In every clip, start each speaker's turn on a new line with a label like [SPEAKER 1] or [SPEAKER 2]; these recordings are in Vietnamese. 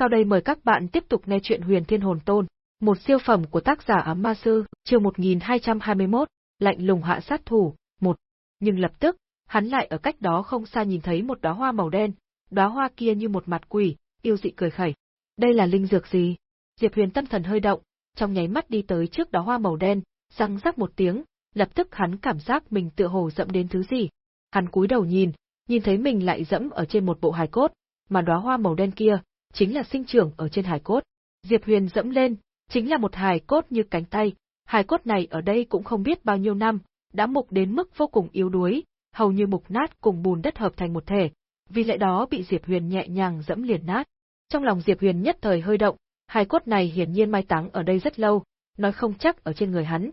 [SPEAKER 1] Sau đây mời các bạn tiếp tục nghe chuyện Huyền Thiên Hồn Tôn, một siêu phẩm của tác giả Ám Ma Sư, chương 1221, lạnh lùng hạ sát thủ, một. Nhưng lập tức, hắn lại ở cách đó không xa nhìn thấy một đóa hoa màu đen, đóa hoa kia như một mặt quỷ, yêu dị cười khẩy. Đây là linh dược gì? Diệp Huyền tâm thần hơi động, trong nháy mắt đi tới trước đóa hoa màu đen, răng rắc một tiếng, lập tức hắn cảm giác mình tựa hồ dẫm đến thứ gì. Hắn cúi đầu nhìn, nhìn thấy mình lại dẫm ở trên một bộ hài cốt, mà đóa hoa màu đen kia chính là sinh trưởng ở trên hài cốt. Diệp Huyền dẫm lên, chính là một hài cốt như cánh tay, hài cốt này ở đây cũng không biết bao nhiêu năm, đã mục đến mức vô cùng yếu đuối, hầu như mục nát cùng bùn đất hợp thành một thể, vì lẽ đó bị Diệp Huyền nhẹ nhàng dẫm liền nát. Trong lòng Diệp Huyền nhất thời hơi động, hài cốt này hiển nhiên mai táng ở đây rất lâu, nói không chắc ở trên người hắn.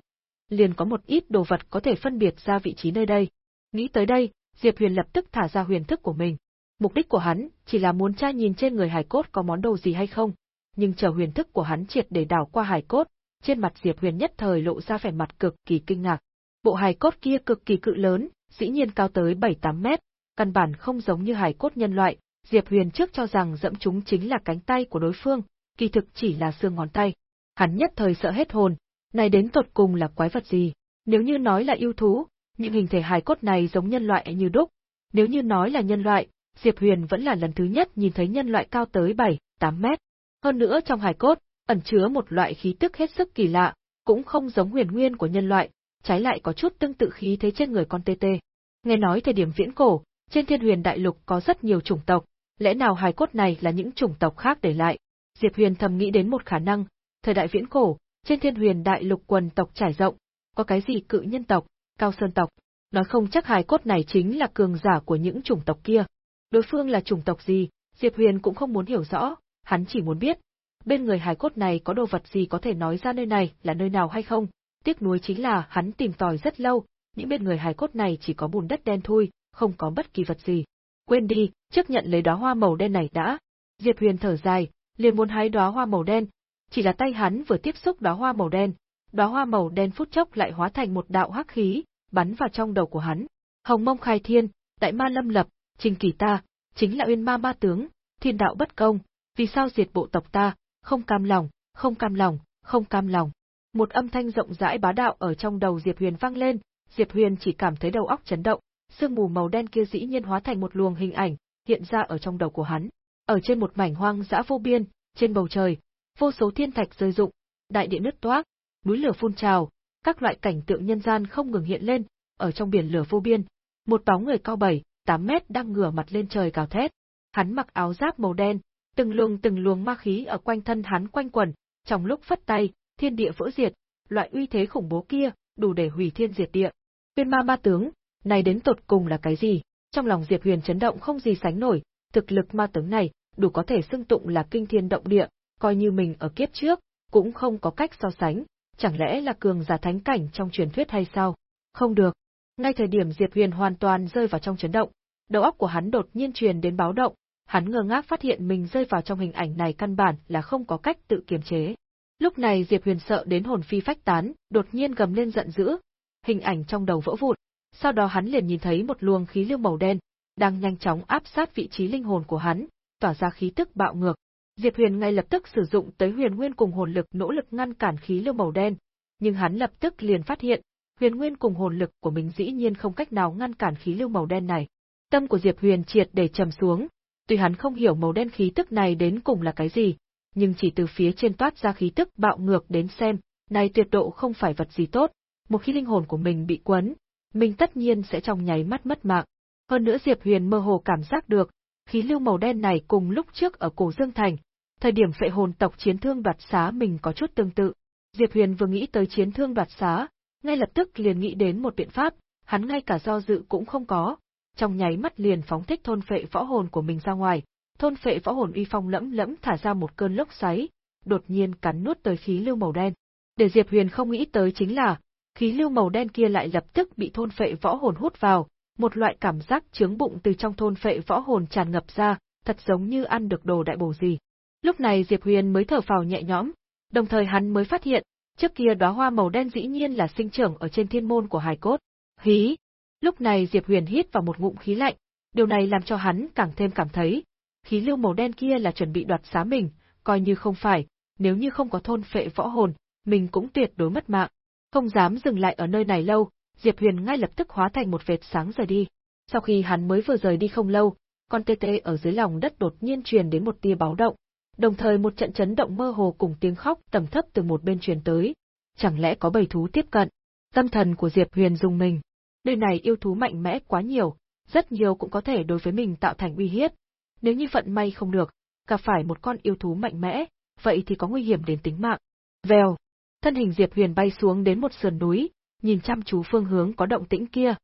[SPEAKER 1] Liền có một ít đồ vật có thể phân biệt ra vị trí nơi đây. Nghĩ tới đây, Diệp Huyền lập tức thả ra huyền thức của mình. Mục đích của hắn chỉ là muốn tra nhìn trên người hải cốt có món đồ gì hay không, nhưng chờ huyền thức của hắn triệt để đảo qua hải cốt, trên mặt Diệp Huyền nhất thời lộ ra vẻ mặt cực kỳ kinh ngạc. Bộ hải cốt kia cực kỳ cự lớn, dĩ nhiên cao tới 7-8 mét, căn bản không giống như hải cốt nhân loại, Diệp Huyền trước cho rằng dẫm chúng chính là cánh tay của đối phương, kỳ thực chỉ là xương ngón tay. Hắn nhất thời sợ hết hồn, này đến tột cùng là quái vật gì? Nếu như nói là yêu thú, những hình thể hài cốt này giống nhân loại như đúc. Nếu như nói là nhân loại, Diệp Huyền vẫn là lần thứ nhất nhìn thấy nhân loại cao tới 7, 8 mét. Hơn nữa trong hài cốt, ẩn chứa một loại khí tức hết sức kỳ lạ, cũng không giống huyền nguyên của nhân loại, trái lại có chút tương tự khí thế trên người con tê tê. Nghe nói thời điểm viễn cổ, trên thiên huyền đại lục có rất nhiều chủng tộc, lẽ nào hài cốt này là những chủng tộc khác để lại? Diệp Huyền thầm nghĩ đến một khả năng, thời đại viễn cổ, trên thiên huyền đại lục quần tộc trải rộng, có cái gì cự nhân tộc, cao sơn tộc, nói không chắc hài cốt này chính là cường giả của những chủng tộc kia. Đối phương là chủng tộc gì, Diệp Huyền cũng không muốn hiểu rõ, hắn chỉ muốn biết, bên người hài cốt này có đồ vật gì có thể nói ra nơi này là nơi nào hay không. Tiếc nuối chính là hắn tìm tòi rất lâu, những bên người hài cốt này chỉ có bùn đất đen thui, không có bất kỳ vật gì. Quên đi, trước nhận lấy đóa hoa màu đen này đã. Diệp Huyền thở dài, liền muốn hái đóa hoa màu đen, chỉ là tay hắn vừa tiếp xúc đóa hoa màu đen, đóa hoa màu đen phút chốc lại hóa thành một đạo hắc khí, bắn vào trong đầu của hắn. Hồng Mông khai thiên, đại ma lâm lập, trình kỳ ta, chính là uyên ma ma tướng, thiên đạo bất công, vì sao diệt bộ tộc ta, không cam lòng, không cam lòng, không cam lòng. Một âm thanh rộng rãi bá đạo ở trong đầu Diệp Huyền vang lên, Diệp Huyền chỉ cảm thấy đầu óc chấn động, sương mù màu đen kia dĩ nhiên hóa thành một luồng hình ảnh, hiện ra ở trong đầu của hắn. Ở trên một mảnh hoang dã vô biên, trên bầu trời, vô số thiên thạch rơi rụng, đại địa nứt toác, núi lửa phun trào, các loại cảnh tượng nhân gian không ngừng hiện lên, ở trong biển lửa vô biên, một bóng người cao bảy. 8 mét đang ngửa mặt lên trời gào thét. Hắn mặc áo giáp màu đen, từng luồng từng luồng ma khí ở quanh thân hắn quanh quẩn, trong lúc phất tay, thiên địa vỡ diệt, loại uy thế khủng bố kia, đủ để hủy thiên diệt địa. Viên ma ma tướng, này đến tột cùng là cái gì? Trong lòng Diệp Huyền chấn động không gì sánh nổi, thực lực ma tướng này, đủ có thể xưng tụng là kinh thiên động địa, coi như mình ở kiếp trước, cũng không có cách so sánh, chẳng lẽ là cường giả thánh cảnh trong truyền thuyết hay sao? Không được. Ngay thời điểm Diệp Huyền hoàn toàn rơi vào trong chấn động, đầu óc của hắn đột nhiên truyền đến báo động, hắn ngơ ngác phát hiện mình rơi vào trong hình ảnh này căn bản là không có cách tự kiềm chế. Lúc này Diệp Huyền sợ đến hồn phi phách tán, đột nhiên gầm lên giận dữ, hình ảnh trong đầu vỡ vụn, sau đó hắn liền nhìn thấy một luồng khí lưu màu đen, đang nhanh chóng áp sát vị trí linh hồn của hắn, tỏa ra khí tức bạo ngược. Diệp Huyền ngay lập tức sử dụng tới huyền nguyên cùng hồn lực nỗ lực ngăn cản khí lưu màu đen, nhưng hắn lập tức liền phát hiện, huyền nguyên cùng hồn lực của mình dĩ nhiên không cách nào ngăn cản khí lưu màu đen này. Tâm của Diệp Huyền triệt để trầm xuống, tuy hắn không hiểu màu đen khí tức này đến cùng là cái gì, nhưng chỉ từ phía trên toát ra khí tức bạo ngược đến xem, này tuyệt độ không phải vật gì tốt, một khi linh hồn của mình bị quấn, mình tất nhiên sẽ trong nháy mắt mất mạng. Hơn nữa Diệp Huyền mơ hồ cảm giác được, khí lưu màu đen này cùng lúc trước ở cổ Dương Thành, thời điểm phệ hồn tộc chiến thương đoạt xá mình có chút tương tự. Diệp Huyền vừa nghĩ tới chiến thương đoạt xá, ngay lập tức liền nghĩ đến một biện pháp, hắn ngay cả do dự cũng không có, trong nháy mắt liền phóng thích thôn phệ võ hồn của mình ra ngoài, thôn phệ võ hồn uy phong lẫm lẫm thả ra một cơn lốc xoáy, đột nhiên cắn nuốt tới khí lưu màu đen. Để Diệp Huyền không nghĩ tới chính là, khí lưu màu đen kia lại lập tức bị thôn phệ võ hồn hút vào, một loại cảm giác chướng bụng từ trong thôn phệ võ hồn tràn ngập ra, thật giống như ăn được đồ đại bổ gì. Lúc này Diệp Huyền mới thở phào nhẹ nhõm, đồng thời hắn mới phát hiện, trước kia đóa hoa màu đen dĩ nhiên là sinh trưởng ở trên thiên môn của hài cốt. Hí! Lúc này Diệp Huyền hít vào một ngụm khí lạnh, điều này làm cho hắn càng thêm cảm thấy, khí lưu màu đen kia là chuẩn bị đoạt xá mình, coi như không phải, nếu như không có thôn phệ võ hồn, mình cũng tuyệt đối mất mạng. Không dám dừng lại ở nơi này lâu, Diệp Huyền ngay lập tức hóa thành một vệt sáng rời đi. Sau khi hắn mới vừa rời đi không lâu, con tê tê ở dưới lòng đất đột nhiên truyền đến một tia báo động, đồng thời một trận chấn động mơ hồ cùng tiếng khóc tầm thấp từ một bên truyền tới. Chẳng lẽ có bầy thú tiếp cận? Tâm thần của Diệp Huyền dùng mình. Nơi này yêu thú mạnh mẽ quá nhiều, rất nhiều cũng có thể đối với mình tạo thành uy hiếp. Nếu như vận may không được, gặp phải một con yêu thú mạnh mẽ, vậy thì có nguy hiểm đến tính mạng. Vèo, thân hình Diệp Huyền bay xuống đến một sườn núi, nhìn chăm chú phương hướng có động tĩnh kia.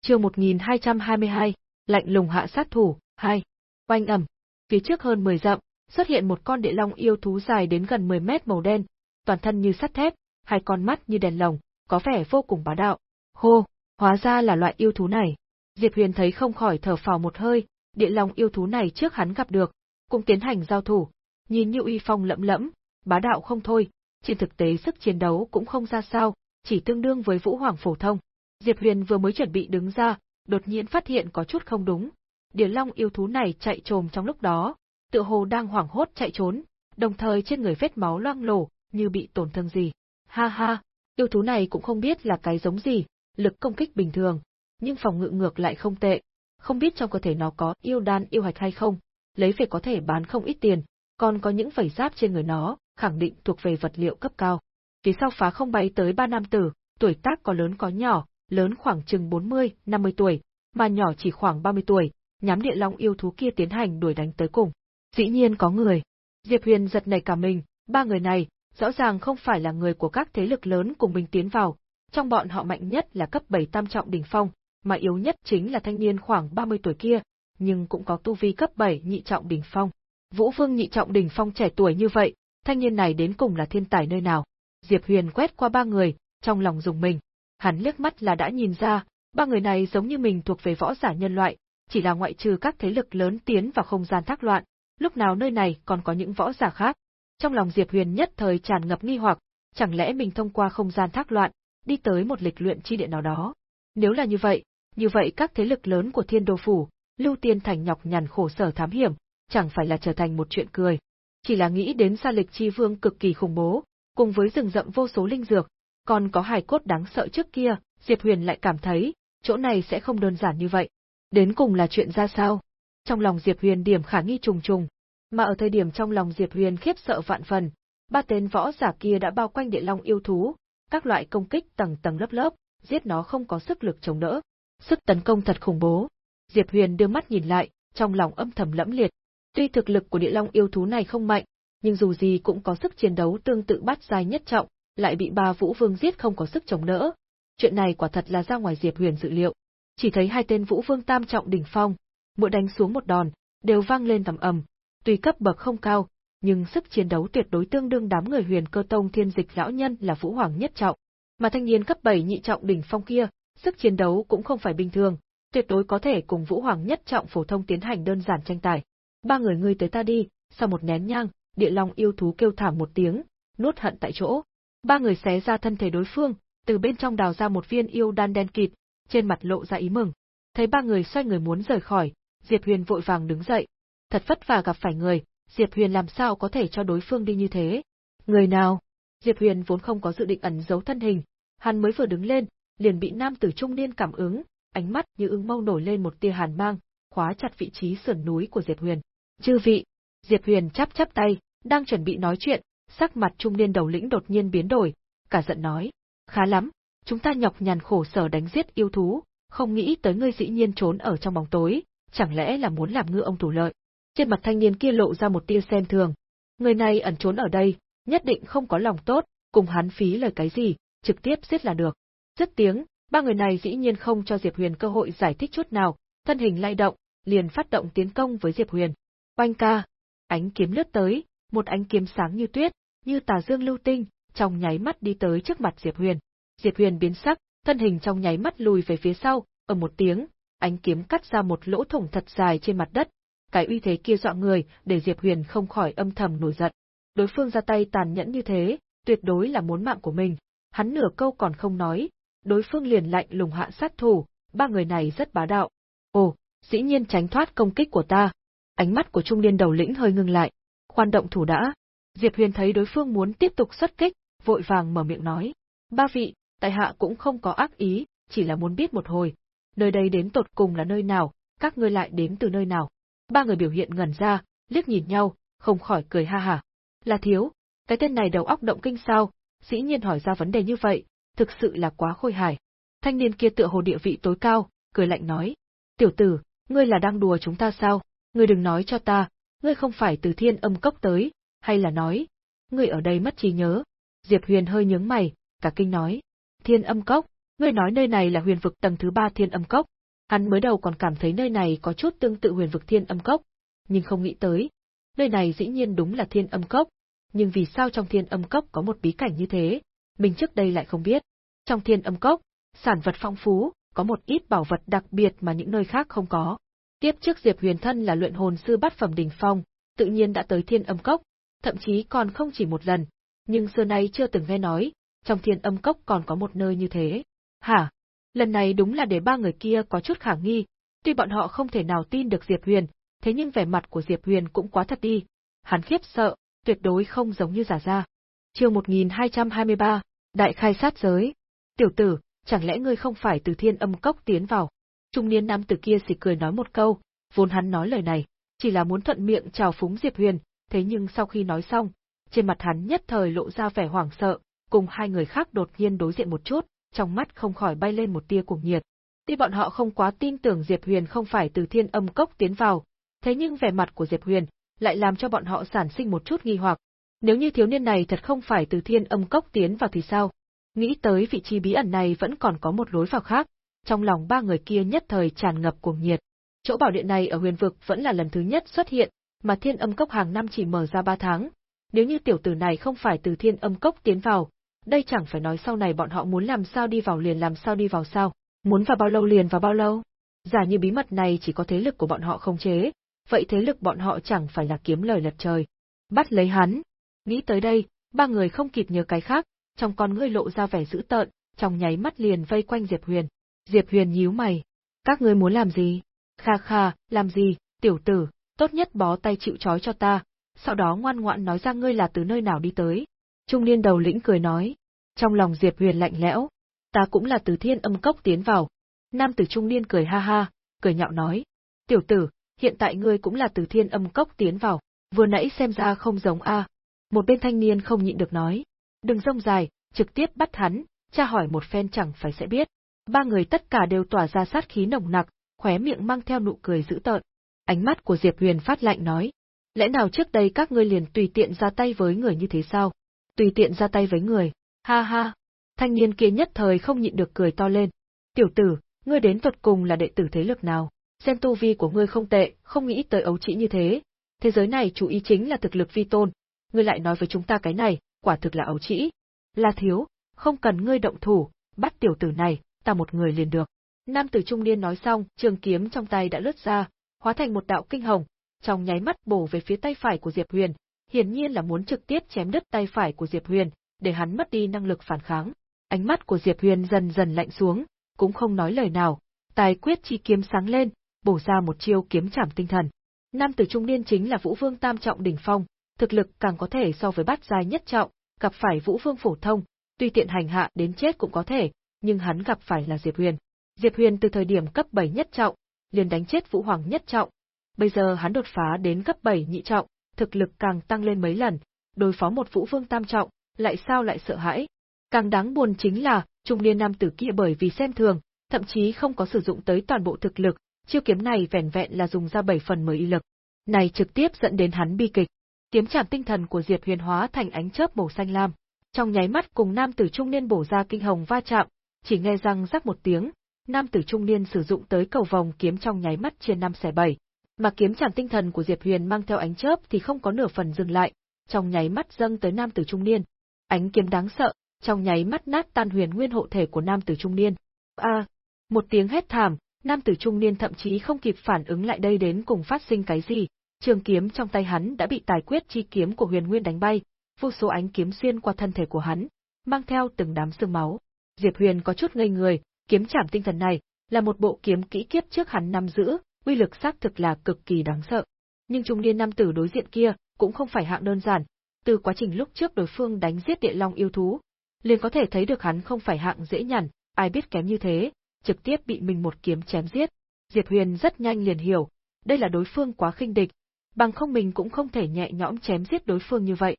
[SPEAKER 1] Chương 1222, lạnh lùng hạ sát thủ, 2. Oanh ầm, phía trước hơn 10 dặm, xuất hiện một con địa long yêu thú dài đến gần 10 mét màu đen, toàn thân như sắt thép, hai con mắt như đèn lồng, có vẻ vô cùng bá đạo. Hô, hóa ra là loại yêu thú này. Diệp Huyền thấy không khỏi thở phào một hơi, địa long yêu thú này trước hắn gặp được, cũng tiến hành giao thủ, nhìn như uy phong lẫm lẫm, bá đạo không thôi, trên thực tế sức chiến đấu cũng không ra sao, chỉ tương đương với Vũ Hoàng phổ thông. Diệp Huyền vừa mới chuẩn bị đứng ra, đột nhiên phát hiện có chút không đúng. Địa long yêu thú này chạy trồm trong lúc đó, tựa hồ đang hoảng hốt chạy trốn, đồng thời trên người vết máu loang lổ, như bị tổn thương gì. Ha ha, yêu thú này cũng không biết là cái giống gì, lực công kích bình thường, nhưng phòng ngự ngược lại không tệ. Không biết trong cơ thể nó có yêu đan yêu hạch hay không, lấy về có thể bán không ít tiền, còn có những vảy giáp trên người nó, khẳng định thuộc về vật liệu cấp cao. Phía sau phá không bay tới ba nam tử, tuổi tác có lớn có nhỏ, lớn khoảng chừng 40, 50 tuổi, mà nhỏ chỉ khoảng 30 tuổi, nhắm địa long yêu thú kia tiến hành đuổi đánh tới cùng. Dĩ nhiên có người. Diệp Huyền giật nảy cả mình, ba người này, rõ ràng không phải là người của các thế lực lớn cùng mình tiến vào, trong bọn họ mạnh nhất là cấp 7 tam trọng đỉnh phong, mà yếu nhất chính là thanh niên khoảng 30 tuổi kia, nhưng cũng có tu vi cấp 7 nhị trọng đỉnh phong. Vũ Vương nhị trọng đỉnh phong trẻ tuổi như vậy, thanh niên này đến cùng là thiên tài nơi nào? Diệp Huyền quét qua ba người, trong lòng dùng mình. Hắn liếc mắt là đã nhìn ra, ba người này giống như mình thuộc về võ giả nhân loại, chỉ là ngoại trừ các thế lực lớn tiến vào không gian thác loạn, lúc nào nơi này còn có những võ giả khác. Trong lòng Diệp Huyền nhất thời tràn ngập nghi hoặc, chẳng lẽ mình thông qua không gian thác loạn, đi tới một lịch luyện chi địa nào đó. Nếu là như vậy, như vậy các thế lực lớn của Thiên Đô Phủ, Lưu Tiên Thành nhọc nhằn khổ sở thám hiểm, chẳng phải là trở thành một chuyện cười. Chỉ là nghĩ đến xa lịch chi vương cực kỳ khủng bố, cùng với rừng rậm vô số linh dược, còn có hài cốt đáng sợ trước kia, Diệp Huyền lại cảm thấy, chỗ này sẽ không đơn giản như vậy. Đến cùng là chuyện ra sao? Trong lòng Diệp Huyền điểm khả nghi trùng trùng, mà ở thời điểm trong lòng Diệp Huyền khiếp sợ vạn phần, ba tên võ giả kia đã bao quanh địa long yêu thú, các loại công kích tầng tầng lớp lớp, giết nó không có sức lực chống đỡ. Sức tấn công thật khủng bố. Diệp Huyền đưa mắt nhìn lại, trong lòng âm thầm lẫm liệt. Tuy thực lực của địa long yêu thú này không mạnh, nhưng dù gì cũng có sức chiến đấu tương tự bát giai nhất trọng, lại bị ba vũ vương giết không có sức chống đỡ. Chuyện này quả thật là ra ngoài Diệp Huyền dự liệu. Chỉ thấy hai tên vũ vương tam trọng đỉnh phong, mỗi đánh xuống một đòn, đều vang lên tầm ầm. Tuy cấp bậc không cao, nhưng sức chiến đấu tuyệt đối tương đương đám người huyền cơ tông thiên dịch lão nhân là vũ hoàng nhất trọng. Mà thanh niên cấp 7 nhị trọng đỉnh phong kia, sức chiến đấu cũng không phải bình thường, tuyệt đối có thể cùng vũ hoàng nhất trọng phổ thông tiến hành đơn giản tranh tài. Ba người ngươi tới ta đi, sau một nén nhang, địa long yêu thú kêu thảm một tiếng, nuốt hận tại chỗ. Ba người xé ra thân thể đối phương, từ bên trong đào ra một viên yêu đan đen kịt, trên mặt lộ ra ý mừng. Thấy ba người xoay người muốn rời khỏi, Diệp Huyền vội vàng đứng dậy. Thật vất vả gặp phải người, Diệp Huyền làm sao có thể cho đối phương đi như thế? Người nào? Diệp Huyền vốn không có dự định ẩn giấu thân hình, hắn mới vừa đứng lên, liền bị nam tử trung niên cảm ứng, ánh mắt như ưng mâu nổi lên một tia hàn mang, khóa chặt vị trí sườn núi của Diệp Huyền. Chư vị, Diệp Huyền chắp chắp tay, đang chuẩn bị nói chuyện, sắc mặt trung niên đầu lĩnh đột nhiên biến đổi, cả giận nói, khá lắm, chúng ta nhọc nhằn khổ sở đánh giết yêu thú, không nghĩ tới ngươi dĩ nhiên trốn ở trong bóng tối, chẳng lẽ là muốn làm ngư ông thủ lợi. Trên mặt thanh niên kia lộ ra một tia xem thường. Người này ẩn trốn ở đây, nhất định không có lòng tốt, cùng hắn phí lời cái gì, trực tiếp giết là được. Rất tiếng, ba người này dĩ nhiên không cho Diệp Huyền cơ hội giải thích chút nào, thân hình lay động, liền phát động tiến công với Diệp Huyền. Oanh ca, ánh kiếm lướt tới, một ánh kiếm sáng như tuyết, như tà dương lưu tinh, trong nháy mắt đi tới trước mặt Diệp Huyền. Diệp Huyền biến sắc, thân hình trong nháy mắt lùi về phía sau, ở một tiếng, ánh kiếm cắt ra một lỗ thủng thật dài trên mặt đất. Cái uy thế kia dọa người, để Diệp Huyền không khỏi âm thầm nổi giận. Đối phương ra tay tàn nhẫn như thế, tuyệt đối là muốn mạng của mình. Hắn nửa câu còn không nói, đối phương liền lạnh lùng hạ sát thủ, ba người này rất bá đạo. Ồ, dĩ nhiên tránh thoát công kích của ta. Ánh mắt của trung niên đầu lĩnh hơi ngưng lại. Khoan động thủ đã. Diệp Huyền thấy đối phương muốn tiếp tục xuất kích, vội vàng mở miệng nói. Ba vị, tại hạ cũng không có ác ý, chỉ là muốn biết một hồi. Nơi đây đến tột cùng là nơi nào, các ngươi lại đến từ nơi nào. Ba người biểu hiện ngẩn ra, liếc nhìn nhau, không khỏi cười ha hả. Là thiếu, cái tên này đầu óc động kinh sao, dĩ nhiên hỏi ra vấn đề như vậy, thực sự là quá khôi hài. Thanh niên kia tựa hồ địa vị tối cao, cười lạnh nói. Tiểu tử, ngươi là đang đùa chúng ta sao? Ngươi đừng nói cho ta, ngươi không phải từ thiên âm cốc tới, hay là nói, ngươi ở đây mất trí nhớ. Diệp Huyền hơi nhướng mày, cả kinh nói. Thiên âm cốc, ngươi nói nơi này là huyền vực tầng thứ ba thiên âm cốc. Hắn mới đầu còn cảm thấy nơi này có chút tương tự huyền vực thiên âm cốc, nhưng không nghĩ tới. Nơi này dĩ nhiên đúng là thiên âm cốc, nhưng vì sao trong thiên âm cốc có một bí cảnh như thế, mình trước đây lại không biết. Trong thiên âm cốc, sản vật phong phú, có một ít bảo vật đặc biệt mà những nơi khác không có. Tiếp trước Diệp Huyền thân là luyện hồn sư bát phẩm đỉnh phong, tự nhiên đã tới thiên âm cốc, thậm chí còn không chỉ một lần, nhưng xưa nay chưa từng nghe nói, trong thiên âm cốc còn có một nơi như thế. Hả? Lần này đúng là để ba người kia có chút khả nghi, tuy bọn họ không thể nào tin được Diệp Huyền, thế nhưng vẻ mặt của Diệp Huyền cũng quá thật đi. Hắn khiếp sợ, tuyệt đối không giống như giả ra. Chương 1223, Đại khai sát giới. Tiểu tử, chẳng lẽ ngươi không phải từ thiên âm cốc tiến vào? Trung niên nam tử kia chỉ cười nói một câu, vốn hắn nói lời này, chỉ là muốn thuận miệng chào phúng Diệp Huyền, thế nhưng sau khi nói xong, trên mặt hắn nhất thời lộ ra vẻ hoảng sợ, cùng hai người khác đột nhiên đối diện một chút, trong mắt không khỏi bay lên một tia cuồng nhiệt. Tuy bọn họ không quá tin tưởng Diệp Huyền không phải từ thiên âm cốc tiến vào, thế nhưng vẻ mặt của Diệp Huyền lại làm cho bọn họ sản sinh một chút nghi hoặc. Nếu như thiếu niên này thật không phải từ thiên âm cốc tiến vào thì sao? Nghĩ tới vị trí bí ẩn này vẫn còn có một lối vào khác, trong lòng ba người kia nhất thời tràn ngập cuồng nhiệt. Chỗ bảo điện này ở huyền vực vẫn là lần thứ nhất xuất hiện, mà thiên âm cốc hàng năm chỉ mở ra ba tháng. Nếu như tiểu tử này không phải từ thiên âm cốc tiến vào, đây chẳng phải nói sau này bọn họ muốn làm sao đi vào liền làm sao đi vào sao, muốn vào bao lâu liền vào bao lâu. Giả như bí mật này chỉ có thế lực của bọn họ không chế, vậy thế lực bọn họ chẳng phải là kiếm lời lật trời. Bắt lấy hắn. Nghĩ tới đây, ba người không kịp nhớ cái khác, trong con ngươi lộ ra vẻ dữ tợn, trong nháy mắt liền vây quanh Diệp Huyền. Diệp Huyền nhíu mày. Các ngươi muốn làm gì? Kha kha, làm gì, tiểu tử, tốt nhất bó tay chịu trói cho ta, sau đó ngoan ngoãn nói ra ngươi là từ nơi nào đi tới. Trung niên đầu lĩnh cười nói. Trong lòng Diệp Huyền lạnh lẽo, ta cũng là từ thiên âm cốc tiến vào. Nam tử trung niên cười ha ha, cười nhạo nói. Tiểu tử, hiện tại ngươi cũng là từ thiên âm cốc tiến vào, vừa nãy xem ra không giống a. Một bên thanh niên không nhịn được nói. Đừng rông dài, trực tiếp bắt hắn, tra hỏi một phen chẳng phải sẽ biết. Ba người tất cả đều tỏa ra sát khí nồng nặc, khóe miệng mang theo nụ cười dữ tợn. Ánh mắt của Diệp Huyền phát lạnh nói. Lẽ nào trước đây các ngươi liền tùy tiện ra tay với người như thế sao? Tùy tiện ra tay với người. Ha ha. Thanh niên kia nhất thời không nhịn được cười to lên. Tiểu tử, ngươi đến tuật cùng là đệ tử thế lực nào? Xem tu vi của ngươi không tệ, không nghĩ tới ấu trĩ như thế. Thế giới này chủ ý chính là thực lực vi tôn. Ngươi lại nói với chúng ta cái này, quả thực là ấu trĩ. Là thiếu, không cần ngươi động thủ, bắt tiểu tử này, ta một người liền được. Nam tử trung niên nói xong, trường kiếm trong tay đã lướt ra, hóa thành một đạo kinh hồng, trong nháy mắt bổ về phía tay phải của Diệp Huyền, hiển nhiên là muốn trực tiếp chém đứt tay phải của Diệp Huyền, để hắn mất đi năng lực phản kháng. Ánh mắt của Diệp Huyền dần dần lạnh xuống, cũng không nói lời nào, tài quyết chi kiếm sáng lên, bổ ra một chiêu kiếm chảm tinh thần. Nam tử trung niên chính là Vũ Vương tam trọng đỉnh phong, thực lực càng có thể so với bát giai nhất trọng, gặp phải Vũ Vương phổ thông, tuy tiện hành hạ đến chết cũng có thể, nhưng hắn gặp phải là Diệp Huyền. Diệp Huyền từ thời điểm cấp 7 nhất trọng, liền đánh chết Vũ Hoàng nhất trọng. Bây giờ hắn đột phá đến cấp 7 nhị trọng, thực lực càng tăng lên mấy lần, đối phó một Vũ Vương tam trọng, lại sao lại sợ hãi. Càng đáng buồn chính là, trung niên nam tử kia bởi vì xem thường, thậm chí không có sử dụng tới toàn bộ thực lực, chiêu kiếm này vẻn vẹn là dùng ra 7 phần mới y lực. Này trực tiếp dẫn đến hắn bi kịch. Kiếm chạm tinh thần của Diệp Huyền hóa thành ánh chớp màu xanh lam, trong nháy mắt cùng nam tử trung niên bổ ra kinh hồng va chạm, chỉ nghe răng rắc một tiếng, nam tử trung niên sử dụng tới cầu vòng kiếm trong nháy mắt chia năm xẻ bảy, mà kiếm chạm tinh thần của Diệp Huyền mang theo ánh chớp thì không có nửa phần dừng lại, trong nháy mắt dâng tới nam tử trung niên. Ánh kiếm đáng sợ, trong nháy mắt nát tan huyền nguyên hộ thể của nam tử trung niên. A, một tiếng hét thảm, nam tử trung niên thậm chí không kịp phản ứng lại đây đến cùng phát sinh cái gì, trường kiếm trong tay hắn đã bị tài quyết chi kiếm của huyền nguyên đánh bay, vô số ánh kiếm xuyên qua thân thể của hắn, mang theo từng đám xương máu. Diệp Huyền có chút ngây người, kiếm chảm tinh thần này là một bộ kiếm kỹ kiếp trước hắn nắm giữ, uy lực xác thực là cực kỳ đáng sợ. Nhưng trung niên nam tử đối diện kia cũng không phải hạng đơn giản, từ quá trình lúc trước đối phương đánh giết địa long yêu thú, liền có thể thấy được hắn không phải hạng dễ nhằn, ai biết kém như thế, trực tiếp bị mình một kiếm chém giết. Diệp Huyền rất nhanh liền hiểu, đây là đối phương quá khinh địch, bằng không mình cũng không thể nhẹ nhõm chém giết đối phương như vậy.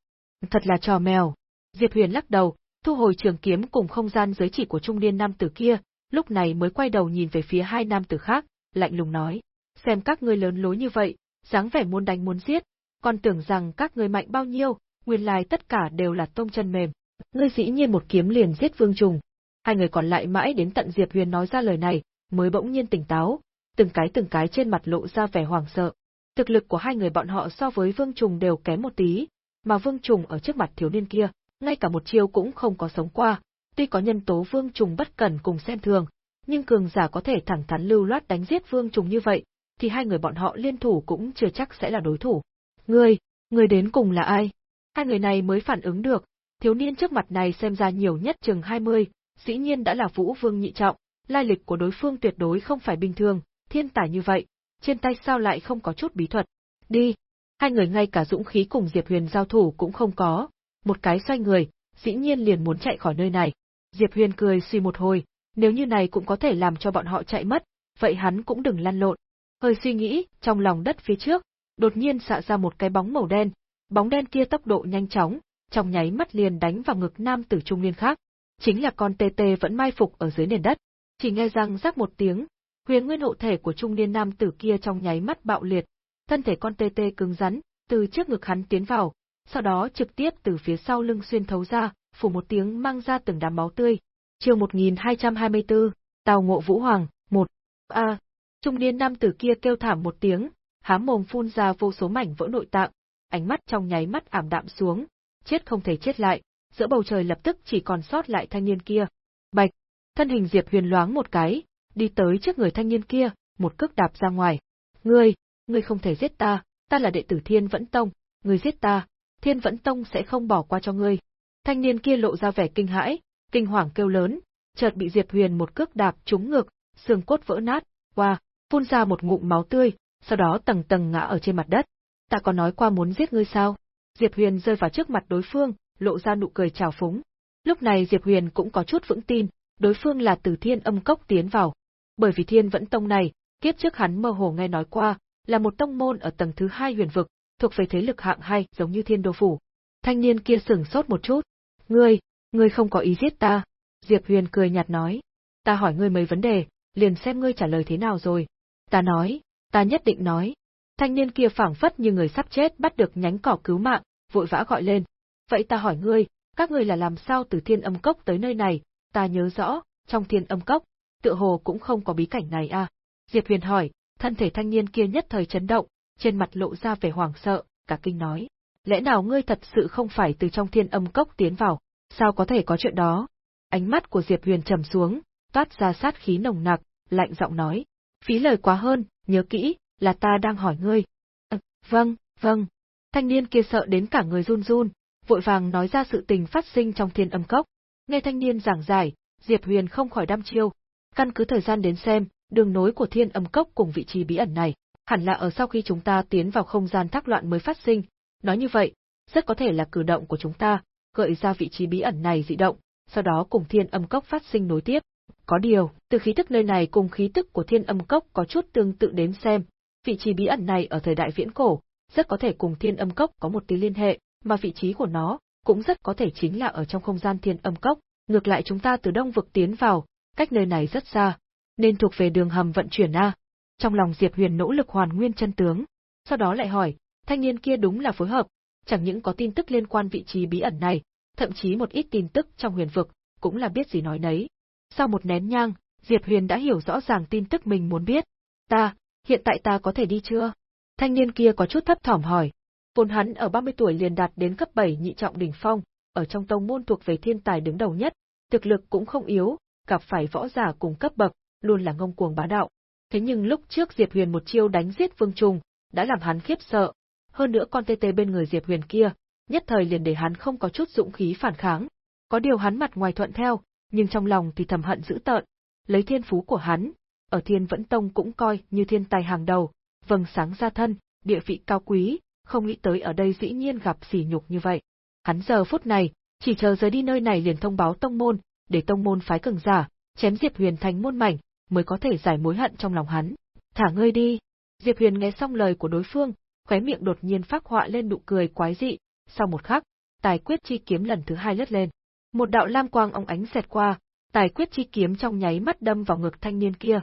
[SPEAKER 1] Thật là trò mèo. Diệp Huyền lắc đầu, thu hồi trường kiếm cùng không gian giới chỉ của trung niên nam tử kia, lúc này mới quay đầu nhìn về phía hai nam tử khác, lạnh lùng nói: "Xem các ngươi lớn lối như vậy, dáng vẻ muốn đánh muốn giết, còn tưởng rằng các ngươi mạnh bao nhiêu, nguyên lai tất cả đều là tông chân mềm. Ngươi dĩ nhiên một kiếm liền giết Vương Trùng." Hai người còn lại mãi đến tận Diệp Huyền nói ra lời này, mới bỗng nhiên tỉnh táo, từng cái từng cái trên mặt lộ ra vẻ hoảng sợ. Thực lực của hai người bọn họ so với Vương Trùng đều kém một tí, mà Vương Trùng ở trước mặt thiếu niên kia, ngay cả một chiêu cũng không có sống qua, tuy có nhân tố Vương Trùng bất cẩn cùng xem thường, nhưng cường giả có thể thẳng thắn lưu loát đánh giết Vương Trùng như vậy, thì hai người bọn họ liên thủ cũng chưa chắc sẽ là đối thủ. Ngươi, ngươi đến cùng là ai? Hai người này mới phản ứng được, thiếu niên trước mặt này xem ra nhiều nhất chừng 20, dĩ nhiên đã là Vũ Vương nhị trọng, lai lịch của đối phương tuyệt đối không phải bình thường, thiên tài như vậy, trên tay sao lại không có chút bí thuật. Đi! Hai người ngay cả dũng khí cùng Diệp Huyền giao thủ cũng không có, một cái xoay người, dĩ nhiên liền muốn chạy khỏi nơi này. Diệp Huyền cười suy một hồi, nếu như này cũng có thể làm cho bọn họ chạy mất, vậy hắn cũng đừng lăn lộn. Hơi suy nghĩ, trong lòng đất phía trước, đột nhiên xạ ra một cái bóng màu đen, bóng đen kia tốc độ nhanh chóng, trong nháy mắt liền đánh vào ngực nam tử trung niên khác. Chính là con tê tê vẫn mai phục ở dưới nền đất. Chỉ nghe răng rắc một tiếng, huyền nguyên hộ thể của trung niên nam tử kia trong nháy mắt bạo liệt, thân thể con tê tê cứng rắn, từ trước ngực hắn tiến vào, sau đó trực tiếp từ phía sau lưng xuyên thấu ra, phủ một tiếng mang ra từng đám máu tươi. Chương 1224, Tào Ngộ Vũ Hoàng, 1. A. trung niên nam tử kia kêu thảm một tiếng, há mồm phun ra vô số mảnh vỡ nội tạng, ánh mắt trong nháy mắt ảm đạm xuống, chết không thể chết lại, giữa bầu trời lập tức chỉ còn sót lại thanh niên kia. Bạch, thân hình Diệp Huyền loáng một cái, đi tới trước người thanh niên kia, một cước đạp ra ngoài. Ngươi, ngươi không thể giết ta, ta là đệ tử Thiên Vẫn Tông, ngươi giết ta, Thiên Vẫn Tông sẽ không bỏ qua cho ngươi. Thanh niên kia lộ ra vẻ kinh hãi, kinh hoàng kêu lớn, chợt bị Diệp Huyền một cước đạp trúng ngực, xương cốt vỡ nát, qua, phun ra một ngụm máu tươi, sau đó tầng tầng ngã ở trên mặt đất. Ta có nói qua muốn giết ngươi sao? Diệp Huyền rơi vào trước mặt đối phương, lộ ra nụ cười trào phúng. Lúc này Diệp Huyền cũng có chút vững tin, đối phương là từ thiên âm cốc tiến vào. Bởi vì thiên vẫn tông này, kiếp trước hắn mơ hồ nghe nói qua, là một tông môn ở tầng thứ hai huyền vực, thuộc về thế lực hạng hai giống như thiên đô phủ. Thanh niên kia sửng sốt một chút. Ngươi, ngươi không có ý giết ta. Diệp Huyền cười nhạt nói. Ta hỏi ngươi mấy vấn đề, liền xem ngươi trả lời thế nào rồi. Ta nói, ta nhất định nói. Thanh niên kia phảng phất như người sắp chết bắt được nhánh cỏ cứu mạng, vội vã gọi lên. Vậy ta hỏi ngươi, các ngươi là làm sao từ thiên âm cốc tới nơi này, ta nhớ rõ, trong thiên âm cốc, tựa hồ cũng không có bí cảnh này à. Diệp Huyền hỏi, thân thể thanh niên kia nhất thời chấn động, trên mặt lộ ra vẻ hoảng sợ, cả kinh nói. Lẽ nào ngươi thật sự không phải từ trong thiên âm cốc tiến vào, sao có thể có chuyện đó? Ánh mắt của Diệp Huyền trầm xuống, toát ra sát khí nồng nặc, lạnh giọng nói. Phí lời quá hơn, nhớ kỹ, là ta đang hỏi ngươi. À, vâng, vâng. Thanh niên kia sợ đến cả người run run, vội vàng nói ra sự tình phát sinh trong thiên âm cốc. Nghe thanh niên giảng giải, Diệp Huyền không khỏi đăm chiêu. Căn cứ thời gian đến xem, đường nối của thiên âm cốc cùng vị trí bí ẩn này, hẳn là ở sau khi chúng ta tiến vào không gian thác loạn mới phát sinh. Nói như vậy, rất có thể là cử động của chúng ta, gợi ra vị trí bí ẩn này dị động, sau đó cùng thiên âm cốc phát sinh nối tiếp. Có điều, từ khí tức nơi này cùng khí tức của thiên âm cốc có chút tương tự đến xem, vị trí bí ẩn này ở thời đại viễn cổ, rất có thể cùng thiên âm cốc có một tí liên hệ, mà vị trí của nó cũng rất có thể chính là ở trong không gian thiên âm cốc, ngược lại chúng ta từ đông vực tiến vào, cách nơi này rất xa, nên thuộc về đường hầm vận chuyển a. Trong lòng Diệp Huyền nỗ lực hoàn nguyên chân tướng, sau đó lại hỏi, thanh niên kia đúng là phối hợp, chẳng những có tin tức liên quan vị trí bí ẩn này, thậm chí một ít tin tức trong huyền vực, cũng là biết gì nói nấy. Sau một nén nhang, Diệp Huyền đã hiểu rõ ràng tin tức mình muốn biết. Ta, hiện tại ta có thể đi chưa? Thanh niên kia có chút thấp thỏm hỏi. Vốn hắn ở 30 tuổi liền đạt đến cấp 7 nhị trọng đỉnh phong, ở trong tông môn thuộc về thiên tài đứng đầu nhất, thực lực cũng không yếu, gặp phải võ giả cùng cấp bậc, luôn là ngông cuồng bá đạo. Thế nhưng lúc trước Diệp Huyền một chiêu đánh giết Vương Trùng, đã làm hắn khiếp sợ. Hơn nữa con tê tê bên người Diệp Huyền kia, nhất thời liền để hắn không có chút dũng khí phản kháng. Có điều hắn mặt ngoài thuận theo, nhưng trong lòng thì thầm hận dữ tợn. Lấy thiên phú của hắn, ở thiên vẫn tông cũng coi như thiên tài hàng đầu, vầng sáng ra thân, địa vị cao quý, không nghĩ tới ở đây dĩ nhiên gặp sỉ nhục như vậy. Hắn giờ phút này, chỉ chờ rời đi nơi này liền thông báo tông môn, để tông môn phái cường giả, chém Diệp Huyền thành môn mảnh, mới có thể giải mối hận trong lòng hắn. Thả ngươi đi. Diệp Huyền nghe xong lời của đối phương, khóe miệng đột nhiên phát họa lên nụ cười quái dị, sau một khắc, tài quyết chi kiếm lần thứ hai lướt lên. Một đạo lam quang óng ánh xẹt qua, tài quyết chi kiếm trong nháy mắt đâm vào ngực thanh niên kia.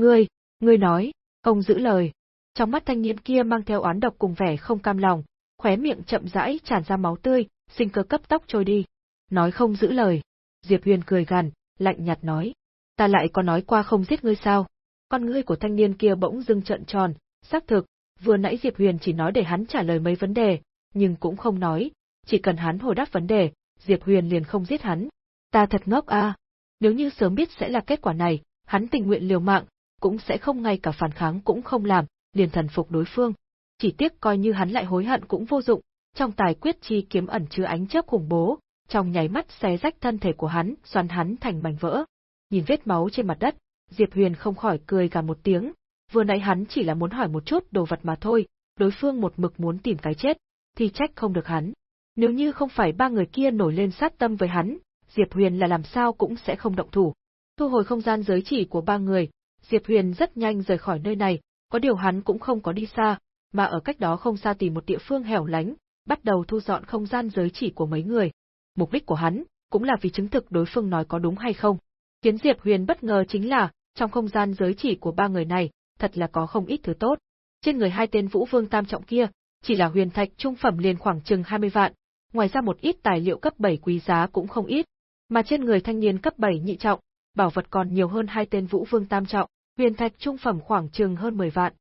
[SPEAKER 1] Ngươi, ngươi nói, không giữ lời. Trong mắt thanh niên kia mang theo oán độc cùng vẻ không cam lòng, khóe miệng chậm rãi tràn ra máu tươi, sinh cơ cấp tốc trôi đi. Nói không giữ lời. Diệp Huyền cười gằn, lạnh nhạt nói. Ta lại có nói qua không giết ngươi sao? Con ngươi của thanh niên kia bỗng dưng trợn tròn, xác thực, vừa nãy Diệp Huyền chỉ nói để hắn trả lời mấy vấn đề, nhưng cũng không nói, chỉ cần hắn hồi đáp vấn đề, Diệp Huyền liền không giết hắn. Ta thật ngốc a, nếu như sớm biết sẽ là kết quả này, hắn tình nguyện liều mạng, cũng sẽ không ngay cả phản kháng cũng không làm, liền thần phục đối phương. Chỉ tiếc coi như hắn lại hối hận cũng vô dụng, trong tài quyết chi kiếm ẩn chứa ánh chớp khủng bố, trong nháy mắt xé rách thân thể của hắn, xoắn hắn thành mảnh vỡ. Nhìn vết máu trên mặt đất, Diệp Huyền không khỏi cười cả một tiếng, vừa nãy hắn chỉ là muốn hỏi một chút đồ vật mà thôi, đối phương một mực muốn tìm cái chết, thì trách không được hắn. Nếu như không phải ba người kia nổi lên sát tâm với hắn, Diệp Huyền là làm sao cũng sẽ không động thủ. Thu hồi không gian giới chỉ của ba người, Diệp Huyền rất nhanh rời khỏi nơi này, có điều hắn cũng không có đi xa, mà ở cách đó không xa tìm một địa phương hẻo lánh, bắt đầu thu dọn không gian giới chỉ của mấy người. Mục đích của hắn cũng là vì chứng thực đối phương nói có đúng hay không. Khiến Diệp Huyền bất ngờ chính là, trong không gian giới chỉ của ba người này, thật là có không ít thứ tốt. Trên người hai tên Vũ Vương tam trọng kia, chỉ là huyền thạch trung phẩm liền khoảng chừng 20 vạn, ngoài ra một ít tài liệu cấp 7 quý giá cũng không ít, mà trên người thanh niên cấp 7 nhị trọng, bảo vật còn nhiều hơn hai tên Vũ Vương tam trọng, huyền thạch trung phẩm khoảng chừng hơn 10 vạn.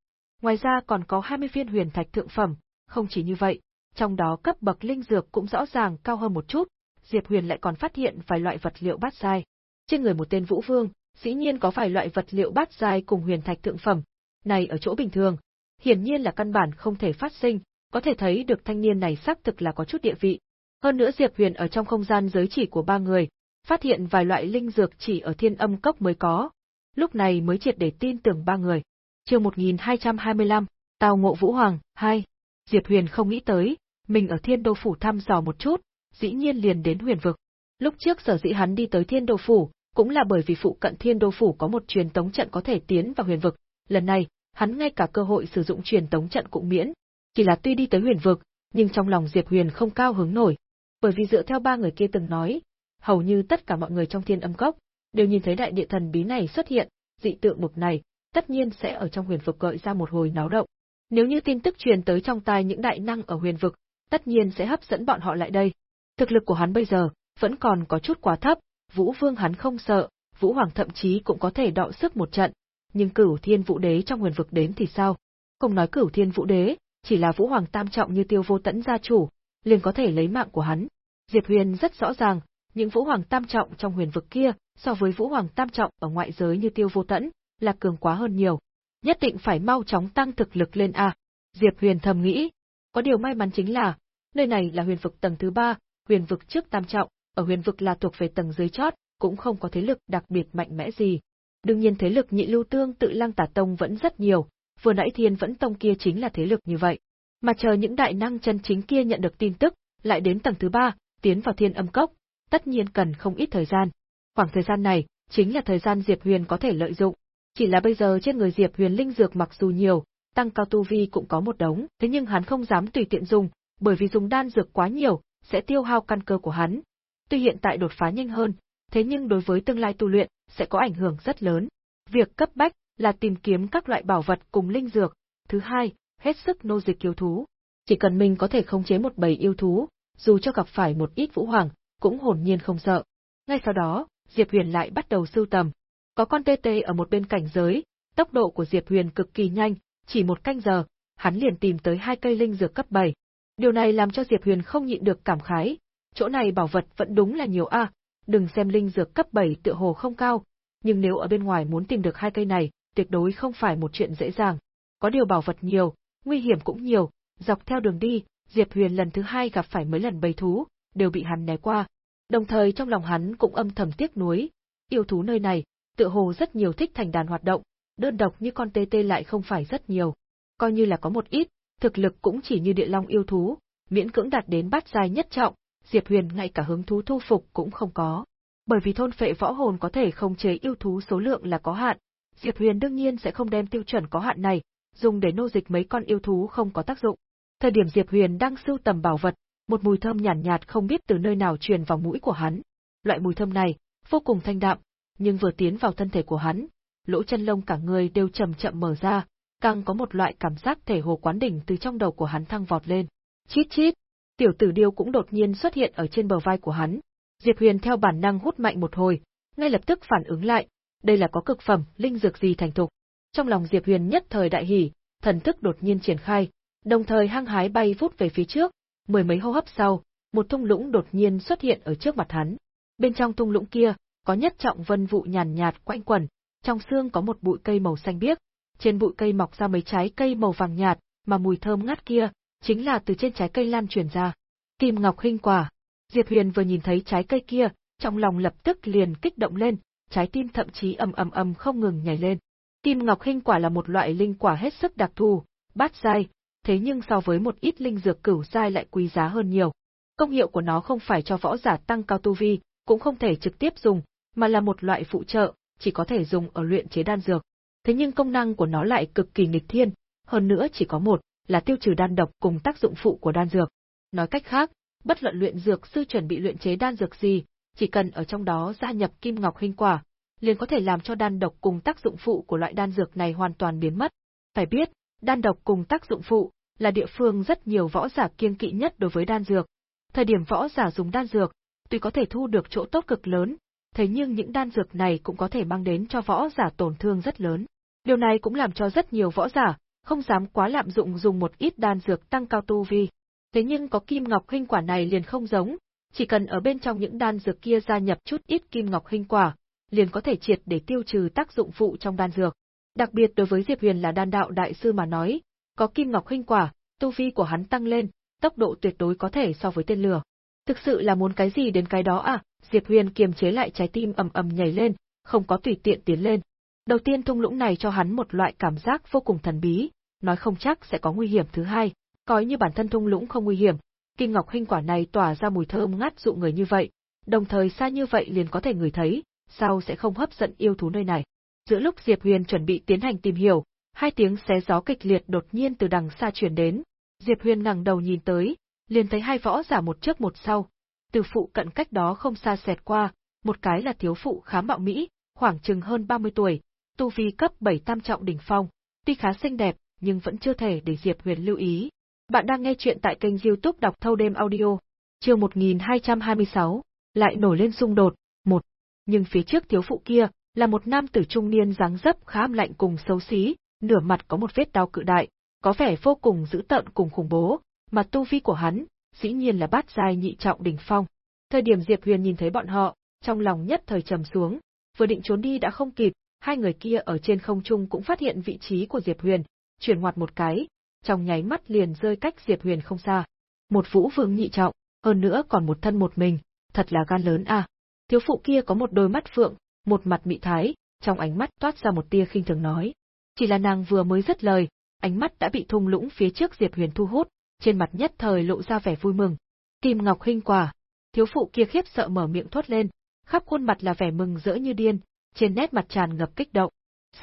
[SPEAKER 1] Ngoài ra còn có 20 viên huyền thạch thượng phẩm, không chỉ như vậy, trong đó cấp bậc linh dược cũng rõ ràng cao hơn một chút, Diệp Huyền lại còn phát hiện vài loại vật liệu bát giai. Trên người một tên Vũ Vương, dĩ nhiên có vài loại vật liệu bát giai cùng huyền thạch thượng phẩm, này ở chỗ bình thường, hiển nhiên là căn bản không thể phát sinh, có thể thấy được thanh niên này xác thực là có chút địa vị. Hơn nữa Diệp Huyền ở trong không gian giới chỉ của ba người, phát hiện vài loại linh dược chỉ ở thiên âm cốc mới có. Lúc này mới triệt để tin tưởng ba người. Chương 1225, Tào Ngộ Vũ Hoàng, 2. Diệp Huyền không nghĩ tới, mình ở Thiên Đô phủ thăm dò một chút, dĩ nhiên liền đến Huyền vực. Lúc trước sở dĩ hắn đi tới Thiên Đô phủ, cũng là bởi vì phụ cận Thiên Đô phủ có một truyền tống trận có thể tiến vào Huyền vực, lần này, hắn ngay cả cơ hội sử dụng truyền tống trận cũng miễn. Chỉ là tuy đi tới Huyền vực, nhưng trong lòng Diệp Huyền không cao hứng nổi, bởi vì dựa theo ba người kia từng nói, hầu như tất cả mọi người trong thiên âm cốc đều nhìn thấy đại địa thần bí này xuất hiện, dị tượng mục này, tất nhiên sẽ ở trong huyền vực gợi ra một hồi náo động. Nếu như tin tức truyền tới trong tai những đại năng ở huyền vực, tất nhiên sẽ hấp dẫn bọn họ lại đây. Thực lực của hắn bây giờ vẫn còn có chút quá thấp, Vũ Vương hắn không sợ, Vũ Hoàng thậm chí cũng có thể đọ sức một trận, nhưng Cửu Thiên Vũ Đế trong huyền vực đến thì sao? Không nói Cửu Thiên Vũ Đế, chỉ là Vũ Hoàng tam trọng như Tiêu Vô Tẫn gia chủ, liền có thể lấy mạng của hắn. Diệp Huyền rất rõ ràng, những Vũ Hoàng tam trọng trong huyền vực kia, so với Vũ Hoàng tam trọng ở ngoại giới như Tiêu Vô Tẫn, là cường quá hơn nhiều. Nhất định phải mau chóng tăng thực lực lên a. Diệp Huyền thầm nghĩ. Có điều may mắn chính là, nơi này là huyền vực tầng thứ ba, huyền vực trước tam trọng, ở huyền vực là thuộc về tầng dưới chót, cũng không có thế lực đặc biệt mạnh mẽ gì. Đương nhiên thế lực nhị lưu tương tự lăng tả tông vẫn rất nhiều, vừa nãy thiên vẫn tông kia chính là thế lực như vậy. Mà chờ những đại năng chân chính kia nhận được tin tức, lại đến tầng thứ ba, tiến vào thiên âm cốc, tất nhiên cần không ít thời gian. Khoảng thời gian này, chính là thời gian Diệp Huyền có thể lợi dụng. Chỉ là bây giờ trên người Diệp Huyền linh dược mặc dù nhiều, tăng cao tu vi cũng có một đống, thế nhưng hắn không dám tùy tiện dùng, bởi vì dùng đan dược quá nhiều, sẽ tiêu hao căn cơ của hắn. Tuy hiện tại đột phá nhanh hơn, thế nhưng đối với tương lai tu luyện, sẽ có ảnh hưởng rất lớn. Việc cấp bách là tìm kiếm các loại bảo vật cùng linh dược. Thứ hai, hết sức nô dịch yêu thú. Chỉ cần mình có thể khống chế một bầy yêu thú, dù cho gặp phải một ít vũ hoàng, cũng hồn nhiên không sợ. Ngay sau đó, Diệp Huyền lại bắt đầu sưu tầm. Có con tê tê ở một bên cảnh giới, tốc độ của Diệp Huyền cực kỳ nhanh, chỉ một canh giờ, hắn liền tìm tới hai cây linh dược cấp 7. Điều này làm cho Diệp Huyền không nhịn được cảm khái, chỗ này bảo vật vẫn đúng là nhiều a, đừng xem linh dược cấp 7 tựa hồ không cao, nhưng nếu ở bên ngoài muốn tìm được hai cây này, tuyệt đối không phải một chuyện dễ dàng. Có điều bảo vật nhiều, nguy hiểm cũng nhiều, dọc theo đường đi, Diệp Huyền lần thứ hai gặp phải mấy lần bầy thú, đều bị hắn né qua. Đồng thời trong lòng hắn cũng âm thầm tiếc nuối, yêu thú nơi này, tựa hồ rất nhiều thích thành đàn hoạt động, đơn độc như con tê tê lại không phải rất nhiều. Coi như là có một ít, thực lực cũng chỉ như địa long yêu thú, miễn cưỡng đạt đến bát giai nhất trọng, Diệp Huyền ngay cả hứng thú thu phục cũng không có. Bởi vì thôn phệ võ hồn có thể không chế yêu thú số lượng là có hạn, Diệp Huyền đương nhiên sẽ không đem tiêu chuẩn có hạn này, dùng để nô dịch mấy con yêu thú không có tác dụng. Thời điểm Diệp Huyền đang sưu tầm bảo vật, một mùi thơm nhàn nhạt, nhạt không biết từ nơi nào truyền vào mũi của hắn. Loại mùi thơm này, vô cùng thanh đạm, nhưng vừa tiến vào thân thể của hắn, lỗ chân lông cả người đều chậm chậm mở ra, càng có một loại cảm giác thể hồ quán đỉnh từ trong đầu của hắn thăng vọt lên. Chít chít, tiểu tử điêu cũng đột nhiên xuất hiện ở trên bờ vai của hắn. Diệp Huyền theo bản năng hút mạnh một hồi, ngay lập tức phản ứng lại, đây là có cực phẩm, linh dược gì thành thục. Trong lòng Diệp Huyền nhất thời đại hỉ, thần thức đột nhiên triển khai, đồng thời hăng hái bay vút về phía trước, mười mấy hô hấp sau, một thung lũng đột nhiên xuất hiện ở trước mặt hắn. Bên trong thung lũng kia, có nhất trọng vân vụ nhàn nhạt quanh quẩn, trong xương có một bụi cây màu xanh biếc, trên bụi cây mọc ra mấy trái cây màu vàng nhạt, mà mùi thơm ngát kia, chính là từ trên trái cây lan truyền ra. Kim Ngọc Hinh Quả. Diệp Huyền vừa nhìn thấy trái cây kia, trong lòng lập tức liền kích động lên, trái tim thậm chí ầm ầm ầm không ngừng nhảy lên. Kim Ngọc Hinh Quả là một loại linh quả hết sức đặc thù, bát dai, thế nhưng so với một ít linh dược cửu giai lại quý giá hơn nhiều. Công hiệu của nó không phải cho võ giả tăng cao tu vi, cũng không thể trực tiếp dùng, mà là một loại phụ trợ, chỉ có thể dùng ở luyện chế đan dược. Thế nhưng công năng của nó lại cực kỳ nghịch thiên, hơn nữa chỉ có một, là tiêu trừ đan độc cùng tác dụng phụ của đan dược. Nói cách khác, bất luận luyện dược sư chuẩn bị luyện chế đan dược gì, chỉ cần ở trong đó gia nhập kim ngọc hình quả, liền có thể làm cho đan độc cùng tác dụng phụ của loại đan dược này hoàn toàn biến mất. Phải biết, đan độc cùng tác dụng phụ là địa phương rất nhiều võ giả kiêng kỵ nhất đối với đan dược. Thời điểm võ giả dùng đan dược, tuy có thể thu được chỗ tốt cực lớn, thế nhưng những đan dược này cũng có thể mang đến cho võ giả tổn thương rất lớn. Điều này cũng làm cho rất nhiều võ giả không dám quá lạm dụng dùng một ít đan dược tăng cao tu vi. Thế nhưng có kim ngọc hình quả này liền không giống, chỉ cần ở bên trong những đan dược kia gia nhập chút ít kim ngọc hình quả, liền có thể triệt để tiêu trừ tác dụng phụ trong đan dược. Đặc biệt đối với Diệp Huyền là đan đạo đại sư mà nói, có kim ngọc huynh quả, tu vi của hắn tăng lên, tốc độ tuyệt đối có thể so với tên lửa. Thực sự là muốn cái gì đến cái đó à, Diệp Huyền kiềm chế lại trái tim ầm ầm nhảy lên, không có tùy tiện tiến lên. Đầu tiên thung lũng này cho hắn một loại cảm giác vô cùng thần bí, nói không chắc sẽ có nguy hiểm thứ hai, coi như bản thân thung lũng không nguy hiểm, kim ngọc hình quả này tỏa ra mùi thơm ngát dụ người như vậy, đồng thời xa như vậy liền có thể người thấy, sao sẽ không hấp dẫn yêu thú nơi này. Giữa lúc Diệp Huyền chuẩn bị tiến hành tìm hiểu, hai tiếng xé gió kịch liệt đột nhiên từ đằng xa truyền đến. Diệp Huyền ngẩng đầu nhìn tới, liền thấy hai võ giả một trước một sau. Từ phụ cận cách đó không xa xẹt qua, một cái là thiếu phụ khá mạo mỹ, khoảng chừng hơn 30 tuổi, tu vi cấp 7 tam trọng đỉnh phong, tuy khá xinh đẹp, nhưng vẫn chưa thể để Diệp Huyền lưu ý. Bạn đang nghe chuyện tại kênh youtube đọc thâu đêm audio, chương 1226, lại nổi lên xung đột, một. Nhưng phía trước thiếu phụ kia, là một nam tử trung niên dáng dấp khá lạnh cùng xấu xí, nửa mặt có một vết đau cự đại, có vẻ vô cùng dữ tợn cùng khủng bố, mà tu vi của hắn, dĩ nhiên là bát giai nhị trọng đỉnh phong. Thời điểm Diệp Huyền nhìn thấy bọn họ, trong lòng nhất thời trầm xuống, vừa định trốn đi đã không kịp, hai người kia ở trên không trung cũng phát hiện vị trí của Diệp Huyền, chuyển ngoặt một cái, trong nháy mắt liền rơi cách Diệp Huyền không xa. Một vũ vương nhị trọng, hơn nữa còn một thân một mình, thật là gan lớn à. Thiếu phụ kia có một đôi mắt phượng, một mặt mị thái, trong ánh mắt toát ra một tia khinh thường nói. Chỉ là nàng vừa mới dứt lời, ánh mắt đã bị thung lũng phía trước Diệp Huyền thu hút, trên mặt nhất thời lộ ra vẻ vui mừng. Kim Ngọc Hinh quả, thiếu phụ kia khiếp sợ mở miệng thốt lên, khắp khuôn mặt là vẻ mừng rỡ như điên, trên nét mặt tràn ngập kích động.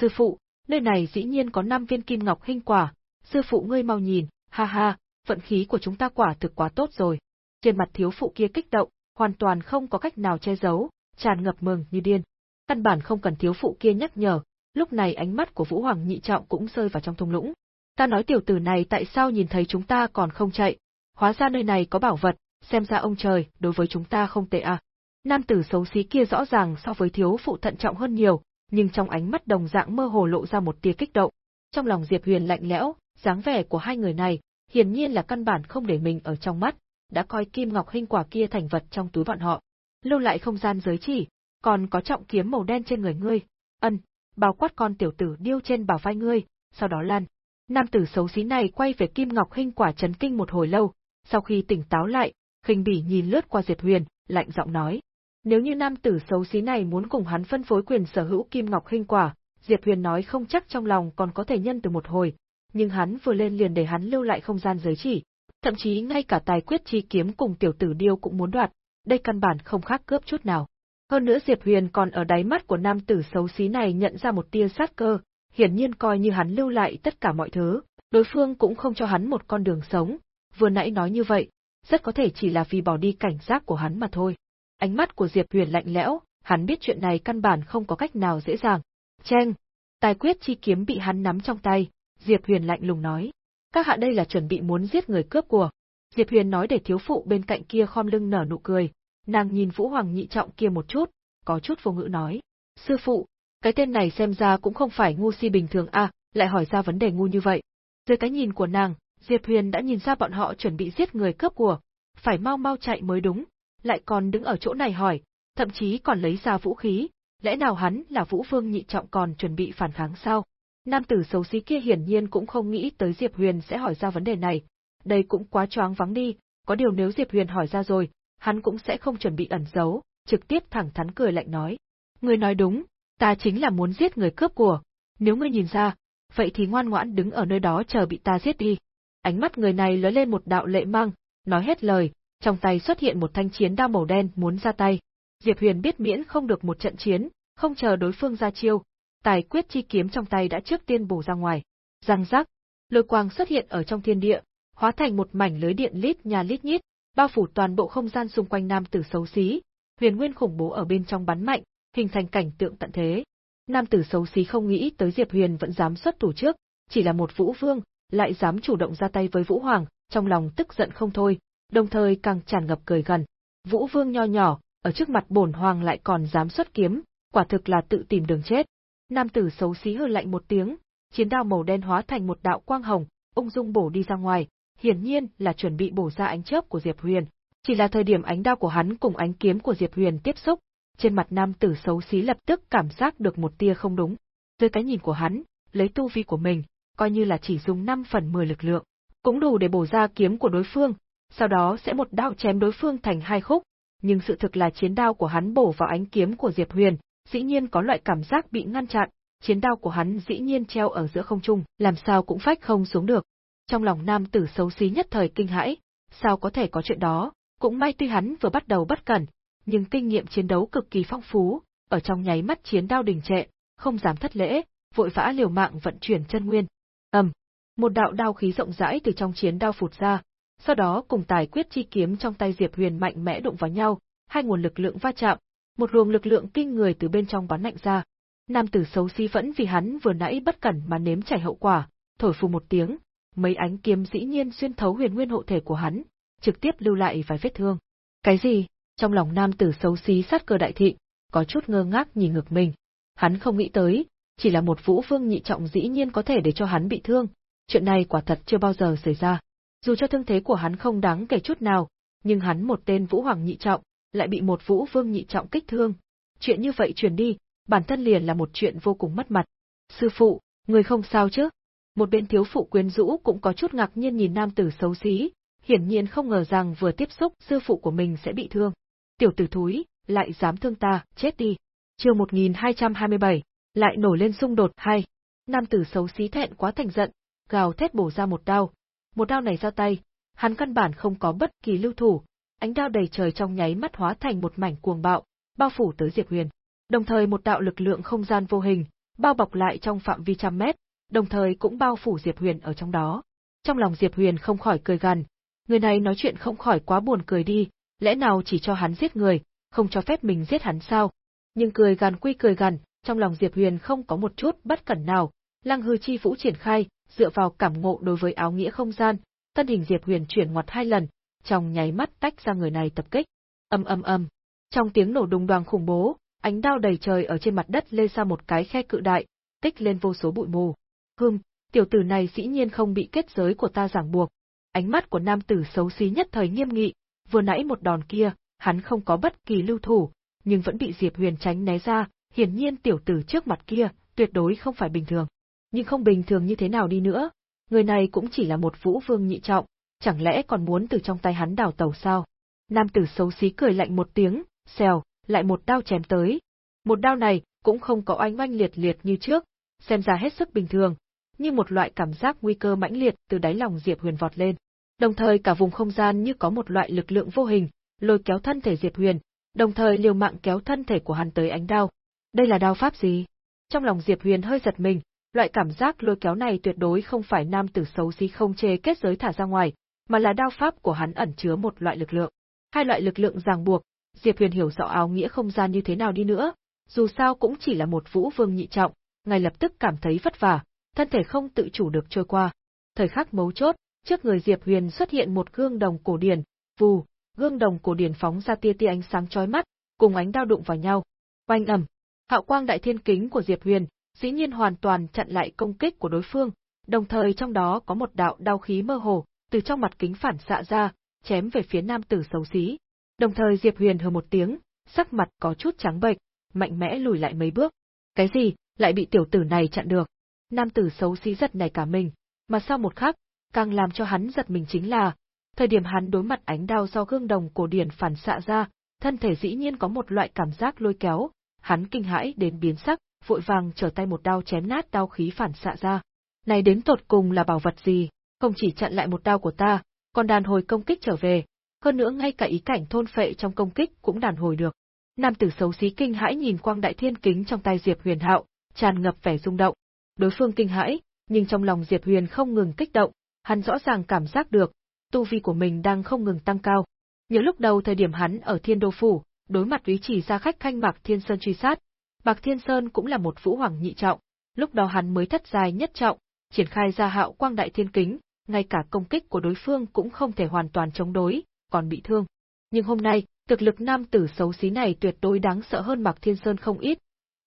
[SPEAKER 1] Sư phụ, nơi này dĩ nhiên có năm viên kim ngọc hinh quả, sư phụ ngươi mau nhìn, ha ha, vận khí của chúng ta quả thực quá tốt rồi. Trên mặt thiếu phụ kia kích động, hoàn toàn không có cách nào che giấu, tràn ngập mừng như điên. Căn bản không cần thiếu phụ kia nhắc nhở, lúc này ánh mắt của Vũ Hoàng nhị trọng cũng rơi vào trong thung lũng. Ta nói tiểu tử này tại sao nhìn thấy chúng ta còn không chạy, hóa ra nơi này có bảo vật, xem ra ông trời, đối với chúng ta không tệ à. Nam tử xấu xí kia rõ ràng so với thiếu phụ thận trọng hơn nhiều, nhưng trong ánh mắt đồng dạng mơ hồ lộ ra một tia kích động. Trong lòng Diệp Huyền lạnh lẽo, dáng vẻ của hai người này, hiển nhiên là căn bản không để mình ở trong mắt, đã coi kim ngọc hình quả kia thành vật trong túi bọn họ. Lưu lại không gian giới chỉ, còn có trọng kiếm màu đen trên người ngươi. Ân, bao quát con tiểu tử điêu trên bảo vai ngươi, sau đó lăn. Nam tử xấu xí này quay về kim ngọc hình quả chấn kinh một hồi lâu, sau khi tỉnh táo lại, khinh bỉ nhìn lướt qua Diệp Huyền, lạnh giọng nói: nếu như nam tử xấu xí này muốn cùng hắn phân phối quyền sở hữu kim ngọc hình quả, Diệp Huyền nói không chắc trong lòng còn có thể nhân từ một hồi, nhưng hắn vừa lên liền để hắn lưu lại không gian giới chỉ. Thậm chí ngay cả tài quyết chi kiếm cùng tiểu tử điêu cũng muốn đoạt, đây căn bản không khác cướp chút nào. Hơn nữa Diệp Huyền còn ở đáy mắt của nam tử xấu xí này nhận ra một tia sát cơ, hiển nhiên coi như hắn lưu lại tất cả mọi thứ, đối phương cũng không cho hắn một con đường sống, vừa nãy nói như vậy, rất có thể chỉ là vì bỏ đi cảnh giác của hắn mà thôi. Ánh mắt của Diệp Huyền lạnh lẽo, hắn biết chuyện này căn bản không có cách nào dễ dàng. Chen, tài quyết chi kiếm bị hắn nắm trong tay, Diệp Huyền lạnh lùng nói. Các hạ đây là chuẩn bị muốn giết người cướp của. Diệp Huyền nói để thiếu phụ bên cạnh kia khom lưng nở nụ cười, nàng nhìn Vũ Hoàng nhị trọng kia một chút, có chút vô ngữ nói. Sư phụ, cái tên này xem ra cũng không phải ngu si bình thường à, lại hỏi ra vấn đề ngu như vậy. Dưới cái nhìn của nàng, Diệp Huyền đã nhìn ra bọn họ chuẩn bị giết người cướp của, phải mau mau chạy mới đúng, lại còn đứng ở chỗ này hỏi, thậm chí còn lấy ra vũ khí, lẽ nào hắn là Vũ Vương nhị trọng còn chuẩn bị phản kháng sao? Nam tử xấu xí kia hiển nhiên cũng không nghĩ tới Diệp Huyền sẽ hỏi ra vấn đề này, đây cũng quá choáng vắng đi, có điều nếu Diệp Huyền hỏi ra rồi, hắn cũng sẽ không chuẩn bị ẩn giấu, trực tiếp thẳng thắn cười lạnh nói. Người nói đúng, ta chính là muốn giết người cướp của, nếu ngươi nhìn ra, vậy thì ngoan ngoãn đứng ở nơi đó chờ bị ta giết đi. Ánh mắt người này lóe lên một đạo lệ mang, nói hết lời, trong tay xuất hiện một thanh chiến đao màu đen muốn ra tay. Diệp Huyền biết miễn không được một trận chiến, không chờ đối phương ra chiêu, tài quyết chi kiếm trong tay đã trước tiên bổ ra ngoài. Răng rắc, lôi quang xuất hiện ở trong thiên địa, hóa thành một mảnh lưới điện lít nhà lít nhít, bao phủ toàn bộ không gian xung quanh nam tử xấu xí. Huyền nguyên khủng bố ở bên trong bắn mạnh, hình thành cảnh tượng tận thế. Nam tử xấu xí không nghĩ tới Diệp Huyền vẫn dám xuất thủ trước, chỉ là một vũ vương, lại dám chủ động ra tay với Vũ Hoàng, trong lòng tức giận không thôi, đồng thời càng tràn ngập cười gần. Vũ Vương nho nhỏ, ở trước mặt bổn hoàng lại còn dám xuất kiếm, quả thực là tự tìm đường chết. Nam tử xấu xí hừ lạnh một tiếng, chiến đao màu đen hóa thành một đạo quang hồng, ung dung bổ đi ra ngoài, hiển nhiên là chuẩn bị bổ ra ánh chớp của Diệp Huyền. Chỉ là thời điểm ánh đao của hắn cùng ánh kiếm của Diệp Huyền tiếp xúc, trên mặt nam tử xấu xí lập tức cảm giác được một tia không đúng. Dưới cái nhìn của hắn, lấy tu vi của mình, coi như là chỉ dùng 5 phần 10 lực lượng, cũng đủ để bổ ra kiếm của đối phương, sau đó sẽ một đao chém đối phương thành hai khúc, nhưng sự thực là chiến đao của hắn bổ vào ánh kiếm của Diệp Huyền, dĩ nhiên có loại cảm giác bị ngăn chặn, chiến đao của hắn dĩ nhiên treo ở giữa không trung, làm sao cũng phách không xuống được. Trong lòng nam tử xấu xí nhất thời kinh hãi, sao có thể có chuyện đó, cũng may tuy hắn vừa bắt đầu bất cẩn, nhưng kinh nghiệm chiến đấu cực kỳ phong phú, ở trong nháy mắt chiến đao đình trệ, không dám thất lễ, vội vã liều mạng vận chuyển chân nguyên. Ầm, một đạo đao khí rộng rãi từ trong chiến đao phụt ra, sau đó cùng tài quyết chi kiếm trong tay Diệp Huyền mạnh mẽ đụng vào nhau, hai nguồn lực lượng va chạm, một luồng lực lượng kinh người từ bên trong bắn mạnh ra. Nam tử xấu xí vẫn vì hắn vừa nãy bất cẩn mà nếm trải hậu quả, thổi phù một tiếng, mấy ánh kiếm dĩ nhiên xuyên thấu huyền nguyên hộ thể của hắn, trực tiếp lưu lại vài vết thương. Cái gì? Trong lòng nam tử xấu xí sát cơ đại thị có chút ngơ ngác nhìn ngược mình. Hắn không nghĩ tới, chỉ là một vũ vương nhị trọng dĩ nhiên có thể để cho hắn bị thương, chuyện này quả thật chưa bao giờ xảy ra. Dù cho thương thế của hắn không đáng kể chút nào, nhưng hắn một tên vũ hoàng nhị trọng, lại bị một vũ vương nhị trọng kích thương. Chuyện như vậy truyền đi, bản thân liền là một chuyện vô cùng mất mặt. Sư phụ, người không sao chứ? Một bên thiếu phụ quyến rũ cũng có chút ngạc nhiên nhìn nam tử xấu xí, hiển nhiên không ngờ rằng vừa tiếp xúc sư phụ của mình sẽ bị thương. Tiểu tử thúi, lại dám thương ta, chết đi. Chương 1227, lại nổi lên xung đột hay. Nam tử xấu xí thẹn quá thành giận, gào thét bổ ra một đao. Một đao này ra tay, hắn căn bản không có bất kỳ lưu thủ, ánh đao đầy trời trong nháy mắt hóa thành một mảnh cuồng bạo, bao phủ tới Diệp Huyền. Đồng thời một đạo lực lượng không gian vô hình, bao bọc lại trong phạm vi trăm mét, đồng thời cũng bao phủ Diệp Huyền ở trong đó. Trong lòng Diệp Huyền không khỏi cười gằn, người này nói chuyện không khỏi quá buồn cười đi, lẽ nào chỉ cho hắn giết người, không cho phép mình giết hắn sao? Nhưng cười gằn quy cười gằn, trong lòng Diệp Huyền không có một chút bất cẩn nào, Lăng Hư Chi Vũ triển khai, dựa vào cảm ngộ đối với áo nghĩa không gian, thân hình Diệp Huyền chuyển ngoặt hai lần, trong nháy mắt tách ra người này tập kích. ầm ầm ầm, Trong tiếng nổ đùng đoàng khủng bố, ánh đao đầy trời ở trên mặt đất lê ra một cái khe cự đại, tích lên vô số bụi mù. Hừm, tiểu tử này dĩ nhiên không bị kết giới của ta giảng buộc. Ánh mắt của nam tử xấu xí nhất thời nghiêm nghị, vừa nãy một đòn kia, hắn không có bất kỳ lưu thủ, nhưng vẫn bị Diệp Huyền tránh né ra, hiển nhiên tiểu tử trước mặt kia, tuyệt đối không phải bình thường. Nhưng không bình thường như thế nào đi nữa, người này cũng chỉ là một vũ vương nhị trọng, chẳng lẽ còn muốn từ trong tay hắn đào tàu sao? Nam tử xấu xí cười lạnh một tiếng, xèo, lại một đao chém tới. Một đao này cũng không có oanh oanh liệt liệt như trước, xem ra hết sức bình thường, như một loại cảm giác nguy cơ mãnh liệt từ đáy lòng Diệp Huyền vọt lên. Đồng thời cả vùng không gian như có một loại lực lượng vô hình, lôi kéo thân thể Diệp Huyền, đồng thời liều mạng kéo thân thể của hắn tới ánh đao. Đây là đao pháp gì? Trong lòng Diệp Huyền hơi giật mình, loại cảm giác lôi kéo này tuyệt đối không phải nam tử xấu xí không chê kết giới thả ra ngoài, mà là đao pháp của hắn ẩn chứa một loại lực lượng. Hai loại lực lượng ràng buộc, Diệp Huyền hiểu rõ áo nghĩa không gian như thế nào đi nữa, dù sao cũng chỉ là một vũ vương nhị trọng, ngay lập tức cảm thấy vất vả, thân thể không tự chủ được trôi qua. Thời khắc mấu chốt, trước người Diệp Huyền xuất hiện một gương đồng cổ điển, vù, gương đồng cổ điển phóng ra tia tia ánh sáng chói mắt, cùng ánh đao đụng vào nhau. Oanh ầm, hạo quang đại thiên kính của Diệp Huyền, dĩ nhiên hoàn toàn chặn lại công kích của đối phương, đồng thời trong đó có một đạo đao khí mơ hồ, từ trong mặt kính phản xạ ra, chém về phía nam tử xấu xí. Đồng thời Diệp Huyền hừ một tiếng, sắc mặt có chút trắng bệch, mạnh mẽ lùi lại mấy bước. Cái gì, lại bị tiểu tử này chặn được? Nam tử xấu xí giật này cả mình, mà sau một khắc, càng làm cho hắn giật mình chính là, thời điểm hắn đối mặt ánh đao do gương đồng cổ điển phản xạ ra, thân thể dĩ nhiên có một loại cảm giác lôi kéo, hắn kinh hãi đến biến sắc, vội vàng trở tay một đao chém nát đao khí phản xạ ra. Này đến tột cùng là bảo vật gì, không chỉ chặn lại một đao của ta, còn đàn hồi công kích trở về, hơn nữa ngay cả ý cảnh thôn phệ trong công kích cũng đàn hồi được. Nam tử xấu xí kinh hãi nhìn quang đại thiên kính trong tay Diệp Huyền Hạo, tràn ngập vẻ rung động. Đối phương kinh hãi, nhưng trong lòng Diệp Huyền không ngừng kích động, hắn rõ ràng cảm giác được, tu vi của mình đang không ngừng tăng cao. Nhớ lúc đầu thời điểm hắn ở Thiên Đô Phủ, đối mặt với chỉ ra khách khanh Mạc Thiên Sơn truy sát, Mạc Thiên Sơn cũng là một vũ hoàng nhị trọng, lúc đó hắn mới thất dài nhất trọng, triển khai ra hạo quang đại thiên kính, ngay cả công kích của đối phương cũng không thể hoàn toàn chống đối, còn bị thương. Nhưng hôm nay, thực lực nam tử xấu xí này tuyệt đối đáng sợ hơn Mạc Thiên Sơn không ít.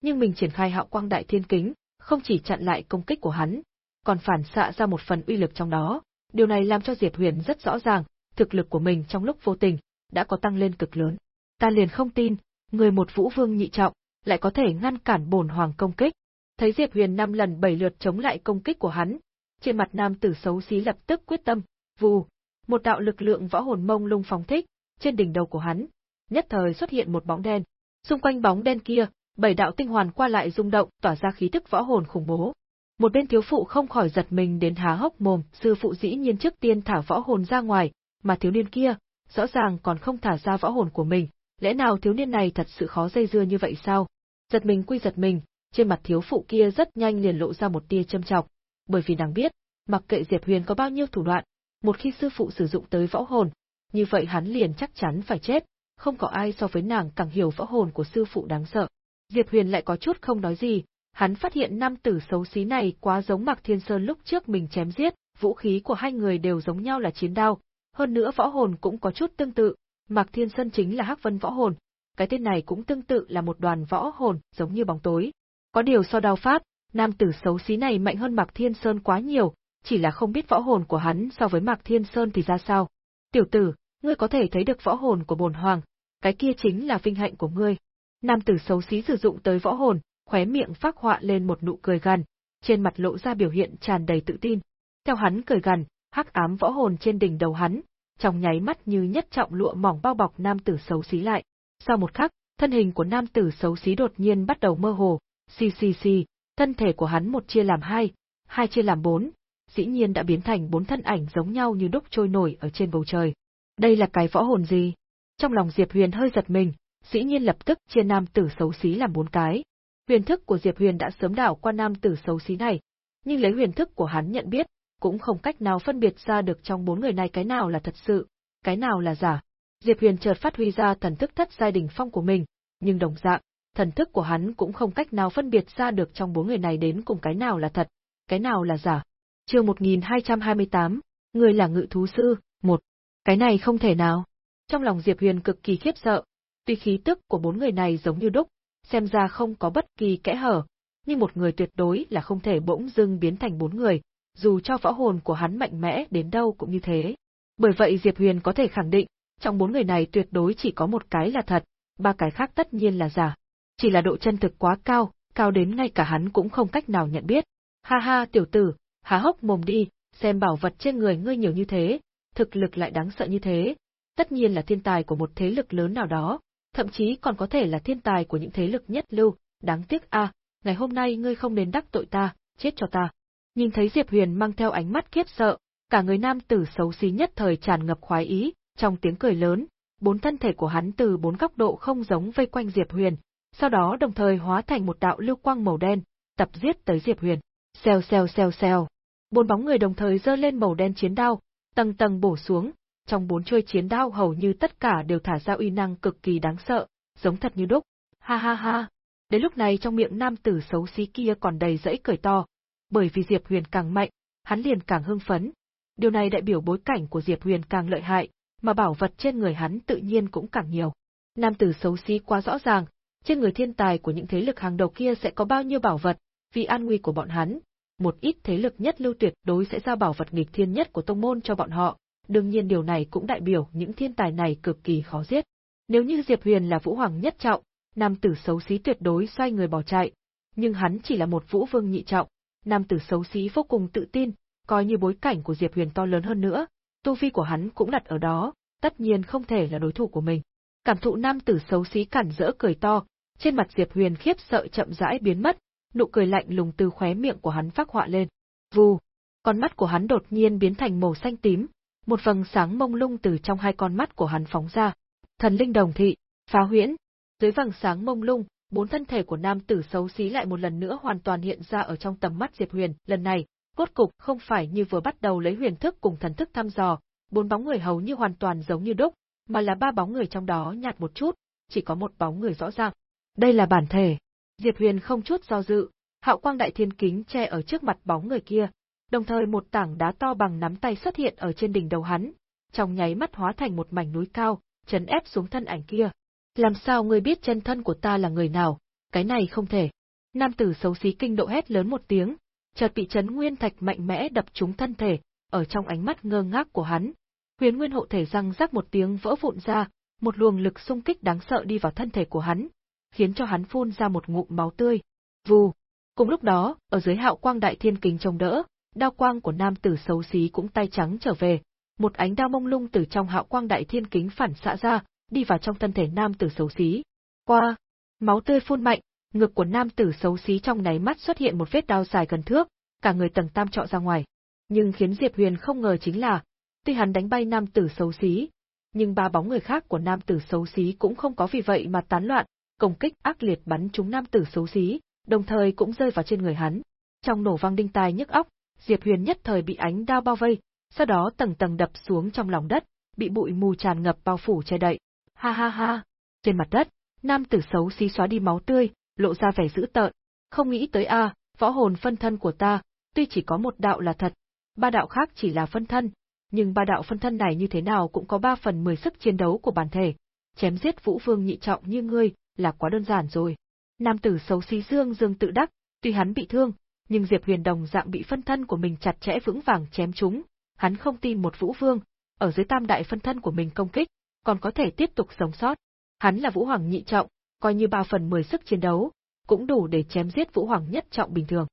[SPEAKER 1] Nhưng mình triển khai hạo quang đại thiên kính, không chỉ chặn lại công kích của hắn, còn phản xạ ra một phần uy lực trong đó. Điều này làm cho Diệp Huyền rất rõ ràng, thực lực của mình trong lúc vô tình, đã có tăng lên cực lớn. Ta liền không tin, người một vũ vương nhị trọng, lại có thể ngăn cản bổn hoàng công kích. Thấy Diệp Huyền năm lần bảy lượt chống lại công kích của hắn, trên mặt nam tử xấu xí lập tức quyết tâm, vù, một đạo lực lượng võ hồn mông lung phóng thích, trên đỉnh đầu của hắn, nhất thời xuất hiện một bóng đen. Xung quanh bóng đen kia, bảy đạo tinh hoàn qua lại rung động, tỏa ra khí tức võ hồn khủng bố. Một bên thiếu phụ không khỏi giật mình đến há hốc mồm, sư phụ dĩ nhiên trước tiên thả võ hồn ra ngoài, mà thiếu niên kia, rõ ràng còn không thả ra võ hồn của mình, lẽ nào thiếu niên này thật sự khó dây dưa như vậy sao? Giật mình quy giật mình, trên mặt thiếu phụ kia rất nhanh liền lộ ra một tia châm chọc, bởi vì nàng biết, mặc kệ Diệp Huyền có bao nhiêu thủ đoạn, một khi sư phụ sử dụng tới võ hồn, như vậy hắn liền chắc chắn phải chết, không có ai so với nàng càng hiểu võ hồn của sư phụ đáng sợ. Diệp Huyền lại có chút không nói gì, hắn phát hiện nam tử xấu xí này quá giống Mạc Thiên Sơn lúc trước mình chém giết, vũ khí của hai người đều giống nhau là chiến đao, hơn nữa võ hồn cũng có chút tương tự, Mạc Thiên Sơn chính là Hắc Vân võ hồn, cái tên này cũng tương tự là một đoàn võ hồn, giống như bóng tối. Có điều so đao pháp, nam tử xấu xí này mạnh hơn Mạc Thiên Sơn quá nhiều, chỉ là không biết võ hồn của hắn so với Mạc Thiên Sơn thì ra sao. Tiểu tử, ngươi có thể thấy được võ hồn của bồn hoàng, cái kia chính là vinh hạnh của ngươi. Nam tử xấu xí sử dụng tới võ hồn, khóe miệng phác họa lên một nụ cười gằn, trên mặt lộ ra biểu hiện tràn đầy tự tin. Theo hắn cười gằn, hắc ám võ hồn trên đỉnh đầu hắn, trong nháy mắt như nhất trọng lụa mỏng bao bọc nam tử xấu xí lại. Sau một khắc, thân hình của nam tử xấu xí đột nhiên bắt đầu mơ hồ, xì xì xì, thân thể của hắn một chia làm hai, hai chia làm bốn, dĩ nhiên đã biến thành bốn thân ảnh giống nhau như đúc trôi nổi ở trên bầu trời. Đây là cái võ hồn gì? Trong lòng Diệp Huyền hơi giật mình, dĩ nhiên lập tức chia nam tử xấu xí làm bốn cái. Huyền thức của Diệp Huyền đã sớm đảo qua nam tử xấu xí này, nhưng lấy huyền thức của hắn nhận biết, cũng không cách nào phân biệt ra được trong bốn người này cái nào là thật sự, cái nào là giả. Diệp Huyền chợt phát huy ra thần thức thất giai đỉnh phong của mình, nhưng đồng dạng, thần thức của hắn cũng không cách nào phân biệt ra được trong bốn người này đến cùng cái nào là thật, cái nào là giả. Chương 1228, người là ngự thú sư, một. Cái này không thể nào. Trong lòng Diệp Huyền cực kỳ khiếp sợ, tuy khí tức của bốn người này giống như đúc, xem ra không có bất kỳ kẽ hở, nhưng một người tuyệt đối là không thể bỗng dưng biến thành bốn người, dù cho võ hồn của hắn mạnh mẽ đến đâu cũng như thế. Bởi vậy Diệp Huyền có thể khẳng định, trong bốn người này tuyệt đối chỉ có một cái là thật, ba cái khác tất nhiên là giả. Chỉ là độ chân thực quá cao, cao đến ngay cả hắn cũng không cách nào nhận biết. Ha ha tiểu tử, há hốc mồm đi, xem bảo vật trên người ngươi nhiều như thế, thực lực lại đáng sợ như thế, tất nhiên là thiên tài của một thế lực lớn nào đó, thậm chí còn có thể là thiên tài của những thế lực nhất lưu, đáng tiếc a, ngày hôm nay ngươi không đến đắc tội ta, chết cho ta. Nhìn thấy Diệp Huyền mang theo ánh mắt khiếp sợ, cả người nam tử xấu xí nhất thời tràn ngập khoái ý, trong tiếng cười lớn, bốn thân thể của hắn từ bốn góc độ không giống vây quanh Diệp Huyền, sau đó đồng thời hóa thành một đạo lưu quang màu đen, tập giết tới Diệp Huyền. Xèo xèo xèo xèo. Bốn bóng người đồng thời giơ lên màu đen chiến đao, tầng tầng bổ xuống, trong bốn chuôi chiến đao hầu như tất cả đều thả ra uy năng cực kỳ đáng sợ, giống thật như đúc. Ha ha ha. Đến lúc này trong miệng nam tử xấu xí kia còn đầy rẫy cười to, bởi vì Diệp Huyền càng mạnh, hắn liền càng hưng phấn. Điều này đại biểu bối cảnh của Diệp Huyền càng lợi hại, mà bảo vật trên người hắn tự nhiên cũng càng nhiều. Nam tử xấu xí quá rõ ràng, trên người thiên tài của những thế lực hàng đầu kia sẽ có bao nhiêu bảo vật, vì an nguy của bọn hắn, một ít thế lực nhất lưu tuyệt đối sẽ giao bảo vật nghịch thiên nhất của tông môn cho bọn họ, đương nhiên điều này cũng đại biểu những thiên tài này cực kỳ khó giết. Nếu như Diệp Huyền là vũ hoàng nhất trọng, nam tử xấu xí tuyệt đối xoay người bỏ chạy, nhưng hắn chỉ là một vũ vương nhị trọng, nam tử xấu xí vô cùng tự tin, coi như bối cảnh của Diệp Huyền to lớn hơn nữa, tu vi của hắn cũng đặt ở đó, tất nhiên không thể là đối thủ của mình. Cảm thụ nam tử xấu xí cản rỡ cười to, trên mặt Diệp Huyền khiếp sợ chậm rãi biến mất, nụ cười lạnh lùng từ khóe miệng của hắn phác họa lên. Vù, con mắt của hắn đột nhiên biến thành màu xanh tím, một vầng sáng mông lung từ trong hai con mắt của hắn phóng ra. Thần linh đồng thị, phá huyễn. Dưới vầng sáng mông lung, bốn thân thể của nam tử xấu xí lại một lần nữa hoàn toàn hiện ra ở trong tầm mắt Diệp Huyền, lần này, cốt cục không phải như vừa bắt đầu lấy huyền thức cùng thần thức thăm dò, bốn bóng người hầu như hoàn toàn giống như đúc, mà là ba bóng người trong đó nhạt một chút, chỉ có một bóng người rõ ràng. Đây là bản thể. Diệp Huyền không chút do dự, hạo quang đại thiên kính che ở trước mặt bóng người kia, đồng thời một tảng đá to bằng nắm tay xuất hiện ở trên đỉnh đầu hắn, trong nháy mắt hóa thành một mảnh núi cao, chấn ép xuống thân ảnh kia. Làm sao ngươi biết chân thân của ta là người nào? Cái này không thể. Nam tử xấu xí kinh độ hét lớn một tiếng, chợt bị chấn nguyên thạch mạnh mẽ đập trúng thân thể, ở trong ánh mắt ngơ ngác của hắn. Huyền nguyên hộ thể răng rắc một tiếng vỡ vụn ra, một luồng lực xung kích đáng sợ đi vào thân thể của hắn, khiến cho hắn phun ra một ngụm máu tươi. Vù. Cùng lúc đó, ở dưới hạo quang đại thiên kính trông đỡ, đao quang của nam tử xấu xí cũng tay trắng trở về, một ánh đao mông lung từ trong hạo quang đại thiên kính phản xạ ra, đi vào trong thân thể nam tử xấu xí. Qua, máu tươi phun mạnh, ngực của nam tử xấu xí trong nháy mắt xuất hiện một vết đao dài gần thước, cả người tầng tam trọ ra ngoài. Nhưng khiến Diệp Huyền không ngờ chính là, tuy hắn đánh bay nam tử xấu xí, nhưng ba bóng người khác của nam tử xấu xí cũng không có vì vậy mà tán loạn, công kích ác liệt bắn trúng nam tử xấu xí, đồng thời cũng rơi vào trên người hắn. Trong nổ vang đinh tai nhức óc, Diệp Huyền nhất thời bị ánh đao bao vây, sau đó tầng tầng đập xuống trong lòng đất, bị bụi mù tràn ngập bao phủ che đậy. Ha ha ha. Trên mặt đất, nam tử xấu xí xóa đi máu tươi, lộ ra vẻ dữ tợn. Không nghĩ tới a, võ hồn phân thân của ta, tuy chỉ có một đạo là thật, ba đạo khác chỉ là phân thân, nhưng ba đạo phân thân này như thế nào cũng có ba phần mười sức chiến đấu của bản thể. Chém giết vũ vương nhị trọng như ngươi, là quá đơn giản rồi. Nam tử xấu xí dương dương tự đắc, tuy hắn bị thương, nhưng Diệp Huyền đồng dạng bị phân thân của mình chặt chẽ vững vàng chém trúng, hắn không tin một vũ vương, ở dưới tam đại phân thân của mình công kích, còn có thể tiếp tục sống sót. Hắn là vũ hoàng nhị trọng, coi như ba phần mười sức chiến đấu, cũng đủ để chém giết vũ hoàng nhất trọng bình thường.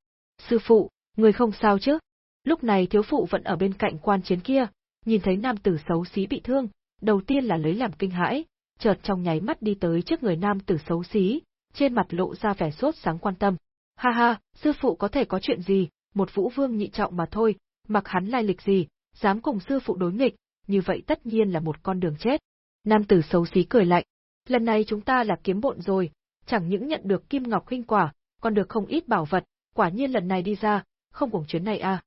[SPEAKER 1] Sư phụ, người không sao chứ? Lúc này thiếu phụ vẫn ở bên cạnh quan chiến kia, nhìn thấy nam tử xấu xí bị thương, đầu tiên là lấy làm kinh hãi, chợt trong nháy mắt đi tới trước người nam tử xấu xí, trên mặt lộ ra vẻ sốt sáng quan tâm. Ha ha, sư phụ có thể có chuyện gì, một vũ vương nhị trọng mà thôi, mặc hắn lai lịch gì, dám cùng sư phụ đối nghịch, như vậy tất nhiên là một con đường chết. Nam tử xấu xí cười lạnh. Lần này chúng ta là kiếm bộn rồi, chẳng những nhận được kim ngọc huynh quả, còn được không ít bảo vật, quả nhiên lần này đi ra, không cùng chuyến này à.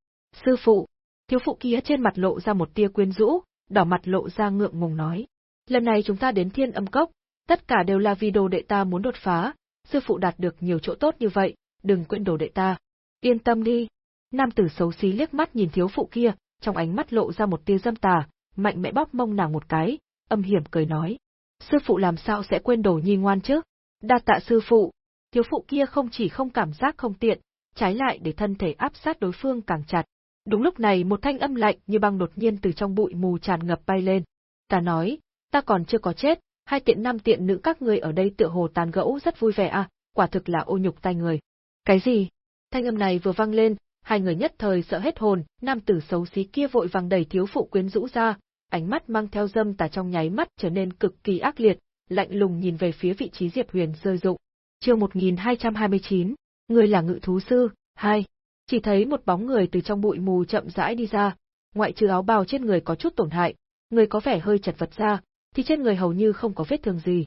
[SPEAKER 1] Sư phụ, thiếu phụ kia trên mặt lộ ra một tia quyến rũ, đỏ mặt lộ ra ngượng ngùng nói. Lần này chúng ta đến thiên âm cốc, tất cả đều là vì đồ đệ ta muốn đột phá, sư phụ đạt được nhiều chỗ tốt như vậy, đừng quên đồ đệ ta. Yên tâm đi. Nam tử xấu xí liếc mắt nhìn thiếu phụ kia, trong ánh mắt lộ ra một tia dâm tà, mạnh mẽ bóp mông nàng một cái, âm hiểm cười nói. Sư phụ làm sao sẽ quên đồ nhi ngoan chứ? Đa tạ sư phụ. Thiếu phụ kia không chỉ không cảm giác không tiện, trái lại để thân thể áp sát đối phương càng chặt. Đúng lúc này một thanh âm lạnh như băng đột nhiên từ trong bụi mù tràn ngập bay lên. Ta nói, ta còn chưa có chết, hai tiện nam tiện nữ các người ở đây tựa hồ tàn gẫu rất vui vẻ à, quả thực là ô nhục tay người. Cái gì? Thanh âm này vừa vang lên, hai người nhất thời sợ hết hồn, nam tử xấu xí kia vội vàng đẩy thiếu phụ quyến rũ ra, ánh mắt mang theo dâm tà trong nháy mắt trở nên cực kỳ ác liệt, lạnh lùng nhìn về phía vị trí Diệp Huyền rơi dụng. Chương 1229, người là ngự thú sư, 2. Chỉ thấy một bóng người từ trong bụi mù chậm rãi đi ra, ngoại trừ áo bào trên người có chút tổn hại, người có vẻ hơi chật vật ra, thì trên người hầu như không có vết thương gì.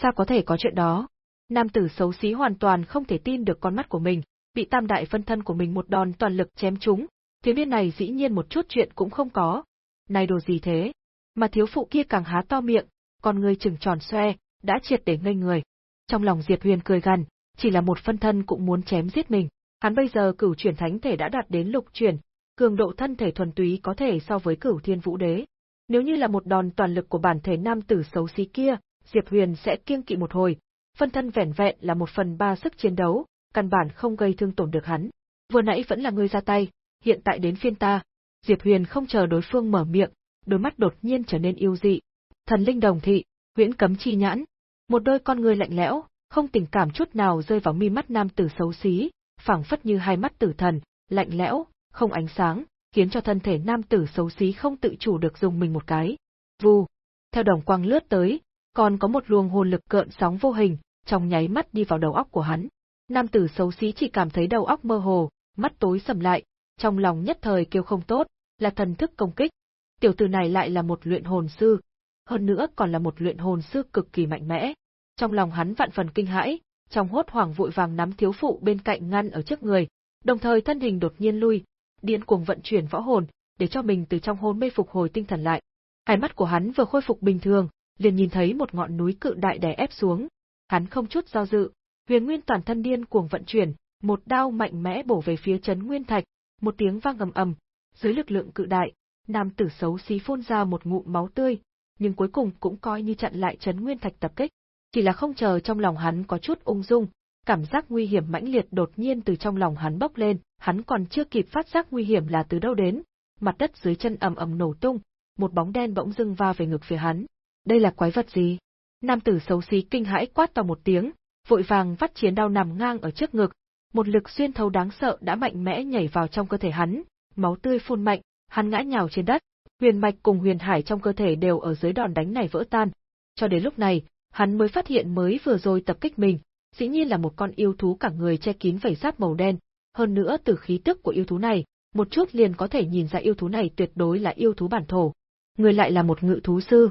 [SPEAKER 1] Sao có thể có chuyện đó? Nam tử xấu xí hoàn toàn không thể tin được con mắt của mình, bị tam đại phân thân của mình một đòn toàn lực chém trúng, thiếu niên này dĩ nhiên một chút chuyện cũng không có. Này đồ gì thế? Mà thiếu phụ kia càng há to miệng, con người trừng tròn xoe, đã triệt để ngây người. Trong lòng Diệp Huyền cười gằn, chỉ là một phân thân cũng muốn chém giết mình. Hắn bây giờ cửu chuyển thánh thể đã đạt đến lục chuyển, cường độ thân thể thuần túy có thể so với cửu thiên vũ đế. Nếu như là một đòn toàn lực của bản thể nam tử xấu xí kia, Diệp Huyền sẽ kiêng kỵ một hồi, phân thân vẻn vẹn là một phần ba sức chiến đấu, căn bản không gây thương tổn được hắn. Vừa nãy vẫn là ngươi ra tay, hiện tại đến phiên ta. Diệp Huyền không chờ đối phương mở miệng, đôi mắt đột nhiên trở nên yêu dị. Thần linh đồng thị, huyễn cấm chi nhãn, một đôi con người lạnh lẽo, không tình cảm chút nào rơi vào mi mắt nam tử xấu xí, phảng phất như hai mắt tử thần, lạnh lẽo, không ánh sáng, khiến cho thân thể nam tử xấu xí không tự chủ được dùng mình một cái. Vù, theo đồng quang lướt tới, còn có một luồng hồn lực cợn sóng vô hình, trong nháy mắt đi vào đầu óc của hắn. Nam tử xấu xí chỉ cảm thấy đầu óc mơ hồ, mắt tối sầm lại, trong lòng nhất thời kêu không tốt, là thần thức công kích. Tiểu tử này lại là một luyện hồn sư, hơn nữa còn là một luyện hồn sư cực kỳ mạnh mẽ. Trong lòng hắn vạn phần kinh hãi, trong hốt hoảng vội vàng nắm thiếu phụ bên cạnh ngăn ở trước người, đồng thời thân hình đột nhiên lui, điên cuồng vận chuyển võ hồn, để cho mình từ trong hôn mê phục hồi tinh thần lại. Hai mắt của hắn vừa khôi phục bình thường, liền nhìn thấy một ngọn núi cự đại đè ép xuống. Hắn không chút do dự, huyền nguyên toàn thân điên cuồng vận chuyển, một đao mạnh mẽ bổ về phía chấn nguyên thạch, một tiếng vang ầm ầm, dưới lực lượng cự đại, nam tử xấu xí phun ra một ngụm máu tươi, nhưng cuối cùng cũng coi như chặn lại chấn nguyên thạch tập kích. Chỉ là không chờ trong lòng hắn có chút ung dung, cảm giác nguy hiểm mãnh liệt đột nhiên từ trong lòng hắn bốc lên, hắn còn chưa kịp phát giác nguy hiểm là từ đâu đến, mặt đất dưới chân ầm ầm nổ tung, một bóng đen bỗng dưng va về ngực phía hắn. Đây là quái vật gì? Nam tử xấu xí kinh hãi quát to một tiếng, vội vàng vắt chiến đao nằm ngang ở trước ngực, một lực xuyên thấu đáng sợ đã mạnh mẽ nhảy vào trong cơ thể hắn, máu tươi phun mạnh, hắn ngã nhào trên đất, huyền mạch cùng huyền hải trong cơ thể đều ở dưới đòn đánh này vỡ tan. Cho đến lúc này, hắn mới phát hiện mới vừa rồi tập kích mình, dĩ nhiên là một con yêu thú cả người che kín vảy giáp màu đen, hơn nữa từ khí tức của yêu thú này, một chút liền có thể nhìn ra yêu thú này tuyệt đối là yêu thú bản thổ. Người lại là một ngự thú sư.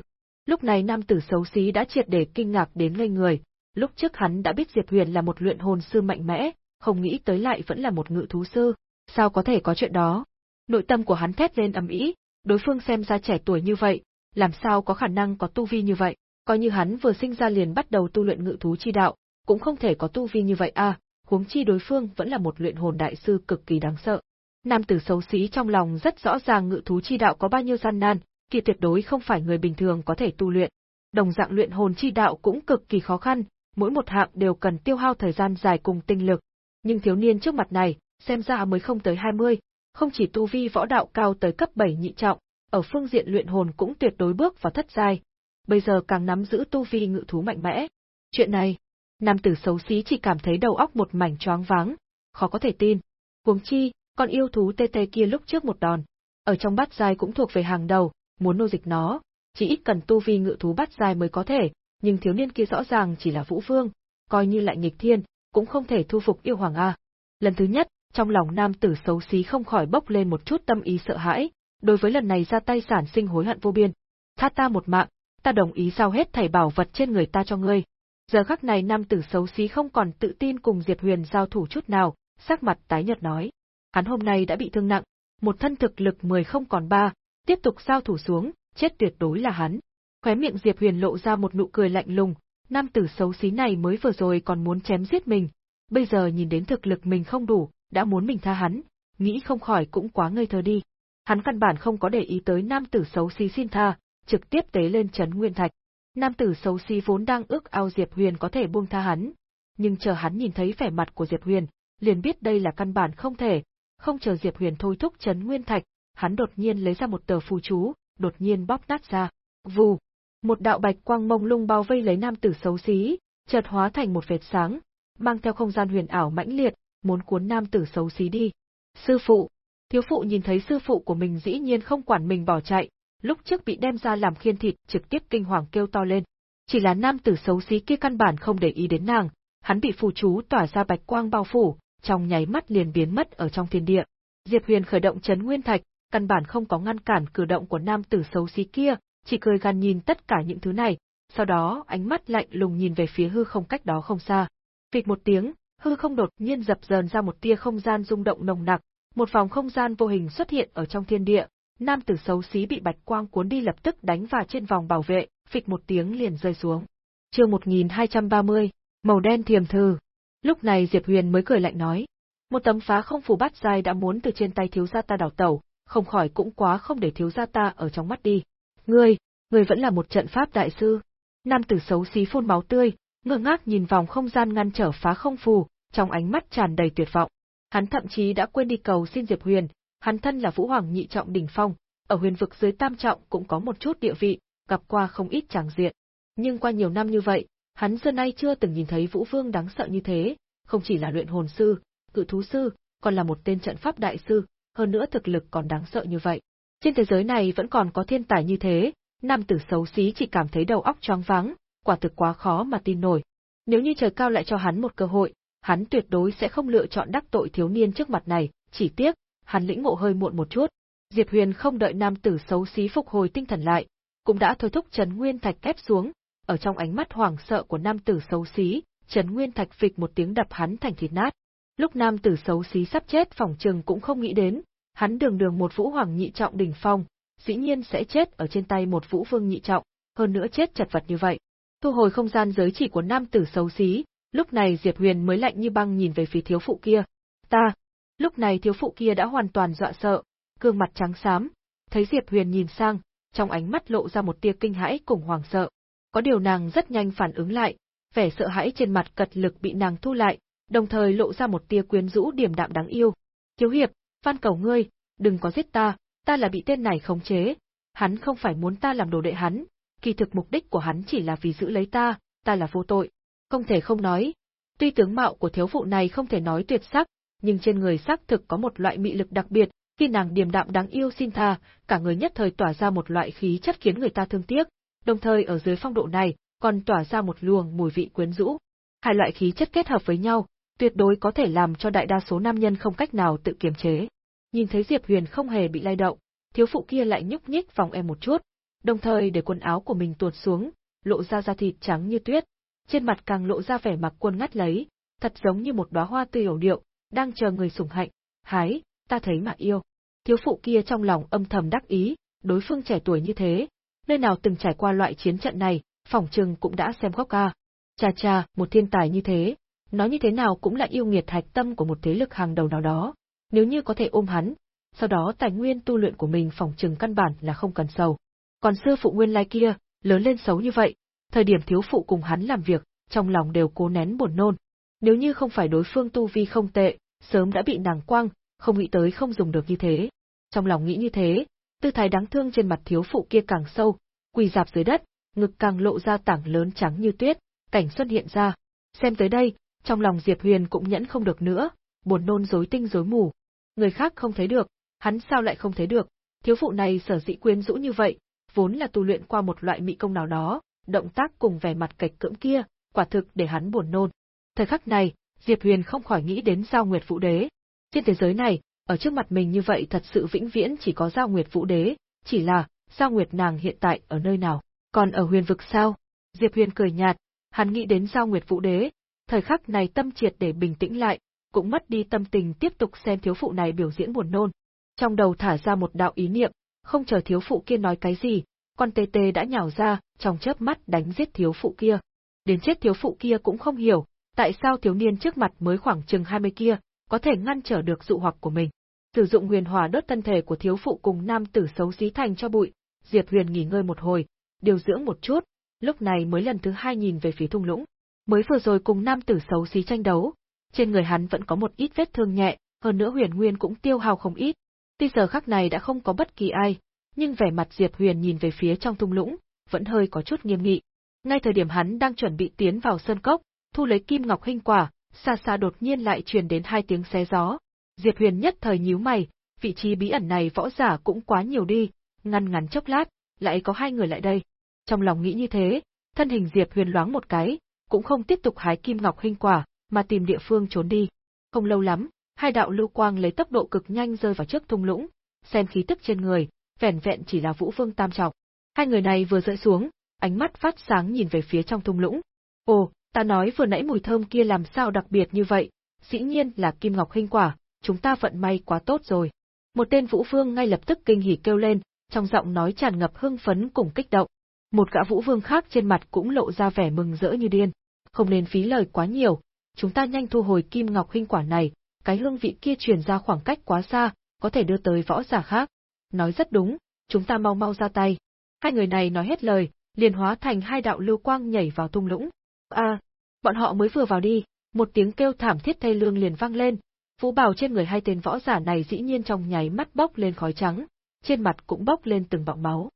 [SPEAKER 1] Lúc này nam tử xấu xí đã triệt để kinh ngạc đến ngây người, lúc trước hắn đã biết Diệp Huyền là một luyện hồn sư mạnh mẽ, không nghĩ tới lại vẫn là một ngự thú sư, sao có thể có chuyện đó? Nội tâm của hắn thét lên ầm ĩ, đối phương xem ra trẻ tuổi như vậy, làm sao có khả năng có tu vi như vậy, coi như hắn vừa sinh ra liền bắt đầu tu luyện ngự thú chi đạo, cũng không thể có tu vi như vậy à, huống chi đối phương vẫn là một luyện hồn đại sư cực kỳ đáng sợ. Nam tử xấu xí trong lòng rất rõ ràng ngự thú chi đạo có bao nhiêu gian nan, kia tuyệt đối không phải người bình thường có thể tu luyện. Đồng dạng luyện hồn chi đạo cũng cực kỳ khó khăn, mỗi một hạng đều cần tiêu hao thời gian dài cùng tinh lực. Nhưng thiếu niên trước mặt này, xem ra mới không tới 20, không chỉ tu vi võ đạo cao tới cấp 7 nhị trọng, ở phương diện luyện hồn cũng tuyệt đối bước vào thất giai. Bây giờ càng nắm giữ tu vi ngự thú mạnh mẽ. Chuyện này, nam tử xấu xí chỉ cảm thấy đầu óc một mảnh choáng váng, khó có thể tin. Huống chi, con yêu thú tê tê kia lúc trước một đòn, ở trong bát giai cũng thuộc về hàng đầu, muốn nô dịch nó, chỉ ít cần tu vi ngự thú bắt dài mới có thể, nhưng thiếu niên kia rõ ràng chỉ là vũ vương, coi như lại nghịch thiên, cũng không thể thu phục yêu hoàng a. Lần thứ nhất, trong lòng nam tử xấu xí không khỏi bốc lên một chút tâm ý sợ hãi, đối với lần này ra tay sản sinh hối hận vô biên. Tha ta một mạng, ta đồng ý giao hết thảy bảo vật trên người ta cho ngươi. Giờ khắc này nam tử xấu xí không còn tự tin cùng Diệp Huyền giao thủ chút nào, sắc mặt tái nhợt nói. Hắn hôm nay đã bị thương nặng, một thân thực lực mười không còn ba, tiếp tục giao thủ xuống, chết tuyệt đối là hắn. Khóe miệng Diệp Huyền lộ ra một nụ cười lạnh lùng, nam tử xấu xí này mới vừa rồi còn muốn chém giết mình, bây giờ nhìn đến thực lực mình không đủ, đã muốn mình tha hắn, nghĩ không khỏi cũng quá ngây thơ đi. Hắn căn bản không có để ý tới nam tử xấu xí xin tha, trực tiếp tế lên chấn nguyên thạch. Nam tử xấu xí vốn đang ước ao Diệp Huyền có thể buông tha hắn, nhưng chờ hắn nhìn thấy vẻ mặt của Diệp Huyền, liền biết đây là căn bản không thể, không chờ Diệp Huyền thôi thúc chấn nguyên thạch, hắn đột nhiên lấy ra một tờ phù chú, đột nhiên bóp nát ra. Vù, một đạo bạch quang mông lung bao vây lấy nam tử xấu xí, chợt hóa thành một vệt sáng, mang theo không gian huyền ảo mãnh liệt, muốn cuốn nam tử xấu xí đi. Sư phụ, thiếu phụ nhìn thấy sư phụ của mình dĩ nhiên không quản mình bỏ chạy, lúc trước bị đem ra làm khiên thịt trực tiếp kinh hoàng kêu to lên. Chỉ là nam tử xấu xí kia căn bản không để ý đến nàng, hắn bị phù chú tỏa ra bạch quang bao phủ, trong nháy mắt liền biến mất ở trong thiên địa. Diệp Huyền khởi động chấn nguyên thạch, căn bản không có ngăn cản cử động của nam tử xấu xí kia, chỉ cười gan nhìn tất cả những thứ này, sau đó ánh mắt lạnh lùng nhìn về phía hư không cách đó không xa. Phịch một tiếng, hư không đột nhiên dập dờn ra một tia không gian rung động nồng nặc, một vòng không gian vô hình xuất hiện ở trong thiên địa, nam tử xấu xí bị bạch quang cuốn đi lập tức đánh vào trên vòng bảo vệ, phịch một tiếng liền rơi xuống. Chương 1230, màu đen thiềm thư. Lúc này Diệp Huyền mới cười lạnh nói, một tấm phá không phù bát dài đã muốn từ trên tay thiếu gia ta đảo tẩu, không khỏi cũng quá không để thiếu gia ta ở trong mắt đi. Ngươi, ngươi vẫn là một trận pháp đại sư. Nam tử xấu xí phun máu tươi, ngơ ngác nhìn vòng không gian ngăn trở phá không phù, trong ánh mắt tràn đầy tuyệt vọng. Hắn thậm chí đã quên đi cầu xin Diệp Huyền, hắn thân là Vũ Hoàng nhị trọng đỉnh phong, ở huyền vực dưới tam trọng cũng có một chút địa vị, gặp qua không ít tràng diện. Nhưng qua nhiều năm như vậy, hắn xưa nay chưa từng nhìn thấy Vũ Vương đáng sợ như thế, không chỉ là luyện hồn sư, cự thú sư, còn là một tên trận pháp đại sư, hơn nữa thực lực còn đáng sợ như vậy. Trên thế giới này vẫn còn có thiên tài như thế, nam tử xấu xí chỉ cảm thấy đầu óc choáng váng, quả thực quá khó mà tin nổi. Nếu như trời cao lại cho hắn một cơ hội, hắn tuyệt đối sẽ không lựa chọn đắc tội thiếu niên trước mặt này, chỉ tiếc, hắn lĩnh ngộ hơi muộn một chút. Diệp Huyền không đợi nam tử xấu xí phục hồi tinh thần lại, cũng đã thôi thúc Trần Nguyên Thạch ép xuống, ở trong ánh mắt hoảng sợ của nam tử xấu xí, Trần Nguyên Thạch phịch một tiếng đập hắn thành thịt nát. Lúc nam tử xấu xí sắp chết phòng trừng cũng không nghĩ đến, hắn đường đường một vũ hoàng nhị trọng đỉnh phong, dĩ nhiên sẽ chết ở trên tay một vũ vương nhị trọng, hơn nữa chết chật vật như vậy. Thu hồi không gian giới chỉ của nam tử xấu xí, lúc này Diệp Huyền mới lạnh như băng nhìn về phía thiếu phụ kia. Ta! Lúc này thiếu phụ kia đã hoàn toàn dọa sợ, gương mặt trắng xám, thấy Diệp Huyền nhìn sang, trong ánh mắt lộ ra một tia kinh hãi cùng hoàng sợ. Có điều nàng rất nhanh phản ứng lại, vẻ sợ hãi trên mặt cật lực bị nàng thu lại, đồng thời lộ ra một tia quyến rũ điểm đạm đáng yêu. Thiếu hiệp, van cầu ngươi, đừng có giết ta, ta là bị tên này khống chế, hắn không phải muốn ta làm đồ đệ hắn, kỳ thực mục đích của hắn chỉ là vì giữ lấy ta, ta là vô tội. Không thể không nói, tuy tướng mạo của thiếu phụ này không thể nói tuyệt sắc, nhưng trên người sắc thực có một loại mị lực đặc biệt, khi nàng điềm đạm đáng yêu xin tha, cả người nhất thời tỏa ra một loại khí chất khiến người ta thương tiếc, đồng thời ở dưới phong độ này, còn tỏa ra một luồng mùi vị quyến rũ. Hai loại khí chất kết hợp với nhau, tuyệt đối có thể làm cho đại đa số nam nhân không cách nào tự kiềm chế. Nhìn thấy Diệp Huyền không hề bị lay động, thiếu phụ kia lại nhúc nhích vòng em một chút, đồng thời để quần áo của mình tuột xuống, lộ ra da thịt trắng như tuyết, trên mặt càng lộ ra vẻ mặc quân ngắt lấy, thật giống như một đóa hoa tươi ổ điệu, đang chờ người sủng hạnh, hái, ta thấy mà yêu. Thiếu phụ kia trong lòng âm thầm đắc ý, đối phương trẻ tuổi như thế, nơi nào từng trải qua loại chiến trận này, phỏng chừng cũng đã xem góc ca. Cha cha, một thiên tài như thế, nói như thế nào cũng là yêu nghiệt hạch tâm của một thế lực hàng đầu nào đó. Nếu như có thể ôm hắn, sau đó tài nguyên tu luyện của mình phòng trừng căn bản là không cần sầu. Còn sư phụ nguyên lai kia, lớn lên xấu như vậy, thời điểm thiếu phụ cùng hắn làm việc, trong lòng đều cố nén buồn nôn. Nếu như không phải đối phương tu vi không tệ, sớm đã bị nàng quăng, không nghĩ tới không dùng được như thế. Trong lòng nghĩ như thế, tư thái đáng thương trên mặt thiếu phụ kia càng sâu, quỳ dạp dưới đất, ngực càng lộ ra tảng lớn trắng như tuyết, cảnh xuất hiện ra. Xem tới đây, trong lòng Diệp Huyền cũng nhẫn không được nữa, buồn nôn rối tinh rối mù. Người khác không thấy được, hắn sao lại không thấy được, thiếu phụ này sở dĩ quyến rũ như vậy, vốn là tu luyện qua một loại mỹ công nào đó, động tác cùng vẻ mặt kịch cưỡng kia, quả thực để hắn buồn nôn. Thời khắc này, Diệp Huyền không khỏi nghĩ đến Giao Nguyệt Vũ Đế. Trên thế giới này, ở trước mặt mình như vậy thật sự vĩnh viễn chỉ có Giao Nguyệt Vũ Đế, chỉ là, Giao Nguyệt nàng hiện tại ở nơi nào? Còn ở huyền vực sao? Diệp Huyền cười nhạt, hắn nghĩ đến Giao Nguyệt Vũ Đế, thời khắc này tâm triệt để bình tĩnh lại, cũng mất đi tâm tình tiếp tục xem thiếu phụ này biểu diễn buồn nôn. Trong đầu thả ra một đạo ý niệm, không chờ thiếu phụ kia nói cái gì, con tê tê đã nhào ra, trong chớp mắt đánh giết thiếu phụ kia. Đến chết thiếu phụ kia cũng không hiểu, tại sao thiếu niên trước mặt mới khoảng chừng 20 kia, có thể ngăn trở được dụ hoặc của mình. Sử dụng huyền hỏa đốt thân thể của thiếu phụ cùng nam tử xấu xí thành cho bụi, Diệp Huyền nghỉ ngơi một hồi, điều dưỡng một chút, lúc này mới lần thứ hai nhìn về phía thung lũng. Mới vừa rồi cùng nam tử xấu xí tranh đấu, trên người hắn vẫn có một ít vết thương nhẹ, hơn nữa Huyền Nguyên cũng tiêu hao không ít. Tuy giờ khắc này đã không có bất kỳ ai, nhưng vẻ mặt Diệp Huyền nhìn về phía trong thung lũng, vẫn hơi có chút nghiêm nghị. Ngay thời điểm hắn đang chuẩn bị tiến vào sơn cốc, thu lấy kim ngọc hình quả, xa xa đột nhiên lại truyền đến hai tiếng xé gió. Diệp Huyền nhất thời nhíu mày, vị trí bí ẩn này võ giả cũng quá nhiều đi, ngăn ngắn chốc lát, lại có hai người lại đây. Trong lòng nghĩ như thế, thân hình Diệp Huyền loáng một cái, cũng không tiếp tục hái kim ngọc hình quả, mà tìm địa phương trốn đi. Không lâu lắm, hai đạo lưu quang lấy tốc độ cực nhanh rơi vào trước thung lũng, xem khí tức trên người, vẻn vẹn chỉ là Vũ Vương Tam trọng. Hai người này vừa rơi xuống, ánh mắt phát sáng nhìn về phía trong thung lũng. Ồ, ta nói vừa nãy mùi thơm kia làm sao đặc biệt như vậy, dĩ nhiên là kim ngọc hình quả, chúng ta vận may quá tốt rồi. Một tên Vũ Vương ngay lập tức kinh hỉ kêu lên, trong giọng nói tràn ngập hưng phấn cùng kích động. Một gã Vũ Vương khác trên mặt cũng lộ ra vẻ mừng rỡ như điên. Không nên phí lời quá nhiều, chúng ta nhanh thu hồi kim ngọc huynh quả này, cái hương vị kia truyền ra khoảng cách quá xa, có thể đưa tới võ giả khác. Nói rất đúng, chúng ta mau mau ra tay. Hai người này nói hết lời, liền hóa thành hai đạo lưu quang nhảy vào tung lũng. À, bọn họ mới vừa vào đi, một tiếng kêu thảm thiết thê lương liền vang lên. Vũ bào trên người hai tên võ giả này dĩ nhiên trong nháy mắt bốc lên khói trắng, trên mặt cũng bốc lên từng bọng máu.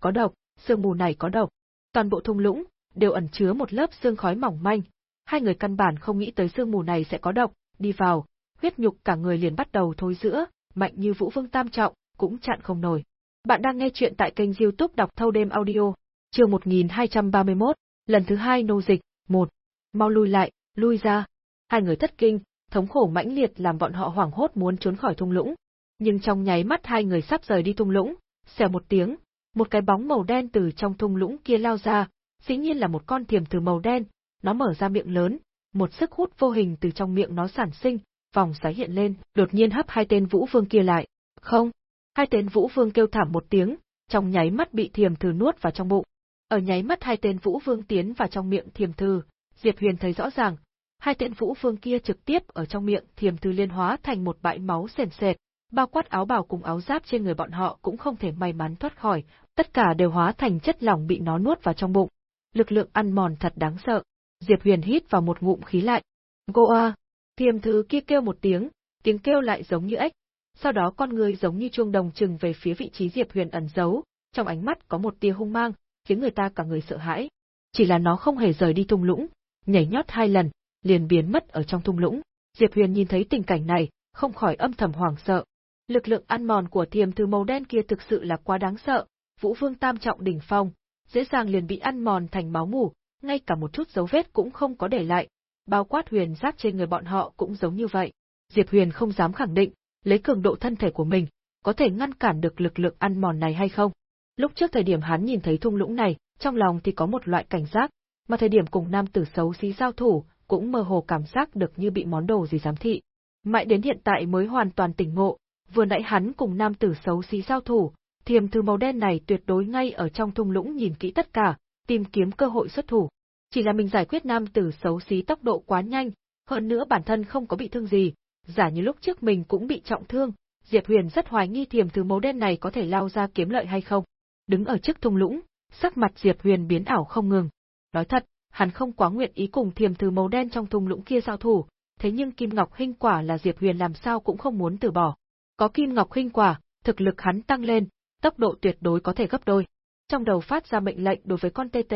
[SPEAKER 1] Có độc, sương mù này có độc. Toàn bộ thung lũng đều ẩn chứa một lớp sương khói mỏng manh. Hai người căn bản không nghĩ tới sương mù này sẽ có độc, đi vào, huyết nhục cả người liền bắt đầu thối giữa, mạnh như Vũ Vương Tam trọng, cũng chặn không nổi. Bạn đang nghe chuyện tại kênh youtube đọc thâu đêm audio, chương 1231, lần thứ hai nô dịch, một. Mau lui lại, lui ra. Hai người thất kinh, thống khổ mãnh liệt làm bọn họ hoảng hốt muốn trốn khỏi thung lũng. Nhưng trong nháy mắt hai người sắp rời đi thung lũng, xèo một tiếng, một cái bóng màu đen từ trong thung lũng kia lao ra, dĩ nhiên là một con thiềm thử màu đen, nó mở ra miệng lớn, một sức hút vô hình từ trong miệng nó sản sinh, vòng xoáy hiện lên, đột nhiên hấp hai tên vũ vương kia lại. Không, hai tên vũ vương kêu thảm một tiếng, trong nháy mắt bị thiềm thử nuốt vào trong bụng. Ở nháy mắt hai tên vũ vương tiến vào trong miệng thiềm thử, Diệp Huyền thấy rõ ràng, hai tên vũ vương kia trực tiếp ở trong miệng thiềm thử liên hóa thành một bãi máu sền sệt, bao quát áo bào cùng áo giáp trên người bọn họ cũng không thể may mắn thoát khỏi, tất cả đều hóa thành chất lỏng bị nó nuốt vào trong bụng. Lực lượng ăn mòn thật đáng sợ. Diệp Huyền hít vào một ngụm khí lạnh. Goa, thiềm thứ kia kêu một tiếng, tiếng kêu lại giống như ếch. Sau đó con người giống như chuông đồng chừng về phía vị trí Diệp Huyền ẩn giấu, trong ánh mắt có một tia hung mang, khiến người ta cả người sợ hãi. Chỉ là nó không hề rời đi thung lũng, nhảy nhót hai lần, liền biến mất ở trong thung lũng. Diệp Huyền nhìn thấy tình cảnh này, không khỏi âm thầm hoảng sợ. Lực lượng ăn mòn của thiềm thứ màu đen kia thực sự là quá đáng sợ, Vũ Vương tam trọng đỉnh phong, dễ dàng liền bị ăn mòn thành máu mủ, ngay cả một chút dấu vết cũng không có để lại, bao quát huyền giáp trên người bọn họ cũng giống như vậy. Diệp Huyền không dám khẳng định, lấy cường độ thân thể của mình, có thể ngăn cản được lực lượng ăn mòn này hay không. Lúc trước thời điểm hắn nhìn thấy thung lũng này, trong lòng thì có một loại cảnh giác, mà thời điểm cùng nam tử xấu xí giao thủ, cũng mơ hồ cảm giác được như bị món đồ gì giám thị. Mãi đến hiện tại mới hoàn toàn tỉnh ngộ, vừa nãy hắn cùng nam tử xấu xí giao thủ, thiềm thư màu đen này tuyệt đối ngay ở trong thung lũng nhìn kỹ tất cả, tìm kiếm cơ hội xuất thủ. Chỉ là mình giải quyết nam tử xấu xí tốc độ quá nhanh, hơn nữa bản thân không có bị thương gì, giả như lúc trước mình cũng bị trọng thương, Diệp Huyền rất hoài nghi thiềm thứ màu đen này có thể lao ra kiếm lợi hay không. Đứng ở trước thung lũng, sắc mặt Diệp Huyền biến ảo không ngừng. Nói thật, hắn không quá nguyện ý cùng thiềm thứ màu đen trong thung lũng kia giao thủ, thế nhưng Kim Ngọc Hinh quả là Diệp Huyền làm sao cũng không muốn từ bỏ. Có Kim Ngọc Hinh quả, thực lực hắn tăng lên, tốc độ tuyệt đối có thể gấp đôi. Trong đầu phát ra mệnh lệnh đối với con TT.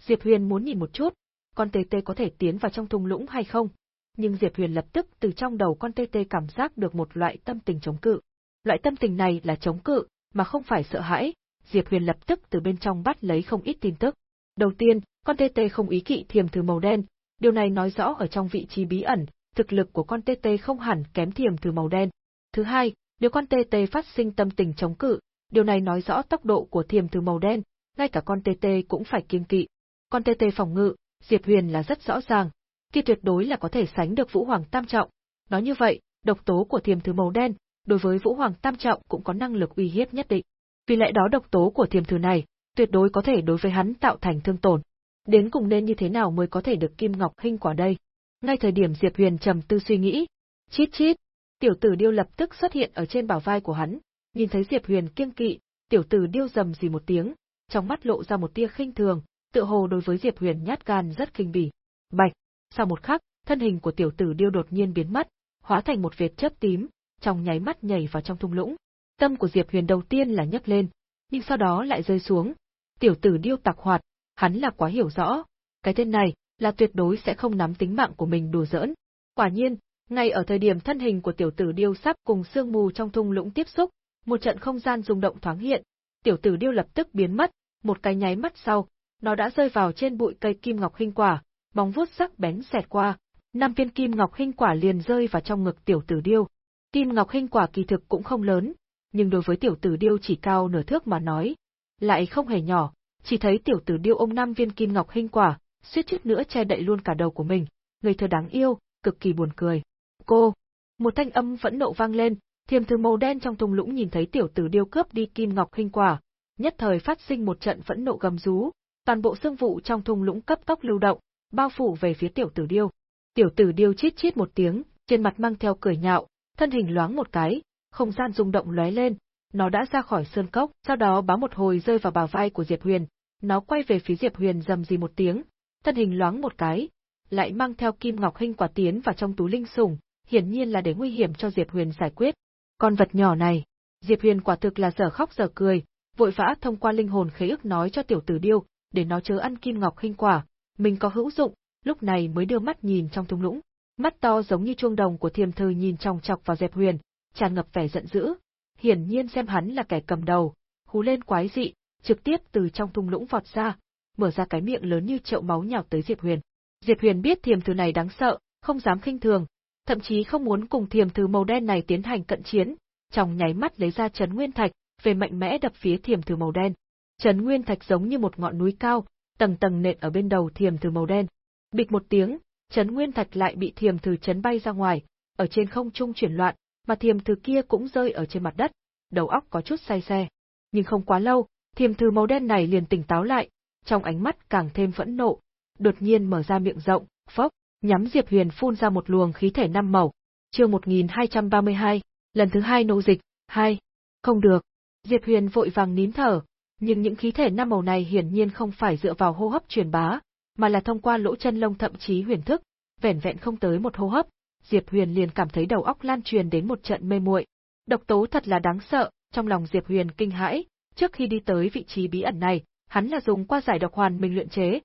[SPEAKER 1] Diệp Huyền muốn nhìn một chút, con TT có thể tiến vào trong thung lũng hay không. Nhưng Diệp Huyền lập tức từ trong đầu con TT cảm giác được một loại tâm tình chống cự. Loại tâm tình này là chống cự, mà không phải sợ hãi. Diệp Huyền lập tức từ bên trong bắt lấy không ít tin tức. Đầu tiên, con TT không ý kỵ thiềm thứ màu đen, điều này nói rõ ở trong vị trí bí ẩn, thực lực của con TT không hẳn kém thiềm thứ màu đen. Thứ hai, nếu con TT phát sinh tâm tình chống cự, điều này nói rõ tốc độ của thiềm thứ màu đen, ngay cả con TT cũng phải kiêng kỵ. Con TT phòng ngự, Diệp Huyền là rất rõ ràng, kia tuyệt đối là có thể sánh được Vũ Hoàng Tam Trọng. Nói như vậy, độc tố của thiềm thứ màu đen, đối với Vũ Hoàng Tam Trọng cũng có năng lực uy hiếp nhất định. Vì lẽ đó độc tố của thiềm thứ này, tuyệt đối có thể đối với hắn tạo thành thương tổn. Đến cùng nên như thế nào mới có thể được Kim Ngọc Hinh quả đây? Ngay thời điểm Diệp Huyền trầm tư suy nghĩ, chít chít, tiểu tử điêu lập tức xuất hiện ở trên bảo vai của hắn, nhìn thấy Diệp Huyền kiêng kỵ, tiểu tử điêu rầm gì một tiếng, trong mắt lộ ra một tia khinh thường, tựa hồ đối với Diệp Huyền nhát gan rất kinh bỉ. Bạch, sau một khắc, thân hình của tiểu tử điêu đột nhiên biến mất, hóa thành một vệt chớp tím, trong nháy mắt nhảy vào trong thung lũng. Tâm của Diệp Huyền đầu tiên là nhấc lên, nhưng sau đó lại rơi xuống. Tiểu tử điêu tặc hoạt, hắn là quá hiểu rõ, cái tên này là tuyệt đối sẽ không nắm tính mạng của mình đùa giỡn. Quả nhiên, ngay ở thời điểm thân hình của tiểu tử điêu sắp cùng sương mù trong thung lũng tiếp xúc, một trận không gian rung động thoáng hiện, tiểu tử điêu lập tức biến mất, một cái nháy mắt sau, nó đã rơi vào trên bụi cây kim ngọc hình quả, bóng vuốt sắc bén xẹt qua, năm viên kim ngọc hinh quả liền rơi vào trong ngực tiểu tử điêu. Kim ngọc hinh quả kỳ thực cũng không lớn, nhưng đối với tiểu tử điêu chỉ cao nửa thước mà nói, lại không hề nhỏ, chỉ thấy tiểu tử điêu ôm năm viên kim ngọc hinh quả, suýt chút nữa che đậy luôn cả đầu của mình, người thơ đáng yêu, cực kỳ buồn cười. Cô! Một thanh âm vẫn nộ vang lên, thiềm thư màu đen trong thung lũng nhìn thấy tiểu tử điêu cướp đi kim ngọc hình quả, nhất thời phát sinh một trận phẫn nộ gầm rú, toàn bộ xương vụ trong thung lũng cấp tốc lưu động, bao phủ về phía tiểu tử điêu. Tiểu tử điêu chít chít một tiếng, trên mặt mang theo cười nhạo, thân hình loáng một cái, không gian rung động lóe lên, nó đã ra khỏi sơn cốc, sau đó bá một hồi rơi vào bào vai của Diệp Huyền, nó quay về phía Diệp Huyền rầm gì một tiếng, thân hình loáng một cái, lại mang theo kim ngọc hình quả tiến vào trong túi linh sủng, hiển nhiên là để nguy hiểm cho Diệp Huyền giải quyết. Con vật nhỏ này, Diệp Huyền quả thực là giờ khóc giờ cười, vội vã thông qua linh hồn khế ước nói cho tiểu tử điêu, để nó chớ ăn kim ngọc hình quả, mình có hữu dụng, lúc này mới đưa mắt nhìn trong thung lũng. Mắt to giống như chuông đồng của thiềm thư nhìn trong chọc vào Diệp Huyền, tràn ngập vẻ giận dữ. Hiển nhiên xem hắn là kẻ cầm đầu, hú lên quái dị, trực tiếp từ trong thung lũng vọt ra, mở ra cái miệng lớn như chậu máu nhào tới Diệp Huyền. Diệp Huyền biết thiềm thư này đáng sợ, không dám khinh thường, thậm chí không muốn cùng thiềm thứ màu đen này tiến hành cận chiến, trong nháy mắt lấy ra chấn nguyên thạch, về mạnh mẽ đập phía thiềm thứ màu đen. Chấn nguyên thạch giống như một ngọn núi cao, tầng tầng nện ở bên đầu thiềm thứ màu đen. Bịch một tiếng, chấn nguyên thạch lại bị thiềm thứ chấn bay ra ngoài, ở trên không trung chuyển loạn, mà thiềm thứ kia cũng rơi ở trên mặt đất, đầu óc có chút say xe. Nhưng không quá lâu, thiềm thứ màu đen này liền tỉnh táo lại, trong ánh mắt càng thêm phẫn nộ, đột nhiên mở ra miệng rộng, phốc, nhắm Diệp Huyền phun ra một luồng khí thể năm màu. Chương 1232, lần thứ hai nô dịch, hai. Không được. Diệp Huyền vội vàng nín thở, nhưng những khí thể năm màu này hiển nhiên không phải dựa vào hô hấp truyền bá, mà là thông qua lỗ chân lông thậm chí huyền thức, vẻn vẹn không tới một hô hấp, Diệp Huyền liền cảm thấy đầu óc lan truyền đến một trận mê muội. Độc tố thật là đáng sợ, trong lòng Diệp Huyền kinh hãi, trước khi đi tới vị trí bí ẩn này, hắn là dùng qua giải độc hoàn mình luyện chế.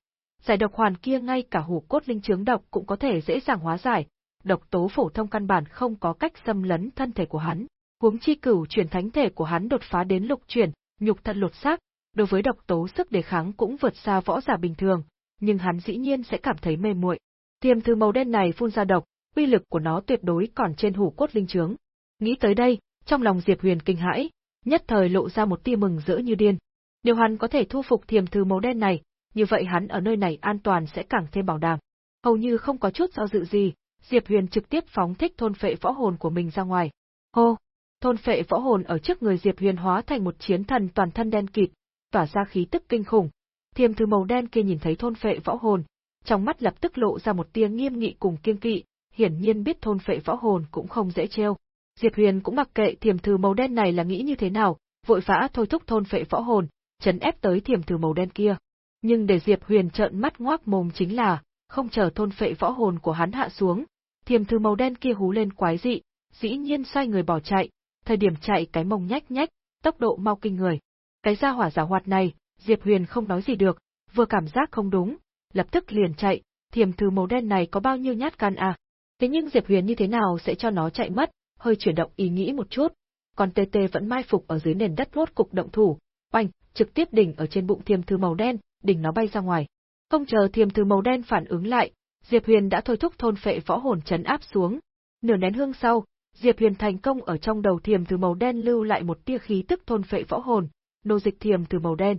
[SPEAKER 1] Giải độc hoàn kia ngay cả hủ cốt linh chướng độc cũng có thể dễ dàng hóa giải, độc tố phổ thông căn bản không có cách xâm lấn thân thể của hắn. Huống chi cửu chuyển thánh thể của hắn đột phá đến lục chuyển, nhục thân lột xác, đối với độc tố sức đề kháng cũng vượt xa võ giả bình thường, nhưng hắn dĩ nhiên sẽ cảm thấy mê muội. Tiềm thư màu đen này phun ra độc, uy lực của nó tuyệt đối còn trên hủ cốt linh trướng. Nghĩ tới đây, trong lòng Diệp Huyền kinh hãi, nhất thời lộ ra một tia mừng rỡ như điên. Nếu hắn có thể thu phục thiềm thư màu đen này, như vậy hắn ở nơi này an toàn sẽ càng thêm bảo đảm. Hầu như không có chút do dự gì, Diệp Huyền trực tiếp phóng thích thôn phệ võ hồn của mình ra ngoài. Hô! Thôn phệ võ hồn ở trước người Diệp Huyền hóa thành một chiến thần toàn thân đen kịt, tỏa ra khí tức kinh khủng. Thiềm thư màu đen kia nhìn thấy thôn phệ võ hồn, trong mắt lập tức lộ ra một tia nghiêm nghị cùng kiên kỵ, hiển nhiên biết thôn phệ võ hồn cũng không dễ treo. Diệp Huyền cũng mặc kệ thiềm thư màu đen này là nghĩ như thế nào, vội vã thôi thúc thôn phệ võ hồn, chấn ép tới thiềm thư màu đen kia. Nhưng để Diệp Huyền trợn mắt ngoác mồm chính là, không chờ thôn phệ võ hồn của hắn hạ xuống, thiềm thư màu đen kia hú lên quái dị, dĩ nhiên xoay người bỏ chạy, thời điểm chạy cái mông nhách nhách, tốc độ mau kinh người. Cái gia hỏa giả hoạt này, Diệp Huyền không nói gì được, vừa cảm giác không đúng, lập tức liền chạy, thiềm thư màu đen này có bao nhiêu nhát can à. Thế nhưng Diệp Huyền như thế nào sẽ cho nó chạy mất, hơi chuyển động ý nghĩ một chút, còn TT vẫn mai phục ở dưới nền đất rốt cục động thủ, oanh, trực tiếp đỉnh ở trên bụng thiềm thư màu đen, đỉnh nó bay ra ngoài. Không chờ thiềm thư màu đen phản ứng lại, Diệp Huyền đã thôi thúc thôn phệ võ hồn chấn áp xuống. Nửa nén hương sau, Diệp Huyền thành công ở trong đầu thiềm từ màu đen lưu lại một tia khí tức thôn phệ võ hồn, nô dịch thiềm từ màu đen.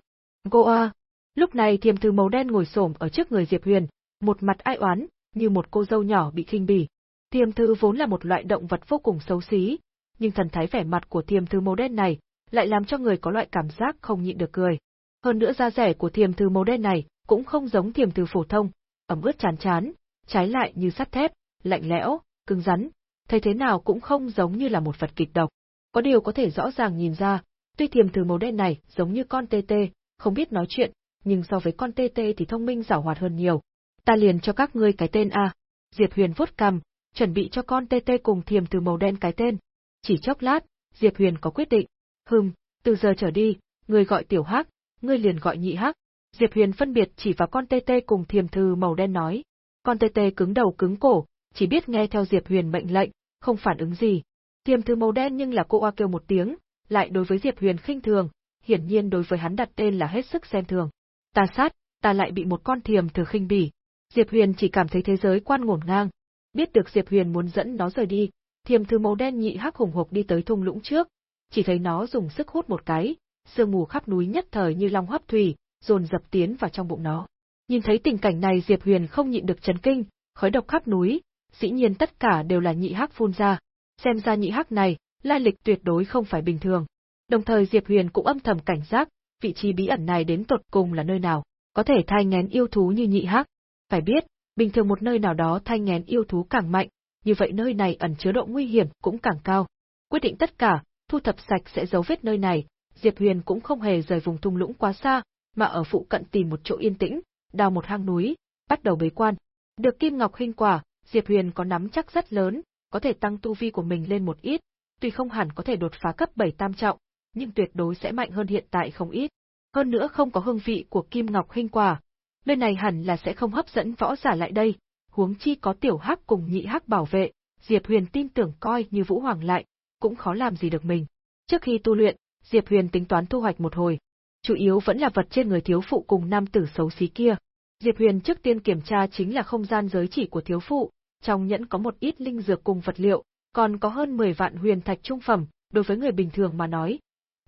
[SPEAKER 1] Goa! Lúc này thiềm từ màu đen ngồi xổm ở trước người Diệp Huyền, một mặt ai oán, như một cô dâu nhỏ bị khinh bỉ. Thiềm thư vốn là một loại động vật vô cùng xấu xí, nhưng thần thái vẻ mặt của thiềm thư màu đen này lại làm cho người có loại cảm giác không nhịn được cười. Hơn nữa da rẻ của thiềm thư màu đen này cũng không giống thiềm thư phổ thông, ẩm ướt chán chán, trái lại như sắt thép, lạnh lẽo, cứng rắn, thấy thế nào cũng không giống như là một vật kịch độc. Có điều có thể rõ ràng nhìn ra, tuy thiềm thư màu đen này giống như con tê tê, không biết nói chuyện, nhưng so với con tê tê thì thông minh giảo hoạt hơn nhiều. Ta liền cho các ngươi cái tên A. Diệp Huyền vuốt cằm, chuẩn bị cho con tê tê cùng thiềm từ màu đen cái tên. Chỉ chốc lát, Diệp Huyền có quyết định. Hừm, từ giờ trở đi, người gọi tiểu hắc, ngươi liền gọi nhị hắc. Diệp Huyền phân biệt chỉ vào con tê tê cùng thiềm thư màu đen nói. Con tê tê cứng đầu cứng cổ, chỉ biết nghe theo Diệp Huyền mệnh lệnh, không phản ứng gì. Thiềm thư màu đen nhưng là cô oa kêu một tiếng, lại đối với Diệp Huyền khinh thường, hiển nhiên đối với hắn đặt tên là hết sức xem thường. Ta sát, ta lại bị một con thiềm thư khinh bỉ. Diệp Huyền chỉ cảm thấy thế giới quan ngổn ngang. Biết được Diệp Huyền muốn dẫn nó rời đi, thiềm thư màu đen nhị hắc hùng hục đi tới thung lũng trước, chỉ thấy nó dùng sức hút một cái, sương mù khắp núi nhất thời như long hấp thủy, dồn dập tiến vào trong bụng nó. Nhìn thấy tình cảnh này Diệp Huyền không nhịn được chấn kinh, khói độc khắp núi, dĩ nhiên tất cả đều là nhị hắc phun ra, xem ra nhị hắc này, lai lịch tuyệt đối không phải bình thường. Đồng thời Diệp Huyền cũng âm thầm cảnh giác, vị trí bí ẩn này đến tột cùng là nơi nào, có thể thai ngén yêu thú như nhị hắc. Phải biết, bình thường một nơi nào đó thai ngén yêu thú càng mạnh, như vậy nơi này ẩn chứa độ nguy hiểm cũng càng cao. Quyết định tất cả, thu thập sạch sẽ dấu vết nơi này, Diệp Huyền cũng không hề rời vùng thung lũng quá xa, mà ở phụ cận tìm một chỗ yên tĩnh, đào một hang núi, bắt đầu bế quan. Được Kim Ngọc hình quả, Diệp Huyền có nắm chắc rất lớn, có thể tăng tu vi của mình lên một ít, tuy không hẳn có thể đột phá cấp 7 tam trọng, nhưng tuyệt đối sẽ mạnh hơn hiện tại không ít. Hơn nữa không có hương vị của Kim Ngọc hình quả, nơi này hẳn là sẽ không hấp dẫn võ giả lại đây, huống chi có tiểu hắc cùng nhị hắc bảo vệ, Diệp Huyền tin tưởng coi như Vũ Hoàng lại, cũng khó làm gì được mình. Trước khi tu luyện, Diệp Huyền tính toán thu hoạch một hồi, chủ yếu vẫn là vật trên người thiếu phụ cùng nam tử xấu xí kia. Diệp Huyền trước tiên kiểm tra chính là không gian giới chỉ của thiếu phụ, trong nhẫn có một ít linh dược cùng vật liệu, còn có hơn 10 vạn huyền thạch trung phẩm, đối với người bình thường mà nói.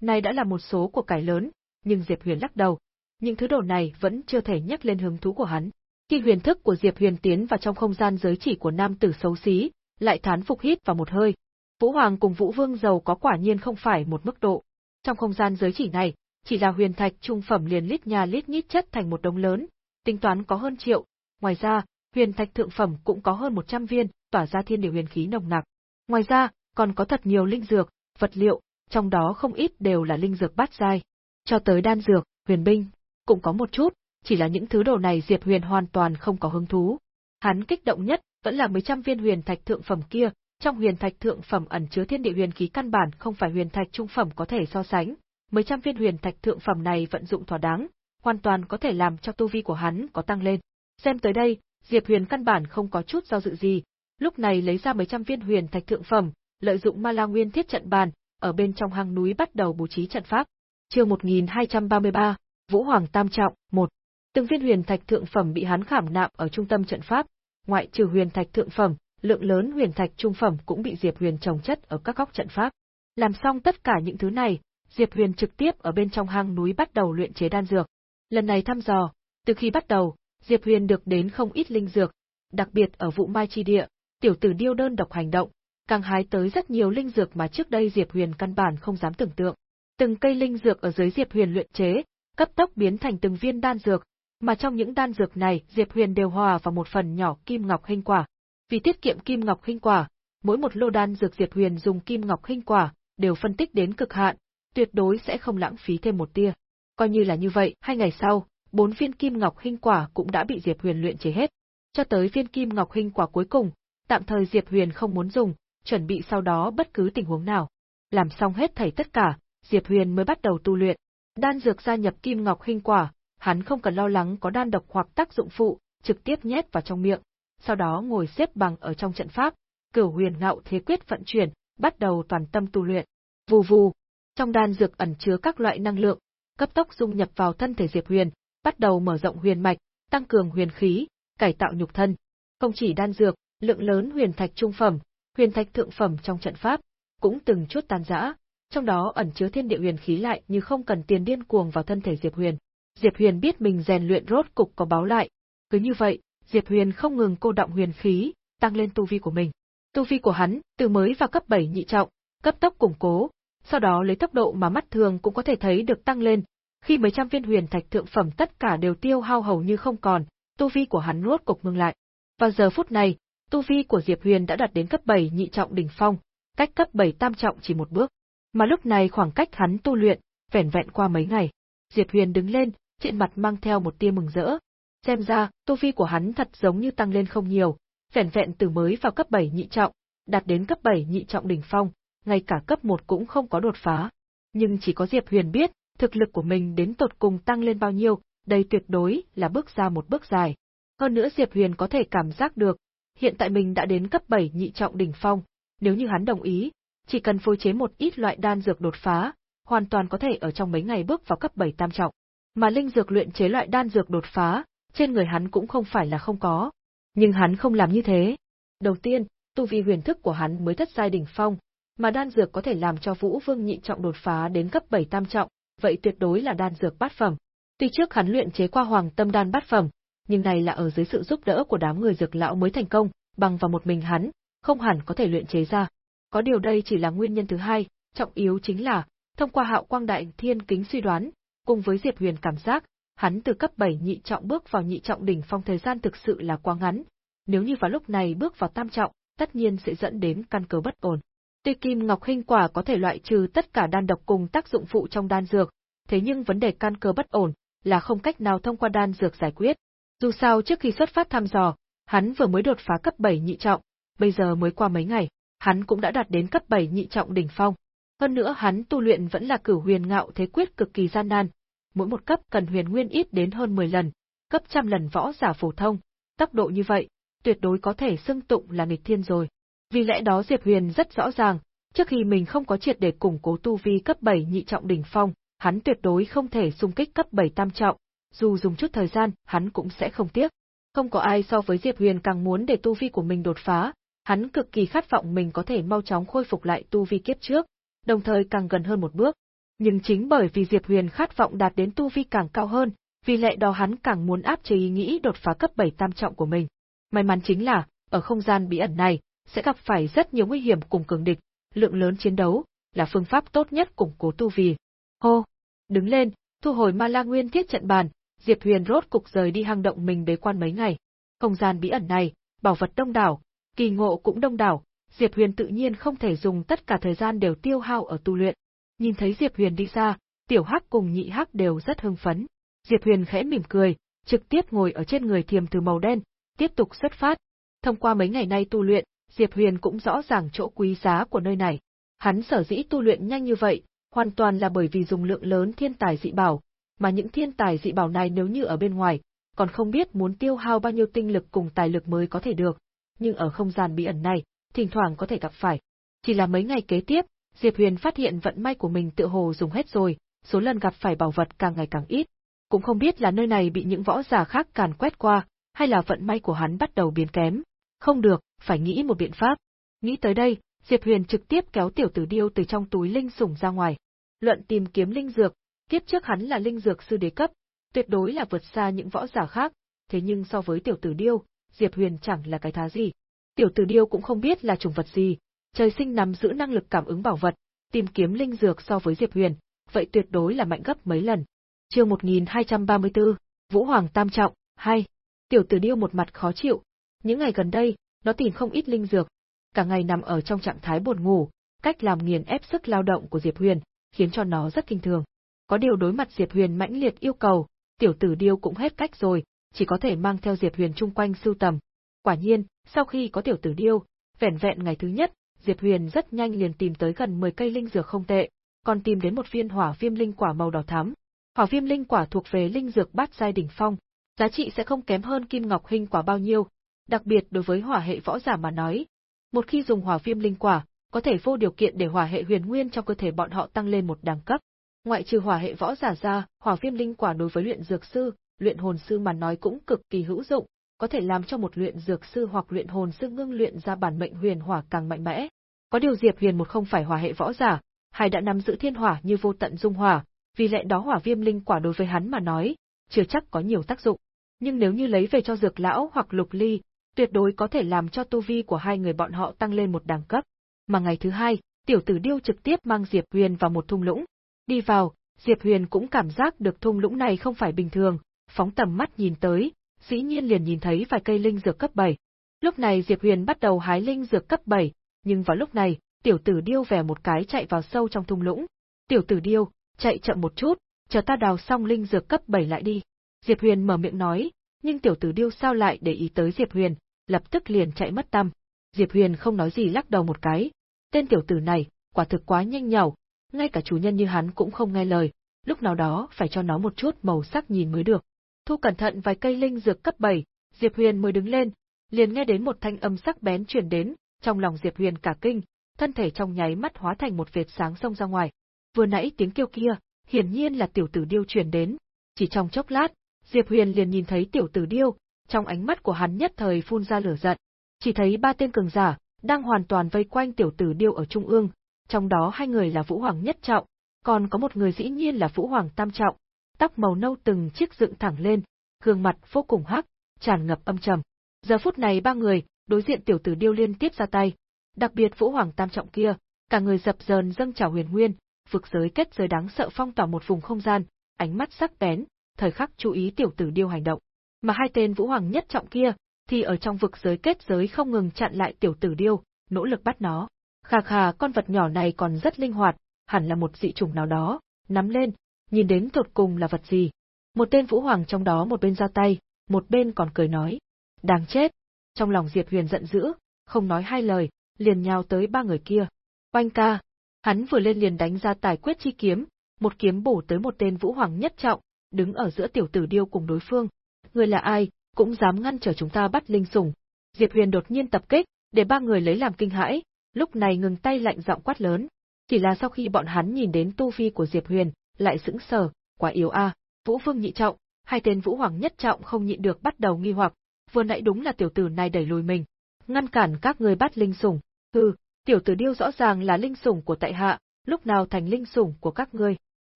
[SPEAKER 1] Này đã là một số của cải lớn, nhưng Diệp Huyền lắc đầu. Những thứ đồ này vẫn chưa thể nhắc lên hứng thú của hắn. Khi huyền thức của Diệp Huyền tiến vào trong không gian giới chỉ của nam tử xấu xí, lại thán phục hít vào một hơi. Vũ Hoàng cùng Vũ Vương giàu có quả nhiên không phải một mức độ. Trong không gian giới chỉ này, chỉ là huyền thạch trung phẩm liền lít nhà lít nhít chất thành một đống lớn, tính toán có hơn triệu. Ngoài ra, huyền thạch thượng phẩm cũng có hơn 100 viên, tỏa ra thiên địa huyền khí nồng nặc. Ngoài ra, còn có thật nhiều linh dược, vật liệu, trong đó không ít đều là linh dược bát giai. Cho tới đan dược, huyền binh, cũng có một chút, chỉ là những thứ đồ này Diệp Huyền hoàn toàn không có hứng thú. Hắn kích động nhất vẫn là mấy trăm viên huyền thạch thượng phẩm kia, trong huyền thạch thượng phẩm ẩn chứa thiên địa huyền khí căn bản không phải huyền thạch trung phẩm có thể so sánh, mấy trăm viên huyền thạch thượng phẩm này vận dụng thỏa đáng, hoàn toàn có thể làm cho tu vi của hắn có tăng lên. Xem tới đây, Diệp Huyền căn bản không có chút do dự gì, lúc này lấy ra mấy trăm viên huyền thạch thượng phẩm, lợi dụng Ma La Nguyên thiết trận bàn, ở bên trong hang núi bắt đầu bố trí trận pháp. Chương 1233, Vũ Hoàng Tam trọng, 1. Từng viên huyền thạch thượng phẩm bị hắn khảm nạm ở trung tâm trận pháp, ngoại trừ huyền thạch thượng phẩm, lượng lớn huyền thạch trung phẩm cũng bị Diệp Huyền trồng chất ở các góc trận pháp. Làm xong tất cả những thứ này, Diệp Huyền trực tiếp ở bên trong hang núi bắt đầu luyện chế đan dược. Lần này thăm dò, từ khi bắt đầu, Diệp Huyền được đến không ít linh dược, đặc biệt ở vụ mai chi địa, tiểu tử điêu đơn độc hành động, càng hái tới rất nhiều linh dược mà trước đây Diệp Huyền căn bản không dám tưởng tượng. Từng cây linh dược ở dưới Diệp Huyền luyện chế, cấp tốc biến thành từng viên đan dược, mà trong những đan dược này Diệp Huyền đều hòa vào một phần nhỏ kim ngọc hình quả. Vì tiết kiệm kim ngọc hình quả, mỗi một lô đan dược Diệp Huyền dùng kim ngọc hình quả đều phân tích đến cực hạn, tuyệt đối sẽ không lãng phí thêm một tia. Coi như là như vậy, hai ngày sau, bốn viên kim ngọc hình quả cũng đã bị Diệp Huyền luyện chế hết. Cho tới viên kim ngọc hình quả cuối cùng, tạm thời Diệp Huyền không muốn dùng, chuẩn bị sau đó bất cứ tình huống nào. Làm xong hết thảy tất cả, Diệp Huyền mới bắt đầu tu luyện. Đan dược gia nhập kim ngọc hình quả, hắn không cần lo lắng có đan độc hoặc tác dụng phụ, trực tiếp nhét vào trong miệng, sau đó ngồi xếp bằng ở trong trận pháp, cửu huyền ngạo thế quyết vận chuyển, bắt đầu toàn tâm tu luyện. Vù vù, trong đan dược ẩn chứa các loại năng lượng, cấp tốc dung nhập vào thân thể Diệp Huyền, bắt đầu mở rộng huyền mạch, tăng cường huyền khí, cải tạo nhục thân. Không chỉ đan dược, lượng lớn huyền thạch trung phẩm, huyền thạch thượng phẩm trong trận pháp cũng từng chút tan rã, trong đó ẩn chứa thiên địa huyền khí lại như không cần tiền điên cuồng vào thân thể Diệp Huyền. Diệp Huyền biết mình rèn luyện rốt cục có báo lại, cứ như vậy, Diệp Huyền không ngừng cô động huyền khí, tăng lên tu vi của mình. Tu vi của hắn, từ mới vào cấp 7 nhị trọng, cấp tốc củng cố, sau đó lấy tốc độ mà mắt thường cũng có thể thấy được tăng lên, khi mấy trăm viên huyền thạch thượng phẩm tất cả đều tiêu hao hầu như không còn, tu vi của hắn rốt cục ngừng lại. Vào giờ phút này, tu vi của Diệp Huyền đã đạt đến cấp 7 nhị trọng đỉnh phong, cách cấp 7 tam trọng chỉ một bước. Mà lúc này khoảng cách hắn tu luyện, vẻn vẹn qua mấy ngày. Diệp Huyền đứng lên, trên mặt mang theo một tia mừng rỡ. Xem ra, tu vi của hắn thật giống như tăng lên không nhiều, vẻn vẹn từ mới vào cấp 7 nhị trọng, đạt đến cấp 7 nhị trọng đỉnh phong, ngay cả cấp 1 cũng không có đột phá. Nhưng chỉ có Diệp Huyền biết, thực lực của mình đến tột cùng tăng lên bao nhiêu, đây tuyệt đối là bước ra một bước dài. Hơn nữa Diệp Huyền có thể cảm giác được, hiện tại mình đã đến cấp 7 nhị trọng đỉnh phong, nếu như hắn đồng ý, chỉ cần phối chế một ít loại đan dược đột phá, hoàn toàn có thể ở trong mấy ngày bước vào cấp 7 tam trọng. Mà linh dược luyện chế loại đan dược đột phá, trên người hắn cũng không phải là không có. Nhưng hắn không làm như thế. Đầu tiên, tu vi huyền thức của hắn mới thất giai đỉnh phong, mà đan dược có thể làm cho Vũ Vương nhị trọng đột phá đến cấp 7 tam trọng, vậy tuyệt đối là đan dược bát phẩm. Tuy trước hắn luyện chế qua Hoàng Tâm đan bát phẩm, nhưng này là ở dưới sự giúp đỡ của đám người dược lão mới thành công, bằng vào một mình hắn, không hẳn có thể luyện chế ra. Có điều đây chỉ là nguyên nhân thứ hai, trọng yếu chính là, thông qua Hạo Quang Đại Thiên kính suy đoán, cùng với Diệp Huyền cảm giác, hắn từ cấp 7 nhị trọng bước vào nhị trọng đỉnh phong thời gian thực sự là quá ngắn, nếu như vào lúc này bước vào tam trọng, tất nhiên sẽ dẫn đến căn cơ bất ổn. Tuy kim ngọc hình quả có thể loại trừ tất cả đan độc cùng tác dụng phụ trong đan dược, thế nhưng vấn đề căn cơ bất ổn là không cách nào thông qua đan dược giải quyết. Dù sao trước khi xuất phát thăm dò, hắn vừa mới đột phá cấp 7 nhị trọng, bây giờ mới qua mấy ngày, hắn cũng đã đạt đến cấp 7 nhị trọng đỉnh phong. Hơn nữa hắn tu luyện vẫn là cửu huyền ngạo thế quyết cực kỳ gian nan, mỗi một cấp cần huyền nguyên ít đến hơn 10 lần, cấp trăm lần võ giả phổ thông, tốc độ như vậy, tuyệt đối có thể xưng tụng là nghịch thiên rồi. Vì lẽ đó Diệp Huyền rất rõ ràng, trước khi mình không có triệt để củng cố tu vi cấp 7 nhị trọng đỉnh phong, hắn tuyệt đối không thể xung kích cấp 7 tam trọng, dù dùng chút thời gian, hắn cũng sẽ không tiếc. Không có ai so với Diệp Huyền càng muốn để tu vi của mình đột phá, hắn cực kỳ khát vọng mình có thể mau chóng khôi phục lại tu vi kiếp trước, đồng thời càng gần hơn một bước. Nhưng chính bởi vì Diệp Huyền khát vọng đạt đến tu vi càng cao hơn, vì lẽ đó hắn càng muốn áp chế ý nghĩ đột phá cấp 7 tam trọng của mình. May mắn chính là, ở không gian bí ẩn này, sẽ gặp phải rất nhiều nguy hiểm cùng cường địch, lượng lớn chiến đấu, là phương pháp tốt nhất củng cố tu vi. Hô! Đứng lên, thu hồi ma la nguyên thiết trận bàn, Diệp Huyền rốt cục rời đi hang động mình bế quan mấy ngày. Không gian bí ẩn này, bảo vật đông đảo, kỳ ngộ cũng đông đảo, Diệp Huyền tự nhiên không thể dùng tất cả thời gian đều tiêu hao ở tu luyện. Nhìn thấy Diệp Huyền đi xa, tiểu hắc cùng nhị hắc đều rất hưng phấn. Diệp Huyền khẽ mỉm cười, trực tiếp ngồi ở trên người thiềm từ màu đen, tiếp tục xuất phát. Thông qua mấy ngày nay tu luyện, Diệp Huyền cũng rõ ràng chỗ quý giá của nơi này. Hắn sở dĩ tu luyện nhanh như vậy, hoàn toàn là bởi vì dùng lượng lớn thiên tài dị bảo, mà những thiên tài dị bảo này nếu như ở bên ngoài, còn không biết muốn tiêu hao bao nhiêu tinh lực cùng tài lực mới có thể được, nhưng ở không gian bí ẩn này, thỉnh thoảng có thể gặp phải. Chỉ là mấy ngày kế tiếp, Diệp Huyền phát hiện vận may của mình tựa hồ dùng hết rồi, số lần gặp phải bảo vật càng ngày càng ít. Cũng không biết là nơi này bị những võ giả khác càn quét qua, hay là vận may của hắn bắt đầu biến kém. Không được, phải nghĩ một biện pháp. Nghĩ tới đây, Diệp Huyền trực tiếp kéo tiểu tử điêu từ trong túi linh sủng ra ngoài. Luận tìm kiếm linh dược, kiếp trước hắn là linh dược sư đế cấp, tuyệt đối là vượt xa những võ giả khác, thế nhưng so với tiểu tử điêu, Diệp Huyền chẳng là cái thá gì. Tiểu tử điêu cũng không biết là chủng vật gì, trời sinh nắm giữ năng lực cảm ứng bảo vật, tìm kiếm linh dược so với Diệp Huyền, vậy tuyệt đối là mạnh gấp mấy lần. Chương 1234, Vũ Hoàng Tam Trọng, hay. Tiểu tử điêu một mặt khó chịu, những ngày gần đây, nó tìm không ít linh dược, cả ngày nằm ở trong trạng thái buồn ngủ, cách làm nghiền ép sức lao động của Diệp Huyền, khiến cho nó rất kinh thường. Có điều đối mặt Diệp Huyền mãnh liệt yêu cầu, tiểu tử điêu cũng hết cách rồi, chỉ có thể mang theo Diệp Huyền chung quanh sưu tầm. Quả nhiên, sau khi có tiểu tử điêu, vẻn vẹn ngày thứ nhất, Diệp Huyền rất nhanh liền tìm tới gần 10 cây linh dược không tệ, còn tìm đến một viên hỏa viêm linh quả màu đỏ thắm. Hỏa viêm linh quả thuộc về linh dược bát giai đỉnh phong, giá trị sẽ không kém hơn kim ngọc hình quả bao nhiêu, đặc biệt đối với hỏa hệ võ giả mà nói. Một khi dùng hỏa viêm linh quả, có thể vô điều kiện để hỏa hệ huyền nguyên trong cơ thể bọn họ tăng lên một đẳng cấp. Ngoại trừ hỏa hệ võ giả ra, hỏa viêm linh quả đối với luyện dược sư, luyện hồn sư mà nói cũng cực kỳ hữu dụng, có thể làm cho một luyện dược sư hoặc luyện hồn sư ngưng luyện ra bản mệnh huyền hỏa càng mạnh mẽ. Có điều Diệp Huyền một không phải hỏa hệ võ giả, hai đã nắm giữ thiên hỏa như vô tận dung hỏa, vì lẽ đó hỏa viêm linh quả đối với hắn mà nói, chưa chắc có nhiều tác dụng. Nhưng nếu như lấy về cho dược lão hoặc lục ly, tuyệt đối có thể làm cho tu vi của hai người bọn họ tăng lên một đẳng cấp. Mà ngày thứ hai, tiểu tử điêu trực tiếp mang Diệp Huyền vào một thung lũng. Đi vào, Diệp Huyền cũng cảm giác được thung lũng này không phải bình thường, phóng tầm mắt nhìn tới, dĩ nhiên liền nhìn thấy vài cây linh dược cấp 7. Lúc này Diệp Huyền bắt đầu hái linh dược cấp 7, nhưng vào lúc này, tiểu tử điêu vè một cái chạy vào sâu trong thung lũng. Tiểu tử điêu, chạy chậm một chút, chờ ta đào xong linh dược cấp 7 lại đi. Diệp Huyền mở miệng nói, nhưng tiểu tử điêu sao lại để ý tới Diệp Huyền, lập tức liền chạy mất tâm. Diệp Huyền không nói gì lắc đầu một cái. Tên tiểu tử này, quả thực quá nhanh nhảu, ngay cả chủ nhân như hắn cũng không nghe lời, lúc nào đó phải cho nó một chút màu sắc nhìn mới được. Thu cẩn thận vài cây linh dược cấp 7, Diệp Huyền mới đứng lên, liền nghe đến một thanh âm sắc bén truyền đến, trong lòng Diệp Huyền cả kinh, thân thể trong nháy mắt hóa thành một vệt sáng xông ra ngoài. Vừa nãy tiếng kêu kia, hiển nhiên là tiểu tử điêu truyền đến, chỉ trong chốc lát, Diệp Huyền liền nhìn thấy tiểu tử điêu, trong ánh mắt của hắn nhất thời phun ra lửa giận. Chỉ thấy ba tên cường giả đang hoàn toàn vây quanh tiểu tử điêu ở trung ương, trong đó hai người là Vũ Hoàng nhất trọng, còn có một người dĩ nhiên là Vũ Hoàng tam trọng, tóc màu nâu từng chiếc dựng thẳng lên, gương mặt vô cùng hắc, tràn ngập âm trầm. Giờ phút này ba người, đối diện tiểu tử điêu liên tiếp ra tay, đặc biệt Vũ Hoàng tam trọng kia, cả người dập dờn dâng trào huyền nguyên, vực giới kết giới đáng sợ phong tỏa một vùng không gian, ánh mắt sắc bén, thời khắc chú ý tiểu tử điêu hành động. Mà hai tên Vũ Hoàng nhất trọng kia, thì ở trong vực giới kết giới không ngừng chặn lại tiểu tử điêu, nỗ lực bắt nó. Khà khà con vật nhỏ này còn rất linh hoạt, hẳn là một dị chủng nào đó, nắm lên, nhìn đến tột cùng là vật gì. Một tên Vũ Hoàng trong đó một bên ra tay, một bên còn cười nói. Đáng chết! Trong lòng Diệp Huyền giận dữ, không nói hai lời, liền nhào tới ba người kia. Oanh ca! Hắn vừa lên liền đánh ra tài quyết chi kiếm, một kiếm bổ tới một tên Vũ Hoàng nhất trọng, đứng ở giữa tiểu tử điêu cùng đối phương. Người là ai, cũng dám ngăn trở chúng ta bắt linh sủng. Diệp Huyền đột nhiên tập kích, để ba người lấy làm kinh hãi, lúc này ngừng tay lạnh giọng quát lớn. Chỉ là sau khi bọn hắn nhìn đến tu vi của Diệp Huyền, lại sững sờ, quá yếu a. Vũ Vương nhị trọng, hai tên Vũ Hoàng nhất trọng không nhịn được bắt đầu nghi hoặc, vừa nãy đúng là tiểu tử này đẩy lùi mình, ngăn cản các người bắt linh sủng. Hừ, tiểu tử điêu rõ ràng là linh sủng của tại hạ, lúc nào thành linh sủng của các ngươi?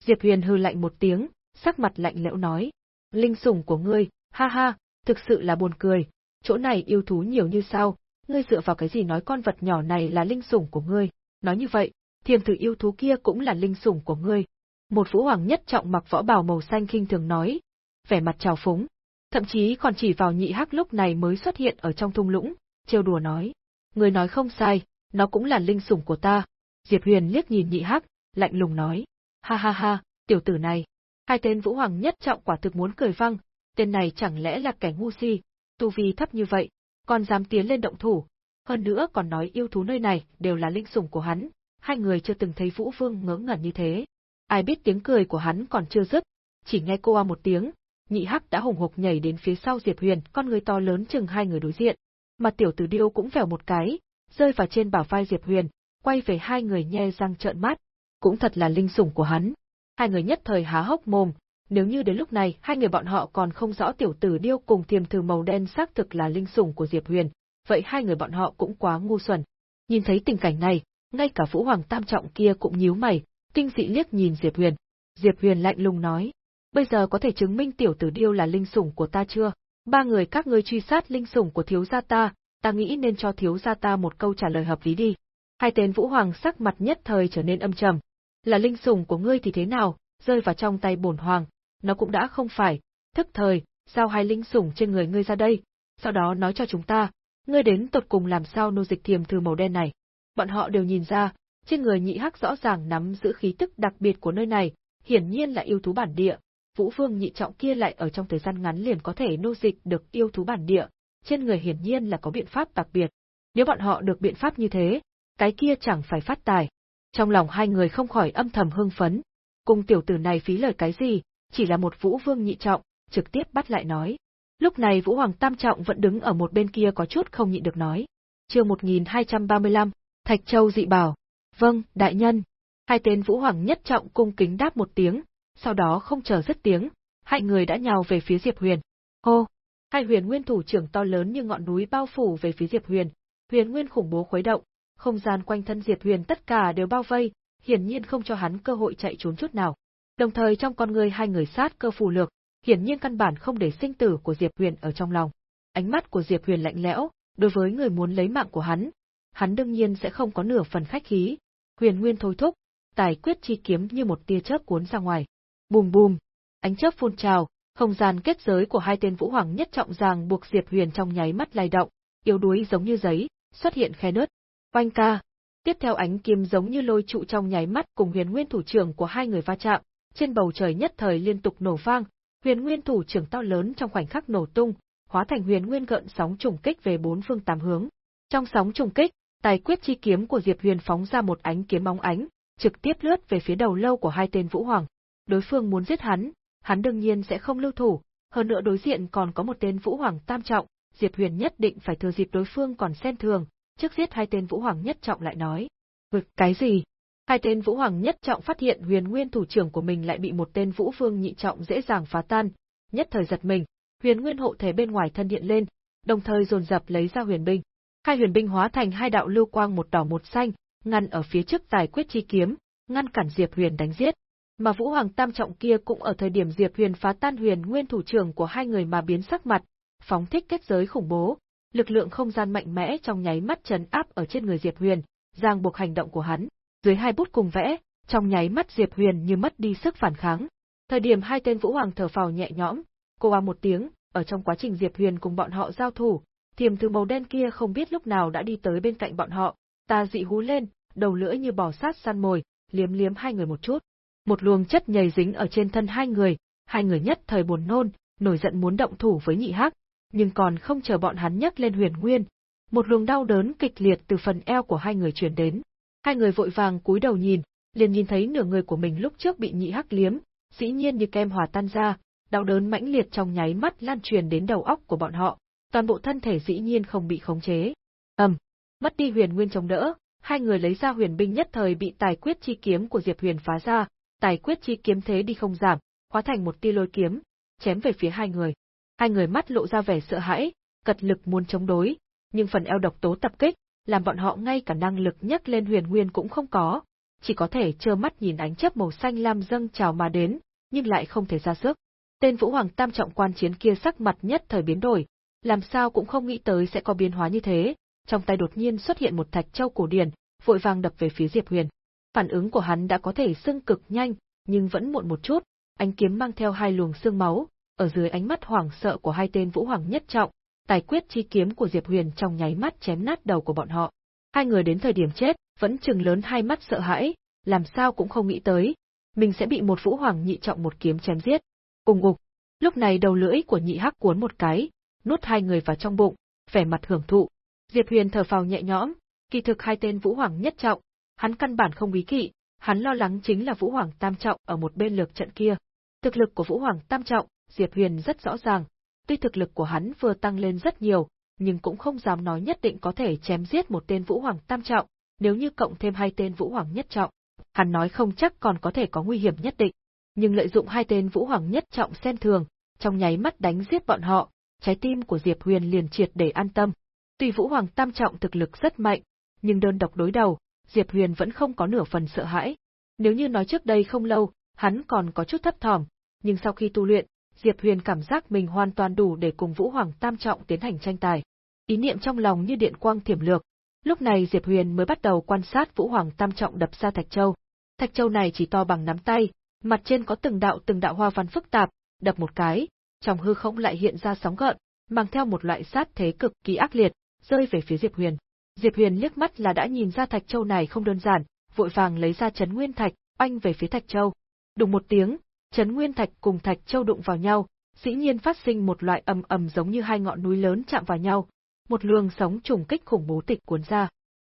[SPEAKER 1] Diệp Huyền hừ lạnh một tiếng, sắc mặt lạnh lẽo nói, linh sủng của ngươi, ha ha, thực sự là buồn cười, chỗ này yêu thú nhiều như sao, ngươi dựa vào cái gì nói con vật nhỏ này là linh sủng của ngươi, nói như vậy, thiềm thử yêu thú kia cũng là linh sủng của ngươi. Một vũ hoàng nhất trọng mặc võ bào màu xanh khinh thường nói, vẻ mặt trào phúng, thậm chí còn chỉ vào nhị hắc lúc này mới xuất hiện ở trong thung lũng, trêu đùa nói, người nói không sai, nó cũng là linh sủng của ta. Diệp Huyền liếc nhìn nhị hắc, lạnh lùng nói, ha ha ha, tiểu tử này. Hai tên vũ hoàng nhất trọng quả thực muốn cười văng, tên này chẳng lẽ là kẻ ngu si, tu vi thấp như vậy, còn dám tiến lên động thủ, hơn nữa còn nói yêu thú nơi này đều là linh sủng của hắn, hai người chưa từng thấy Vũ Vương ngớ ngẩn như thế. Ai biết tiếng cười của hắn còn chưa dứt, chỉ nghe cô a một tiếng, nhị hắc đã hùng hục nhảy đến phía sau Diệp Huyền, con người to lớn chừng hai người đối diện. Mà tiểu tử điêu cũng vèo một cái, rơi vào trên bảo vai Diệp Huyền, quay về hai người nhe răng trợn mắt, cũng thật là linh sủng của hắn. Hai người nhất thời há hốc mồm, nếu như đến lúc này hai người bọn họ còn không rõ tiểu tử điêu cùng thiềm thử màu đen xác thực là linh sủng của Diệp Huyền, vậy hai người bọn họ cũng quá ngu xuẩn. Nhìn thấy tình cảnh này, ngay cả Vũ Hoàng Tam Trọng kia cũng nhíu mày, kinh dị liếc nhìn Diệp Huyền. Diệp Huyền lạnh lùng nói, bây giờ có thể chứng minh tiểu tử điêu là linh sủng của ta chưa? Ba người các ngươi truy sát linh sủng của thiếu gia ta, ta nghĩ nên cho thiếu gia ta một câu trả lời hợp lý đi. Hai tên Vũ Hoàng sắc mặt nhất thời trở nên âm trầm. Là linh sủng của ngươi thì thế nào, rơi vào trong tay bổn hoàng, nó cũng đã không phải, thức thời, giao hai linh sủng trên người ngươi ra đây, sau đó nói cho chúng ta, ngươi đến tột cùng làm sao nô dịch thiềm thư màu đen này. Bọn họ đều nhìn ra, trên người nhị hắc rõ ràng nắm giữ khí tức đặc biệt của nơi này, hiển nhiên là yêu thú bản địa. Vũ Vương nhị trọng kia lại ở trong thời gian ngắn liền có thể nô dịch được yêu thú bản địa, trên người hiển nhiên là có biện pháp đặc biệt. Nếu bọn họ được biện pháp như thế, cái kia chẳng phải phát tài. Trong lòng hai người không khỏi âm thầm hưng phấn. Cùng tiểu tử này phí lời cái gì, chỉ là một vũ vương nhị trọng, trực tiếp bắt lại nói. Lúc này Vũ Hoàng Tam Trọng vẫn đứng ở một bên kia có chút không nhịn được nói. chương 1235, Thạch Châu dị bảo. Vâng, đại nhân. Hai tên Vũ Hoàng nhất trọng cung kính đáp một tiếng, sau đó không chờ dứt tiếng, hai người đã nhào về phía Diệp Huyền. Hô! Hai huyền nguyên thủ trưởng to lớn như ngọn núi bao phủ về phía Diệp Huyền, huyền nguyên khủng bố khuấy động, không gian quanh thân Diệp Huyền tất cả đều bao vây, hiển nhiên không cho hắn cơ hội chạy trốn chút nào. Đồng thời trong con người hai người sát cơ phù lược, hiển nhiên căn bản không để sinh tử của Diệp Huyền ở trong lòng. Ánh mắt của Diệp Huyền lạnh lẽo, đối với người muốn lấy mạng của hắn, hắn đương nhiên sẽ không có nửa phần khách khí. Huyền Nguyên thôi thúc, tài quyết chi kiếm như một tia chớp cuốn ra ngoài. Bùm bùm, ánh chớp phun trào, không gian kết giới của hai tên vũ hoàng nhất trọng ràng buộc Diệp Huyền trong nháy mắt lay động, yếu đuối giống như giấy, xuất hiện khe nứt. Oanh ca. Tiếp theo ánh kiếm giống như lôi trụ trong nháy mắt cùng Huyền Nguyên thủ trưởng của hai người va chạm, trên bầu trời nhất thời liên tục nổ vang, huyền nguyên thủ trưởng to lớn trong khoảnh khắc nổ tung, hóa thành huyền nguyên gợn sóng trùng kích về bốn phương tám hướng. Trong sóng trùng kích, tài quyết chi kiếm của Diệp Huyền phóng ra một ánh kiếm bóng ánh, trực tiếp lướt về phía đầu lâu của hai tên vũ hoàng. Đối phương muốn giết hắn, hắn đương nhiên sẽ không lưu thủ, hơn nữa đối diện còn có một tên vũ hoàng tam trọng, Diệp Huyền nhất định phải thừa dịp đối phương còn xen thường, trước giết hai tên vũ hoàng nhất trọng lại nói. Vực cái gì? Hai tên Vũ Hoàng nhất trọng phát hiện huyền nguyên thủ trưởng của mình lại bị một tên Vũ Vương nhị trọng dễ dàng phá tan, nhất thời giật mình, huyền nguyên hộ thể bên ngoài thân điện lên, đồng thời dồn dập lấy ra huyền binh. Hai huyền binh hóa thành hai đạo lưu quang một đỏ một xanh, ngăn ở phía trước tài quyết chi kiếm, ngăn cản Diệp Huyền đánh giết. Mà Vũ Hoàng Tam trọng kia cũng ở thời điểm Diệp Huyền phá tan huyền nguyên thủ trưởng của hai người mà biến sắc mặt, phóng thích kết giới khủng bố, lực lượng không gian mạnh mẽ trong nháy mắt trấn áp ở trên người Diệp Huyền, giang buộc hành động của hắn. Dưới hai bút cùng vẽ, trong nháy mắt Diệp Huyền như mất đi sức phản kháng. Thời điểm hai tên Vũ Hoàng thở phào nhẹ nhõm, cô a một tiếng, ở trong quá trình Diệp Huyền cùng bọn họ giao thủ, thiềm thứ màu đen kia không biết lúc nào đã đi tới bên cạnh bọn họ, ta dị hú lên, đầu lưỡi như bò sát săn mồi, liếm liếm hai người một chút. Một luồng chất nhầy dính ở trên thân hai người, hai người nhất thời buồn nôn, nổi giận muốn động thủ với nhị hắc, nhưng còn không chờ bọn hắn nhấc lên huyền nguyên. Một luồng đau đớn kịch liệt từ phần eo của hai người truyền đến. Hai người vội vàng cúi đầu nhìn, liền nhìn thấy nửa người của mình lúc trước bị nhị hắc liếm, dĩ nhiên như kem hòa tan ra, đau đớn mãnh liệt trong nháy mắt lan truyền đến đầu óc của bọn họ, toàn bộ thân thể dĩ nhiên không bị khống chế. Ầm, mất đi huyền nguyên chống đỡ, hai người lấy ra huyền binh nhất thời bị tài quyết chi kiếm của Diệp Huyền phá ra, tài quyết chi kiếm thế đi không giảm, hóa thành một tia lôi kiếm, chém về phía hai người. Hai người mắt lộ ra vẻ sợ hãi, cật lực muốn chống đối, nhưng phần eo độc tố tập kích, làm bọn họ ngay cả năng lực nhấc lên huyền nguyên cũng không có, chỉ có thể trơ mắt nhìn ánh chớp màu xanh lam dâng trào mà đến, nhưng lại không thể ra sức. Tên Vũ Hoàng Tam trọng quan chiến kia sắc mặt nhất thời biến đổi, làm sao cũng không nghĩ tới sẽ có biến hóa như thế, trong tay đột nhiên xuất hiện một thạch châu cổ điển, vội vàng đập về phía Diệp Huyền. Phản ứng của hắn đã có thể xưng cực nhanh, nhưng vẫn muộn một chút, ánh kiếm mang theo hai luồng xương máu, ở dưới ánh mắt hoảng sợ của hai tên Vũ Hoàng nhất trọng, tài quyết chi kiếm của Diệp Huyền trong nháy mắt chém nát đầu của bọn họ. Hai người đến thời điểm chết, vẫn chừng lớn hai mắt sợ hãi, làm sao cũng không nghĩ tới, mình sẽ bị một Vũ Hoàng nhị trọng một kiếm chém giết. Cùng ục. Lúc này đầu lưỡi của nhị hắc cuốn một cái, nuốt hai người vào trong bụng, vẻ mặt hưởng thụ. Diệp Huyền thở phào nhẹ nhõm, kỳ thực hai tên Vũ Hoàng nhất trọng, hắn căn bản không ý kỵ, hắn lo lắng chính là Vũ Hoàng tam trọng ở một bên lược trận kia. Thực lực của Vũ Hoàng tam trọng, Diệp Huyền rất rõ ràng, tuy thực lực của hắn vừa tăng lên rất nhiều, nhưng cũng không dám nói nhất định có thể chém giết một tên Vũ Hoàng tam trọng, nếu như cộng thêm hai tên Vũ Hoàng nhất trọng, hắn nói không chắc còn có thể có nguy hiểm nhất định. Nhưng lợi dụng hai tên Vũ Hoàng nhất trọng xem thường, trong nháy mắt đánh giết bọn họ, trái tim của Diệp Huyền liền triệt để an tâm. Tuy Vũ Hoàng tam trọng thực lực rất mạnh, nhưng đơn độc đối đầu, Diệp Huyền vẫn không có nửa phần sợ hãi. Nếu như nói trước đây không lâu, hắn còn có chút thấp thỏm, nhưng sau khi tu luyện, Diệp Huyền cảm giác mình hoàn toàn đủ để cùng Vũ Hoàng tam trọng tiến hành tranh tài. Ý niệm trong lòng như điện quang thiểm lược. Lúc này Diệp Huyền mới bắt đầu quan sát Vũ Hoàng tam trọng đập ra Thạch Châu. Thạch Châu này chỉ to bằng nắm tay, mặt trên có từng đạo từng đạo hoa văn phức tạp, đập một cái, trong hư không lại hiện ra sóng gợn, mang theo một loại sát thế cực kỳ ác liệt, rơi về phía Diệp Huyền. Diệp Huyền liếc mắt là đã nhìn ra Thạch Châu này không đơn giản, vội vàng lấy ra chấn nguyên thạch, oanh về phía Thạch Châu. Đùng một tiếng, chấn nguyên thạch cùng Thạch Châu đụng vào nhau, dĩ nhiên phát sinh một loại ầm ầm giống như hai ngọn núi lớn chạm vào nhau, một luồng sóng trùng kích khủng bố tịch cuốn ra.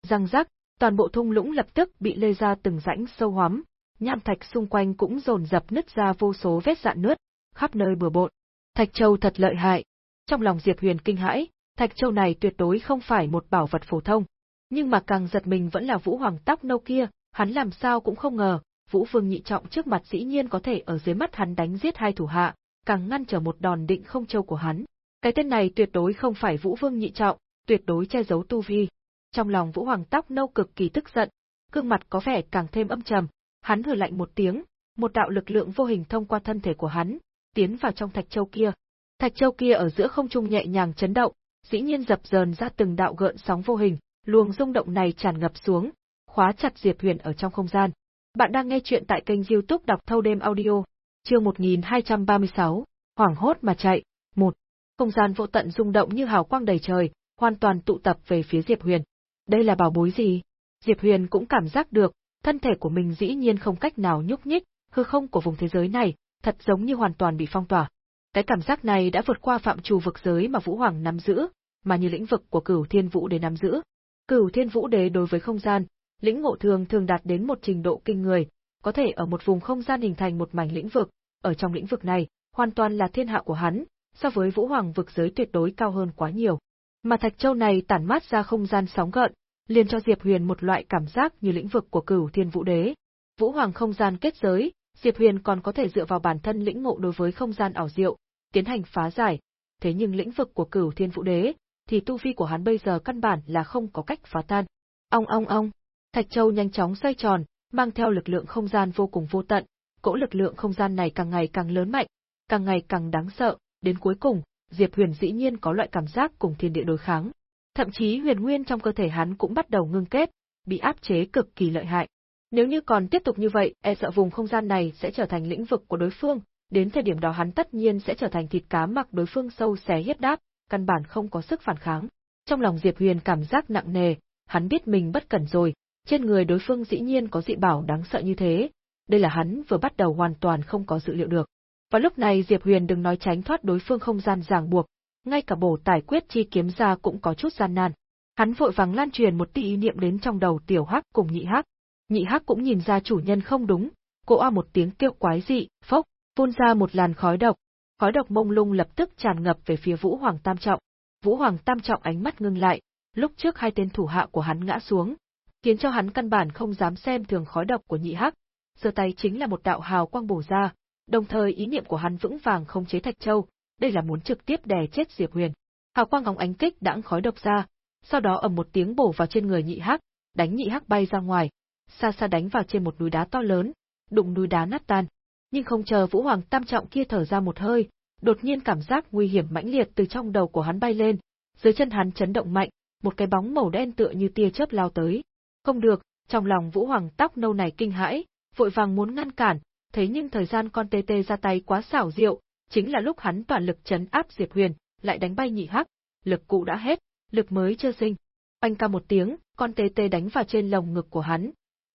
[SPEAKER 1] Răng rắc, toàn bộ thung lũng lập tức bị lê ra từng rãnh sâu hoắm, nham thạch xung quanh cũng dồn dập nứt ra vô số vết dạn nứt, khắp nơi bừa bộn. Thạch Châu thật lợi hại. Trong lòng Diệp Huyền kinh hãi, Thạch Châu này tuyệt đối không phải một bảo vật phổ thông. Nhưng mà càng giật mình vẫn là Vũ Hoàng tóc nâu kia, hắn làm sao cũng không ngờ, Vũ Vương nhị trọng trước mặt dĩ nhiên có thể ở dưới mắt hắn đánh giết hai thủ hạ, càng ngăn trở một đòn định không châu của hắn. Cái tên này tuyệt đối không phải Vũ Vương nhị trọng, tuyệt đối che giấu tu vi. Trong lòng Vũ Hoàng tóc nâu cực kỳ tức giận, gương mặt có vẻ càng thêm âm trầm, hắn hừ lạnh một tiếng, một đạo lực lượng vô hình thông qua thân thể của hắn, tiến vào trong thạch châu kia. Thạch châu kia ở giữa không trung nhẹ nhàng chấn động, dĩ nhiên dập dờn ra từng đạo gợn sóng vô hình, luồng rung động này tràn ngập xuống, khóa chặt Diệp Huyền ở trong không gian. Bạn đang nghe chuyện tại kênh YouTube đọc thâu đêm audio, chương 1236, hoảng hốt mà chạy, một. Không gian vô tận rung động như hào quang đầy trời, hoàn toàn tụ tập về phía Diệp Huyền. Đây là bảo bối gì? Diệp Huyền cũng cảm giác được, thân thể của mình dĩ nhiên không cách nào nhúc nhích, hư không của vùng thế giới này, thật giống như hoàn toàn bị phong tỏa. Cái cảm giác này đã vượt qua phạm trù vực giới mà Vũ Hoàng nắm giữ, mà như lĩnh vực của Cửu Thiên Vũ Đế nắm giữ. Cửu Thiên Vũ Đế đối với không gian, lĩnh ngộ thường thường đạt đến một trình độ kinh người, có thể ở một vùng không gian hình thành một mảnh lĩnh vực, ở trong lĩnh vực này, hoàn toàn là thiên hạ của hắn, so với Vũ Hoàng vực giới tuyệt đối cao hơn quá nhiều. Mà Thạch Châu này tản mát ra không gian sóng gợn, liền cho Diệp Huyền một loại cảm giác như lĩnh vực của Cửu Thiên Vũ Đế. Vũ Hoàng không gian kết giới, Diệp Huyền còn có thể dựa vào bản thân lĩnh ngộ đối với không gian ảo diệu, tiến hành phá giải. Thế nhưng lĩnh vực của Cửu Thiên Vũ Đế, thì tu vi của hắn bây giờ căn bản là không có cách phá tan. Ong ong ong, Thạch Châu nhanh chóng xoay tròn, mang theo lực lượng không gian vô cùng vô tận, cỗ lực lượng không gian này càng ngày càng lớn mạnh, càng ngày càng đáng sợ, đến cuối cùng, Diệp Huyền dĩ nhiên có loại cảm giác cùng thiên địa đối kháng. Thậm chí huyền nguyên trong cơ thể hắn cũng bắt đầu ngưng kết, bị áp chế cực kỳ lợi hại. Nếu như còn tiếp tục như vậy, e sợ vùng không gian này sẽ trở thành lĩnh vực của đối phương, đến thời điểm đó hắn tất nhiên sẽ trở thành thịt cá mặc đối phương sâu xé hiếp đáp, căn bản không có sức phản kháng. Trong lòng Diệp Huyền cảm giác nặng nề, hắn biết mình bất cẩn rồi, trên người đối phương dĩ nhiên có dị bảo đáng sợ như thế, đây là hắn vừa bắt đầu hoàn toàn không có dự liệu được. Và lúc này Diệp Huyền đừng nói tránh thoát đối phương không gian ràng buộc, ngay cả bổ tài quyết chi kiếm ra cũng có chút gian nan. Hắn vội vàng lan truyền một tí ý niệm đến trong đầu tiểu hắc cùng nhị hắc. Nhị hắc cũng nhìn ra chủ nhân không đúng, cô a một tiếng kêu quái dị, phốc, phun ra một làn khói độc. Khói độc mông lung lập tức tràn ngập về phía Vũ Hoàng Tam Trọng. Vũ Hoàng Tam Trọng ánh mắt ngưng lại, lúc trước hai tên thủ hạ của hắn ngã xuống, khiến cho hắn căn bản không dám xem thường khói độc của nhị hắc. Giơ tay chính là một đạo hào quang bổ ra, đồng thời ý niệm của hắn vững vàng không chế Thạch Châu, đây là muốn trực tiếp đè chết Diệp Huyền. Hào quang ngóng ánh kích đãng khói độc ra, sau đó ầm một tiếng bổ vào trên người nhị hắc, đánh nhị hắc bay ra ngoài, xa xa đánh vào trên một núi đá to lớn, đụng núi đá nát tan. Nhưng không chờ Vũ Hoàng Tam trọng kia thở ra một hơi, đột nhiên cảm giác nguy hiểm mãnh liệt từ trong đầu của hắn bay lên, dưới chân hắn chấn động mạnh, một cái bóng màu đen tựa như tia chớp lao tới. Không được, trong lòng Vũ Hoàng tóc nâu này kinh hãi, vội vàng muốn ngăn cản, thế nhưng thời gian con tê tê ra tay quá xảo diệu, chính là lúc hắn toàn lực chấn áp Diệp Huyền, lại đánh bay nhị hắc, lực cũ đã hết, lực mới chưa sinh. Anh ca một tiếng, con tê tê đánh vào trên lồng ngực của hắn.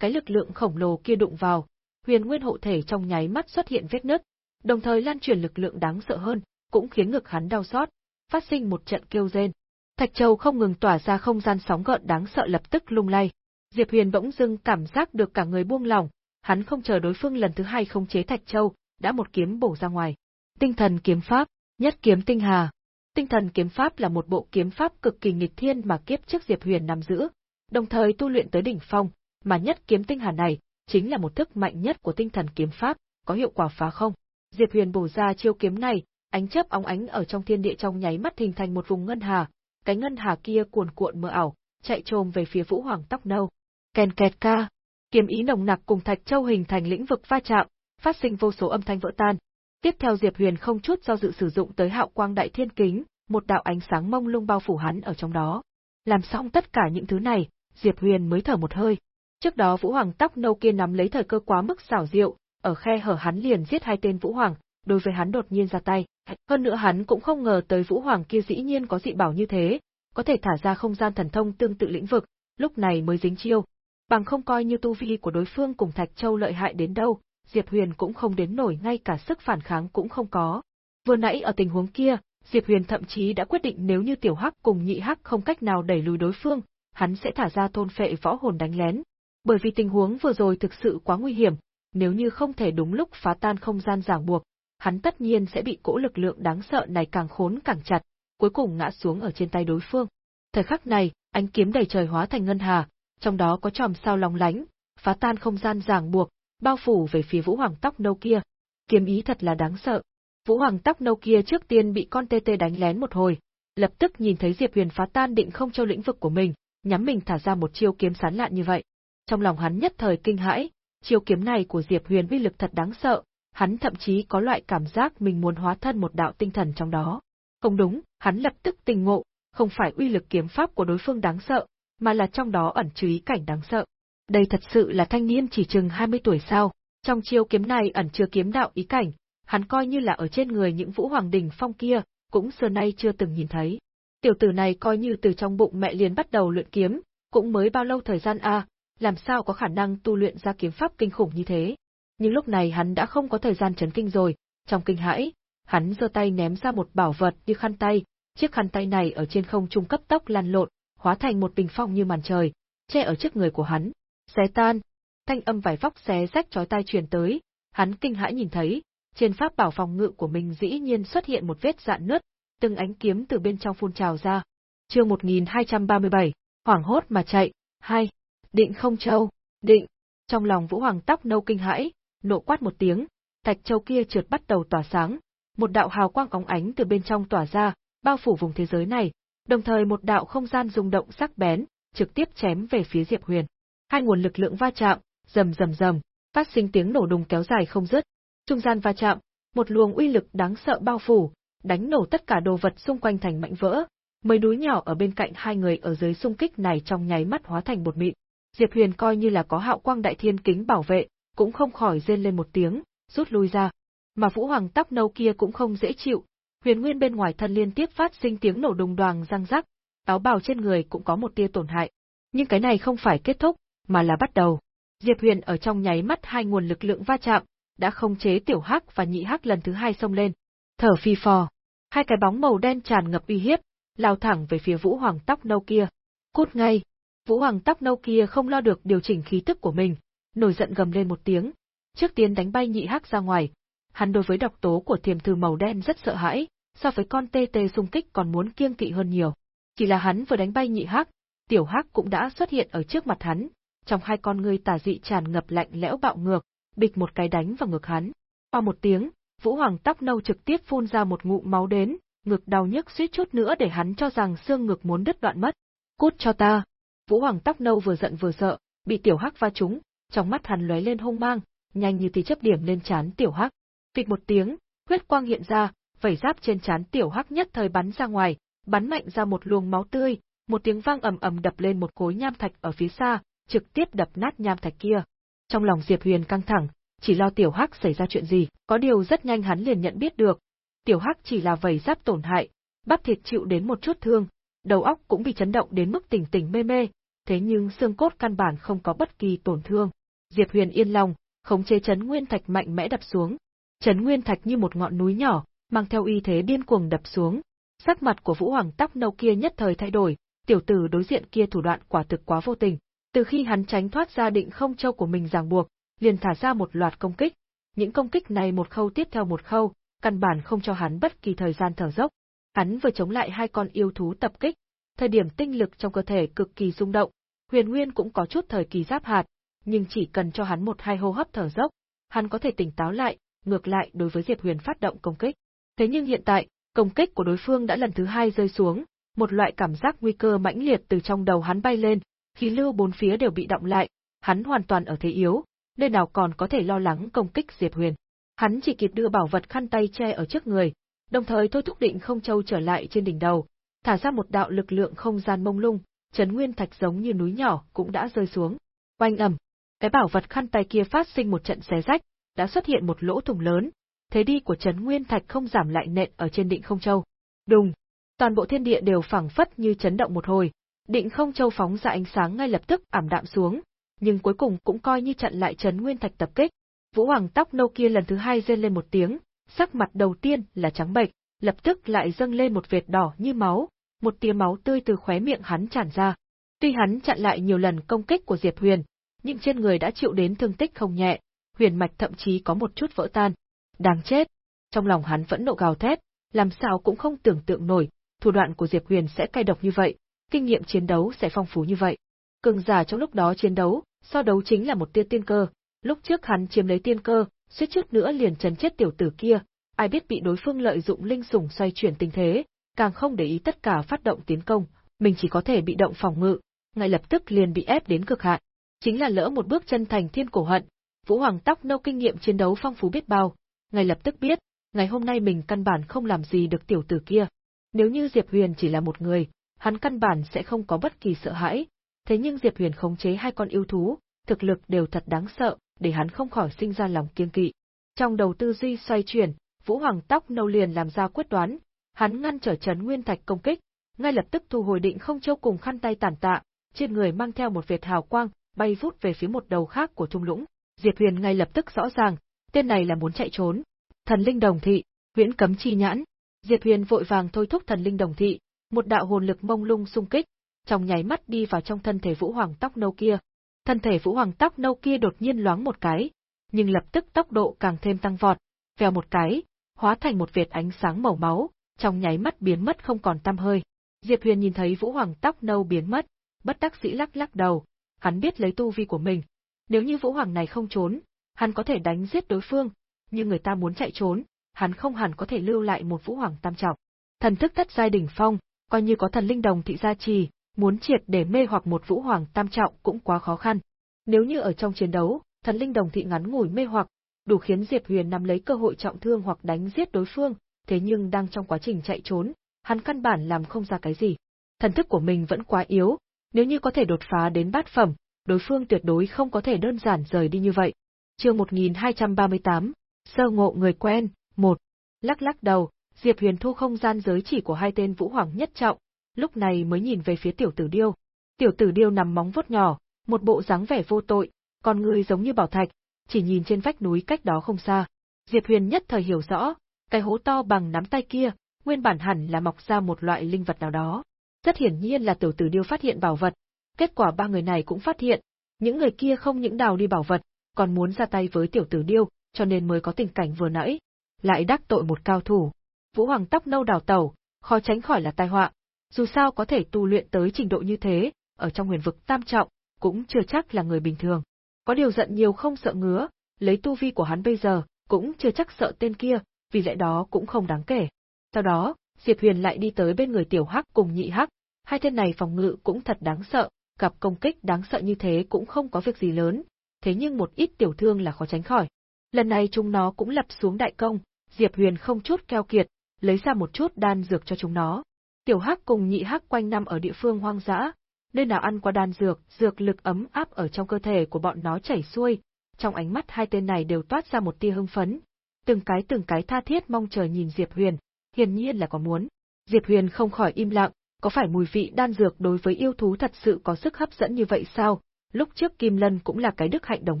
[SPEAKER 1] Cái lực lượng khổng lồ kia đụng vào, huyền nguyên hộ thể trong nháy mắt xuất hiện vết nứt, đồng thời lan truyền lực lượng đáng sợ hơn, cũng khiến ngực hắn đau xót, phát sinh một trận kêu rên. Thạch Châu không ngừng tỏa ra không gian sóng gợn đáng sợ lập tức lung lay. Diệp Huyền bỗng dưng cảm giác được cả người buông lỏng, hắn không chờ đối phương lần thứ hai không chế Thạch Châu, đã một kiếm bổ ra ngoài. Tinh thần kiếm pháp, nhất kiếm tinh hà. Tinh thần kiếm pháp là một bộ kiếm pháp cực kỳ nghịch thiên mà kiếp trước Diệp Huyền nắm giữ, đồng thời tu luyện tới đỉnh phong, mà nhất kiếm tinh hà này chính là một thức mạnh nhất của tinh thần kiếm pháp, có hiệu quả phá không. Diệp Huyền bổ ra chiêu kiếm này, ánh chớp óng ánh ở trong thiên địa trong nháy mắt hình thành một vùng ngân hà, cái ngân hà kia cuồn cuộn mơ ảo, chạy trồm về phía Vũ Hoàng tóc nâu. Kèn kẹt ca, kiếm ý nồng nặc cùng Thạch Châu hình thành lĩnh vực va chạm, phát sinh vô số âm thanh vỡ tan. Tiếp theo Diệp Huyền không chút do dự sử dụng tới Hạo Quang Đại Thiên Kính, một đạo ánh sáng mông lung bao phủ hắn ở trong đó. Làm xong tất cả những thứ này, Diệp Huyền mới thở một hơi. Trước đó Vũ Hoàng tóc nâu kia nắm lấy thời cơ quá mức xảo diệu, ở khe hở hắn liền giết hai tên Vũ Hoàng, đối với hắn đột nhiên ra tay. Hơn nữa hắn cũng không ngờ tới Vũ Hoàng kia dĩ nhiên có dị bảo như thế, có thể thả ra không gian thần thông tương tự lĩnh vực, lúc này mới dính chiêu. Bằng không coi như tu vi của đối phương cùng Thạch Châu lợi hại đến đâu, Diệp Huyền cũng không đến nổi ngay cả sức phản kháng cũng không có. Vừa nãy ở tình huống kia, Diệp Huyền thậm chí đã quyết định nếu như Tiểu Hắc cùng Nhị Hắc không cách nào đẩy lùi đối phương, hắn sẽ thả ra thôn phệ võ hồn đánh lén. Bởi vì tình huống vừa rồi thực sự quá nguy hiểm, nếu như không thể đúng lúc phá tan không gian ràng buộc, hắn tất nhiên sẽ bị cỗ lực lượng đáng sợ này càng khốn càng chặt, cuối cùng ngã xuống ở trên tay đối phương. Thời khắc này, ánh kiếm đầy trời hóa thành ngân hà, trong đó có chòm sao long lánh, phá tan không gian ràng buộc, bao phủ về phía Vũ Hoàng tóc nâu kia. Kiếm ý thật là đáng sợ. Vũ Hoàng tóc nâu kia trước tiên bị con tê tê đánh lén một hồi, lập tức nhìn thấy Diệp Huyền phá tan định không cho lĩnh vực của mình, nhắm mình thả ra một chiêu kiếm sán lạn như vậy. Trong lòng hắn nhất thời kinh hãi, chiêu kiếm này của Diệp Huyền uy lực thật đáng sợ, hắn thậm chí có loại cảm giác mình muốn hóa thân một đạo tinh thần trong đó. Không đúng, hắn lập tức tình ngộ, không phải uy lực kiếm pháp của đối phương đáng sợ, mà là trong đó ẩn chứa ý cảnh đáng sợ. Đây thật sự là thanh niên chỉ chừng 20 tuổi sao, trong chiêu kiếm này ẩn chứa kiếm đạo ý cảnh, hắn coi như là ở trên người những vũ hoàng đình phong kia, cũng xưa nay chưa từng nhìn thấy. Tiểu tử này coi như từ trong bụng mẹ liền bắt đầu luyện kiếm, cũng mới bao lâu thời gian a, làm sao có khả năng tu luyện ra kiếm pháp kinh khủng như thế. Nhưng lúc này hắn đã không có thời gian chấn kinh rồi, trong kinh hãi, hắn giơ tay ném ra một bảo vật như khăn tay, chiếc khăn tay này ở trên không trung cấp tốc lan lộn, hóa thành một bình phong như màn trời, che ở trước người của hắn. Xé tan, thanh âm vải vóc xé rách chói tai truyền tới, hắn kinh hãi nhìn thấy, trên pháp bảo phòng ngự của mình dĩ nhiên xuất hiện một vết dạn nứt, từng ánh kiếm từ bên trong phun trào ra. Chương 1237, hoảng hốt mà chạy, hai, định không châu, định. Trong lòng Vũ Hoàng tóc nâu kinh hãi, nộ quát một tiếng, thạch châu kia trượt bắt đầu tỏa sáng, một đạo hào quang óng ánh từ bên trong tỏa ra, bao phủ vùng thế giới này, Đồng thời một đạo không gian rung động sắc bén, trực tiếp chém về phía Diệp Huyền. Hai nguồn lực lượng va chạm, rầm rầm rầm, phát sinh tiếng nổ đùng kéo dài không dứt. Trung gian va chạm, một luồng uy lực đáng sợ bao phủ, đánh nổ tất cả đồ vật xung quanh thành mảnh vỡ. Mấy núi nhỏ ở bên cạnh hai người ở dưới xung kích này trong nháy mắt hóa thành bột mịn. Diệp Huyền coi như là có hạo quang đại thiên kính bảo vệ, cũng không khỏi rên lên một tiếng, rút lui ra. Mà Vũ Hoàng tóc nâu kia cũng không dễ chịu, huyền nguyên bên ngoài thân liên tiếp phát sinh tiếng nổ đùng đoàng răng rắc, áo bào trên người cũng có một tia tổn hại. Nhưng cái này không phải kết thúc, mà là bắt đầu. Diệp Huyền ở trong nháy mắt hai nguồn lực lượng va chạm, đã không chế tiểu hắc và nhị hắc lần thứ hai xông lên. Thở phi phò, hai cái bóng màu đen tràn ngập uy hiếp, lao thẳng về phía Vũ Hoàng tóc nâu kia. Cút ngay! Vũ Hoàng tóc nâu kia không lo được điều chỉnh khí tức của mình, nổi giận gầm lên một tiếng, trước tiên đánh bay nhị hắc ra ngoài. Hắn đối với độc tố của thiềm thư màu đen rất sợ hãi, so với con tê tê xung kích còn muốn kiêng kỵ hơn nhiều. Chỉ là hắn vừa đánh bay nhị hắc, tiểu hắc cũng đã xuất hiện ở trước mặt hắn, trong hai con ngươi tà dị tràn ngập lạnh lẽo bạo ngược, bịch một cái đánh vào ngực hắn. Qua một tiếng, Vũ Hoàng tóc nâu trực tiếp phun ra một ngụm máu đến, ngực đau nhức suýt chút nữa để hắn cho rằng xương ngực muốn đứt đoạn mất. Cút cho ta! Vũ Hoàng tóc nâu vừa giận vừa sợ, bị tiểu hắc va trúng, trong mắt hắn lóe lên hung mang, nhanh như tí chớp điểm lên chán tiểu hắc. Phịch một tiếng, huyết quang hiện ra, vảy giáp trên chán tiểu hắc nhất thời bắn ra ngoài, bắn mạnh ra một luồng máu tươi, một tiếng vang ầm ầm đập lên một khối nham thạch ở phía xa, trực tiếp đập nát nham thạch kia. Trong lòng Diệp Huyền căng thẳng, chỉ lo tiểu hắc xảy ra chuyện gì, có điều rất nhanh hắn liền nhận biết được, tiểu hắc chỉ là vảy giáp tổn hại, bắp thịt chịu đến một chút thương, đầu óc cũng bị chấn động đến mức tỉnh tỉnh mê mê, thế nhưng xương cốt căn bản không có bất kỳ tổn thương. Diệp Huyền yên lòng, khống chế chấn nguyên thạch mạnh mẽ đập xuống. Chấn nguyên thạch như một ngọn núi nhỏ, mang theo uy thế điên cuồng đập xuống. Sắc mặt của Vũ Hoàng tóc nâu kia nhất thời thay đổi, tiểu tử đối diện kia thủ đoạn quả thực quá vô tình. Từ khi hắn tránh thoát ra định không châu của mình ràng buộc, liền thả ra một loạt công kích. Những công kích này một khâu tiếp theo một khâu, căn bản không cho hắn bất kỳ thời gian thở dốc. Hắn vừa chống lại hai con yêu thú tập kích, thời điểm tinh lực trong cơ thể cực kỳ rung động, Huyền Nguyên cũng có chút thời kỳ giáp hạt, nhưng chỉ cần cho hắn một hai hô hấp thở dốc, hắn có thể tỉnh táo lại, ngược lại đối với Diệp Huyền phát động công kích. Thế nhưng hiện tại, công kích của đối phương đã lần thứ hai rơi xuống, một loại cảm giác nguy cơ mãnh liệt từ trong đầu hắn bay lên, khí lưu bốn phía đều bị động lại, hắn hoàn toàn ở thế yếu, nơi nào còn có thể lo lắng công kích Diệp Huyền. Hắn chỉ kịp đưa bảo vật khăn tay che ở trước người, đồng thời thôi thúc định không châu trở lại trên đỉnh đầu, thả ra một đạo lực lượng không gian mông lung, chấn nguyên thạch giống như núi nhỏ cũng đã rơi xuống. Oanh ầm, cái bảo vật khăn tay kia phát sinh một trận xé rách, đã xuất hiện một lỗ thủng lớn, thế đi của chấn nguyên thạch không giảm lại nện ở trên định không châu. Đùng, toàn bộ thiên địa đều phẳng phất như chấn động một hồi, định không châu phóng ra ánh sáng ngay lập tức ảm đạm xuống, nhưng cuối cùng cũng coi như chặn lại chấn nguyên thạch tập kích. Vũ Hoàng tóc nâu kia lần thứ hai rên lên một tiếng, sắc mặt đầu tiên là trắng bệch, lập tức lại dâng lên một vệt đỏ như máu, một tia máu tươi từ khóe miệng hắn tràn ra. Tuy hắn chặn lại nhiều lần công kích của Diệp Huyền, nhưng trên người đã chịu đến thương tích không nhẹ, huyền mạch thậm chí có một chút vỡ tan. Đáng chết! Trong lòng hắn vẫn nộ gào thét, làm sao cũng không tưởng tượng nổi, thủ đoạn của Diệp Huyền sẽ cay độc như vậy, kinh nghiệm chiến đấu sẽ phong phú như vậy. Cường giả trong lúc đó chiến đấu, so đấu chính là một tia tiên cơ, lúc trước hắn chiếm lấy tiên cơ, suýt chút nữa liền chấn chết tiểu tử kia, ai biết bị đối phương lợi dụng linh sủng xoay chuyển tình thế, càng không để ý tất cả phát động tiến công, mình chỉ có thể bị động phòng ngự, ngay lập tức liền bị ép đến cực hạn. Chính là lỡ một bước chân thành thiên cổ hận, Vũ Hoàng tóc nâu kinh nghiệm chiến đấu phong phú biết bao, ngay lập tức biết, ngày hôm nay mình căn bản không làm gì được tiểu tử kia. Nếu như Diệp Huyền chỉ là một người, hắn căn bản sẽ không có bất kỳ sợ hãi, thế nhưng Diệp Huyền khống chế hai con yêu thú, thực lực đều thật đáng sợ, để hắn không khỏi sinh ra lòng kiêng kỵ. Trong đầu tư duy xoay chuyển, Vũ Hoàng tóc nâu liền làm ra quyết đoán, hắn ngăn trở Trấn Nguyên Thạch công kích, ngay lập tức thu hồi định không châu cùng khăn tay tản tạ, trên người mang theo một vệt hào quang, bay vút về phía một đầu khác của thung lũng. Diệp Huyền ngay lập tức rõ ràng, tên này là muốn chạy trốn. Thần linh đồng thị, huyễn cấm chi nhãn. Diệp Huyền vội vàng thôi thúc thần linh đồng thị, một đạo hồn lực mông lung xung kích, trong nháy mắt đi vào trong thân thể Vũ Hoàng tóc nâu kia. Thân thể Vũ Hoàng tóc nâu kia đột nhiên loáng một cái, nhưng lập tức tốc độ càng thêm tăng vọt, vèo một cái, hóa thành một vệt ánh sáng màu máu, trong nháy mắt biến mất không còn tăm hơi. Diệp Huyền nhìn thấy Vũ Hoàng tóc nâu biến mất, bất đắc dĩ lắc lắc đầu, hắn biết lấy tu vi của mình, nếu như Vũ Hoàng này không trốn, hắn có thể đánh giết đối phương, nhưng người ta muốn chạy trốn, hắn không hẳn có thể lưu lại một Vũ Hoàng tam trọng. Thần thức thất giai đỉnh phong, coi như có thần linh đồng thị gia trì, muốn triệt để mê hoặc một vũ hoàng tam trọng cũng quá khó khăn. Nếu như ở trong chiến đấu, thần linh đồng thị ngắn ngủi mê hoặc, đủ khiến Diệp Huyền nắm lấy cơ hội trọng thương hoặc đánh giết đối phương, thế nhưng đang trong quá trình chạy trốn, hắn căn bản làm không ra cái gì. Thần thức của mình vẫn quá yếu, nếu như có thể đột phá đến bát phẩm, đối phương tuyệt đối không có thể đơn giản rời đi như vậy. Chương 1238, sơ ngộ người quen, một. Lắc lắc đầu, Diệp Huyền thu không gian giới chỉ của hai tên vũ hoàng nhất trọng, lúc này mới nhìn về phía tiểu tử điêu. Tiểu tử điêu nằm móng vuốt nhỏ, một bộ dáng vẻ vô tội, còn người giống như bảo thạch, chỉ nhìn trên vách núi cách đó không xa. Diệp Huyền nhất thời hiểu rõ, cái hố to bằng nắm tay kia, nguyên bản hẳn là mọc ra một loại linh vật nào đó. Rất hiển nhiên là tiểu tử điêu phát hiện bảo vật, kết quả ba người này cũng phát hiện, những người kia không những đào đi bảo vật, còn muốn ra tay với tiểu tử điêu, cho nên mới có tình cảnh vừa nãy. Lại đắc tội một cao thủ. Vũ Hoàng tóc nâu đào tẩu, khó tránh khỏi là tai họa. Dù sao có thể tu luyện tới trình độ như thế, ở trong huyền vực tam trọng, cũng chưa chắc là người bình thường. Có điều giận nhiều không sợ ngứa, lấy tu vi của hắn bây giờ, cũng chưa chắc sợ tên kia, vì lẽ đó cũng không đáng kể. Sau đó, Diệp Huyền lại đi tới bên người tiểu hắc cùng nhị hắc, hai tên này phòng ngự cũng thật đáng sợ, gặp công kích đáng sợ như thế cũng không có việc gì lớn, thế nhưng một ít tiểu thương là khó tránh khỏi. Lần này chúng nó cũng lập xuống đại công, Diệp Huyền không chút keo kiệt, lấy ra một chút đan dược cho chúng nó. Tiểu Hắc cùng nhị Hắc quanh năm ở địa phương hoang dã, nơi nào ăn qua đan dược, dược lực ấm áp ở trong cơ thể của bọn nó chảy xuôi, trong ánh mắt hai tên này đều toát ra một tia hưng phấn. Từng cái từng cái tha thiết mong chờ nhìn Diệp Huyền, hiển nhiên là có muốn. Diệp Huyền không khỏi im lặng, có phải mùi vị đan dược đối với yêu thú thật sự có sức hấp dẫn như vậy sao? Lúc trước Kim Lân cũng là cái đức hạnh đồng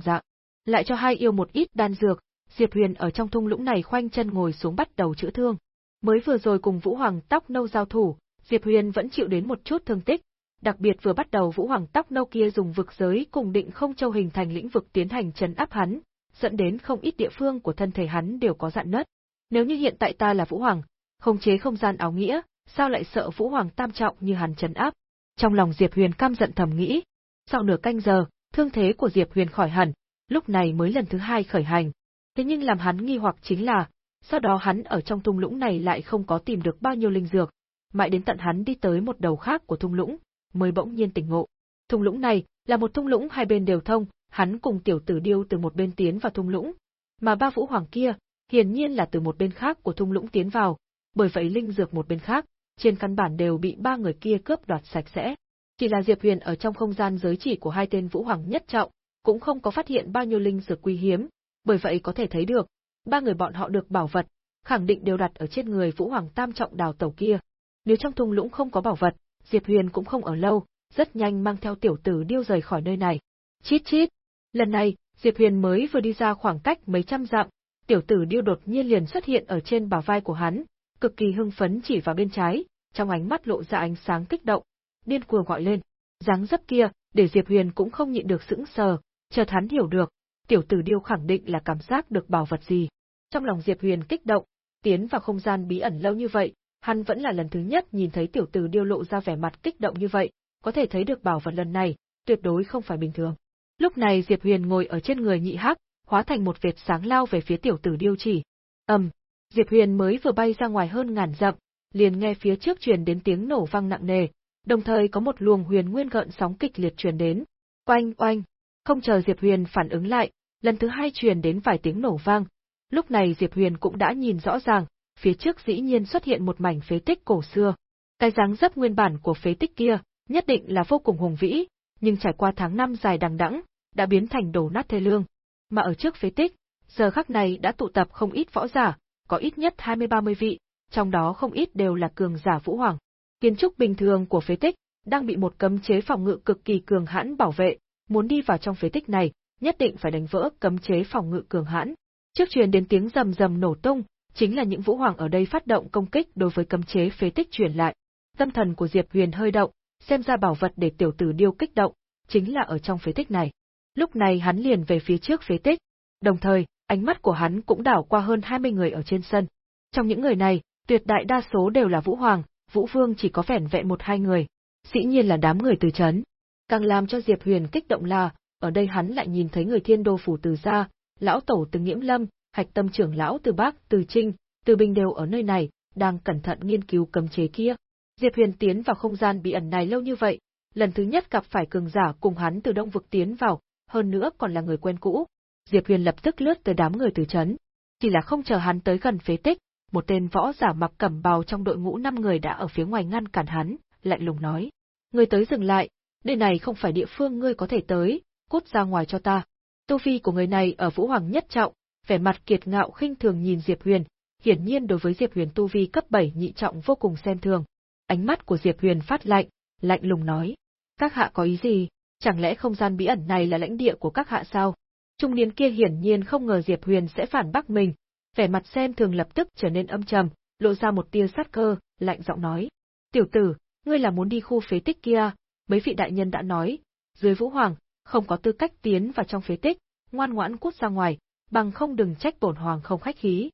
[SPEAKER 1] dạng. Lại cho hai yêu một ít đan dược, Diệp Huyền ở trong thung lũng này khoanh chân ngồi xuống bắt đầu chữa thương. Mới vừa rồi cùng Vũ Hoàng tóc nâu giao thủ, Diệp Huyền vẫn chịu đến một chút thương tích, đặc biệt vừa bắt đầu Vũ Hoàng tóc nâu kia dùng vực giới cùng định không châu hình thành lĩnh vực tiến hành trấn áp hắn, dẫn đến không ít địa phương của thân thể hắn đều có dạn nứt. Nếu như hiện tại ta là Vũ Hoàng, không chế không gian áo nghĩa, sao lại sợ Vũ Hoàng tam trọng như hắn trấn áp? Trong lòng Diệp Huyền cam giận thầm nghĩ. Sau nửa canh giờ, thương thế của Diệp Huyền khỏi hẳn, lúc này mới lần thứ hai khởi hành. Thế nhưng làm hắn nghi hoặc chính là, sau đó hắn ở trong thung lũng này lại không có tìm được bao nhiêu linh dược, mãi đến tận hắn đi tới một đầu khác của thung lũng, mới bỗng nhiên tỉnh ngộ. Thung lũng này là một thung lũng hai bên đều thông, hắn cùng tiểu tử điêu từ một bên tiến vào thung lũng, mà ba vũ hoàng kia, hiển nhiên là từ một bên khác của thung lũng tiến vào, bởi vậy linh dược một bên khác, trên căn bản đều bị ba người kia cướp đoạt sạch sẽ. Chỉ là Diệp Huyền ở trong không gian giới chỉ của hai tên vũ hoàng nhất trọng, cũng không có phát hiện bao nhiêu linh dược quý hiếm, bởi vậy có thể thấy được, ba người bọn họ được bảo vật, khẳng định đều đặt ở trên người vũ hoàng tam trọng đào tẩu kia. Nếu trong thung lũng không có bảo vật, Diệp Huyền cũng không ở lâu, rất nhanh mang theo tiểu tử điêu rời khỏi nơi này. Chít chít. Lần này, Diệp Huyền mới vừa đi ra khoảng cách mấy trăm dặm, tiểu tử điêu đột nhiên liền xuất hiện ở trên bả vai của hắn, cực kỳ hưng phấn chỉ vào bên trái, trong ánh mắt lộ ra ánh sáng kích động, điên cuồng gọi lên. Dáng dấp kia, để Diệp Huyền cũng không nhịn được sững sờ, chợt hắn hiểu được, tiểu tử điêu khẳng định là cảm giác được bảo vật gì. Trong lòng Diệp Huyền kích động, tiến vào không gian bí ẩn lâu như vậy, hắn vẫn là lần thứ nhất nhìn thấy tiểu tử điêu lộ ra vẻ mặt kích động như vậy, có thể thấy được bảo vật lần này, tuyệt đối không phải bình thường. Lúc này Diệp Huyền ngồi ở trên người nhị hắc, hóa thành một vệt sáng lao về phía tiểu tử điêu chỉ. ầm, Diệp Huyền mới vừa bay ra ngoài hơn ngàn dặm, liền nghe phía trước truyền đến tiếng nổ vang nặng nề, đồng thời có một luồng huyền nguyên gợn sóng kịch liệt truyền đến. Oanh oanh, không chờ Diệp Huyền phản ứng lại, lần thứ hai truyền đến vài tiếng nổ vang. Lúc này Diệp Huyền cũng đã nhìn rõ ràng, phía trước dĩ nhiên xuất hiện một mảnh phế tích cổ xưa. Cái dáng dấp nguyên bản của phế tích kia, nhất định là vô cùng hùng vĩ, nhưng trải qua tháng năm dài đằng đẵng, đã biến thành đổ nát thê lương. Mà ở trước phế tích, giờ khắc này đã tụ tập không ít võ giả, có ít nhất 20-30 vị, trong đó không ít đều là cường giả vũ hoàng. Kiến trúc bình thường của phế tích đang bị một cấm chế phòng ngự cực kỳ cường hãn bảo vệ, muốn đi vào trong phế tích này, nhất định phải đánh vỡ cấm chế phòng ngự cường hãn. Trước truyền đến tiếng rầm rầm nổ tung, chính là những vũ hoàng ở đây phát động công kích đối với cấm chế phế tích truyền lại. Tâm thần của Diệp Huyền hơi động, xem ra bảo vật để tiểu tử điêu kích động, chính là ở trong phế tích này. Lúc này hắn liền về phía trước phế tích, đồng thời, ánh mắt của hắn cũng đảo qua hơn 20 người ở trên sân. Trong những người này, tuyệt đại đa số đều là vũ hoàng, vũ vương chỉ có vẻn vẹn một hai người. Dĩ nhiên là đám người từ chấn. Càng làm cho Diệp Huyền kích động là, ở đây hắn lại nhìn thấy người thiên đô phủ từ gia, lão tổ từ nghiễm lâm, hạch tâm trưởng lão từ Bắc, từ Trinh, từ Bình đều ở nơi này, đang cẩn thận nghiên cứu cấm chế kia. Diệp Huyền tiến vào không gian bí ẩn này lâu như vậy, lần thứ nhất gặp phải cường giả cùng hắn từ đông vực tiến vào, hơn nữa còn là người quen cũ. Diệp Huyền lập tức lướt tới đám người từ chấn. Chỉ là không chờ hắn tới gần phế tích, một tên võ giả mặc cẩm bào trong đội ngũ năm người đã ở phía ngoài ngăn cản hắn, lạnh lùng nói: "Ngươi tới dừng lại, nơi này không phải địa phương ngươi có thể tới, cút ra ngoài cho ta." Tu vi của người này ở Vũ Hoàng nhất trọng, vẻ mặt kiệt ngạo khinh thường nhìn Diệp Huyền, hiển nhiên đối với Diệp Huyền tu vi cấp 7 nhị trọng vô cùng xem thường. Ánh mắt của Diệp Huyền phát lạnh, lạnh lùng nói: "Các hạ có ý gì? Chẳng lẽ không gian bí ẩn này là lãnh địa của các hạ sao?" Trung niên kia hiển nhiên không ngờ Diệp Huyền sẽ phản bác mình, vẻ mặt xem thường lập tức trở nên âm trầm, lộ ra một tia sát cơ, lạnh giọng nói: "Tiểu tử, ngươi là muốn đi khu phế tích kia, mấy vị đại nhân đã nói, dưới Vũ Hoàng, không có tư cách tiến vào trong phế tích, ngoan ngoãn cút ra ngoài, bằng không đừng trách bổn hoàng không khách khí."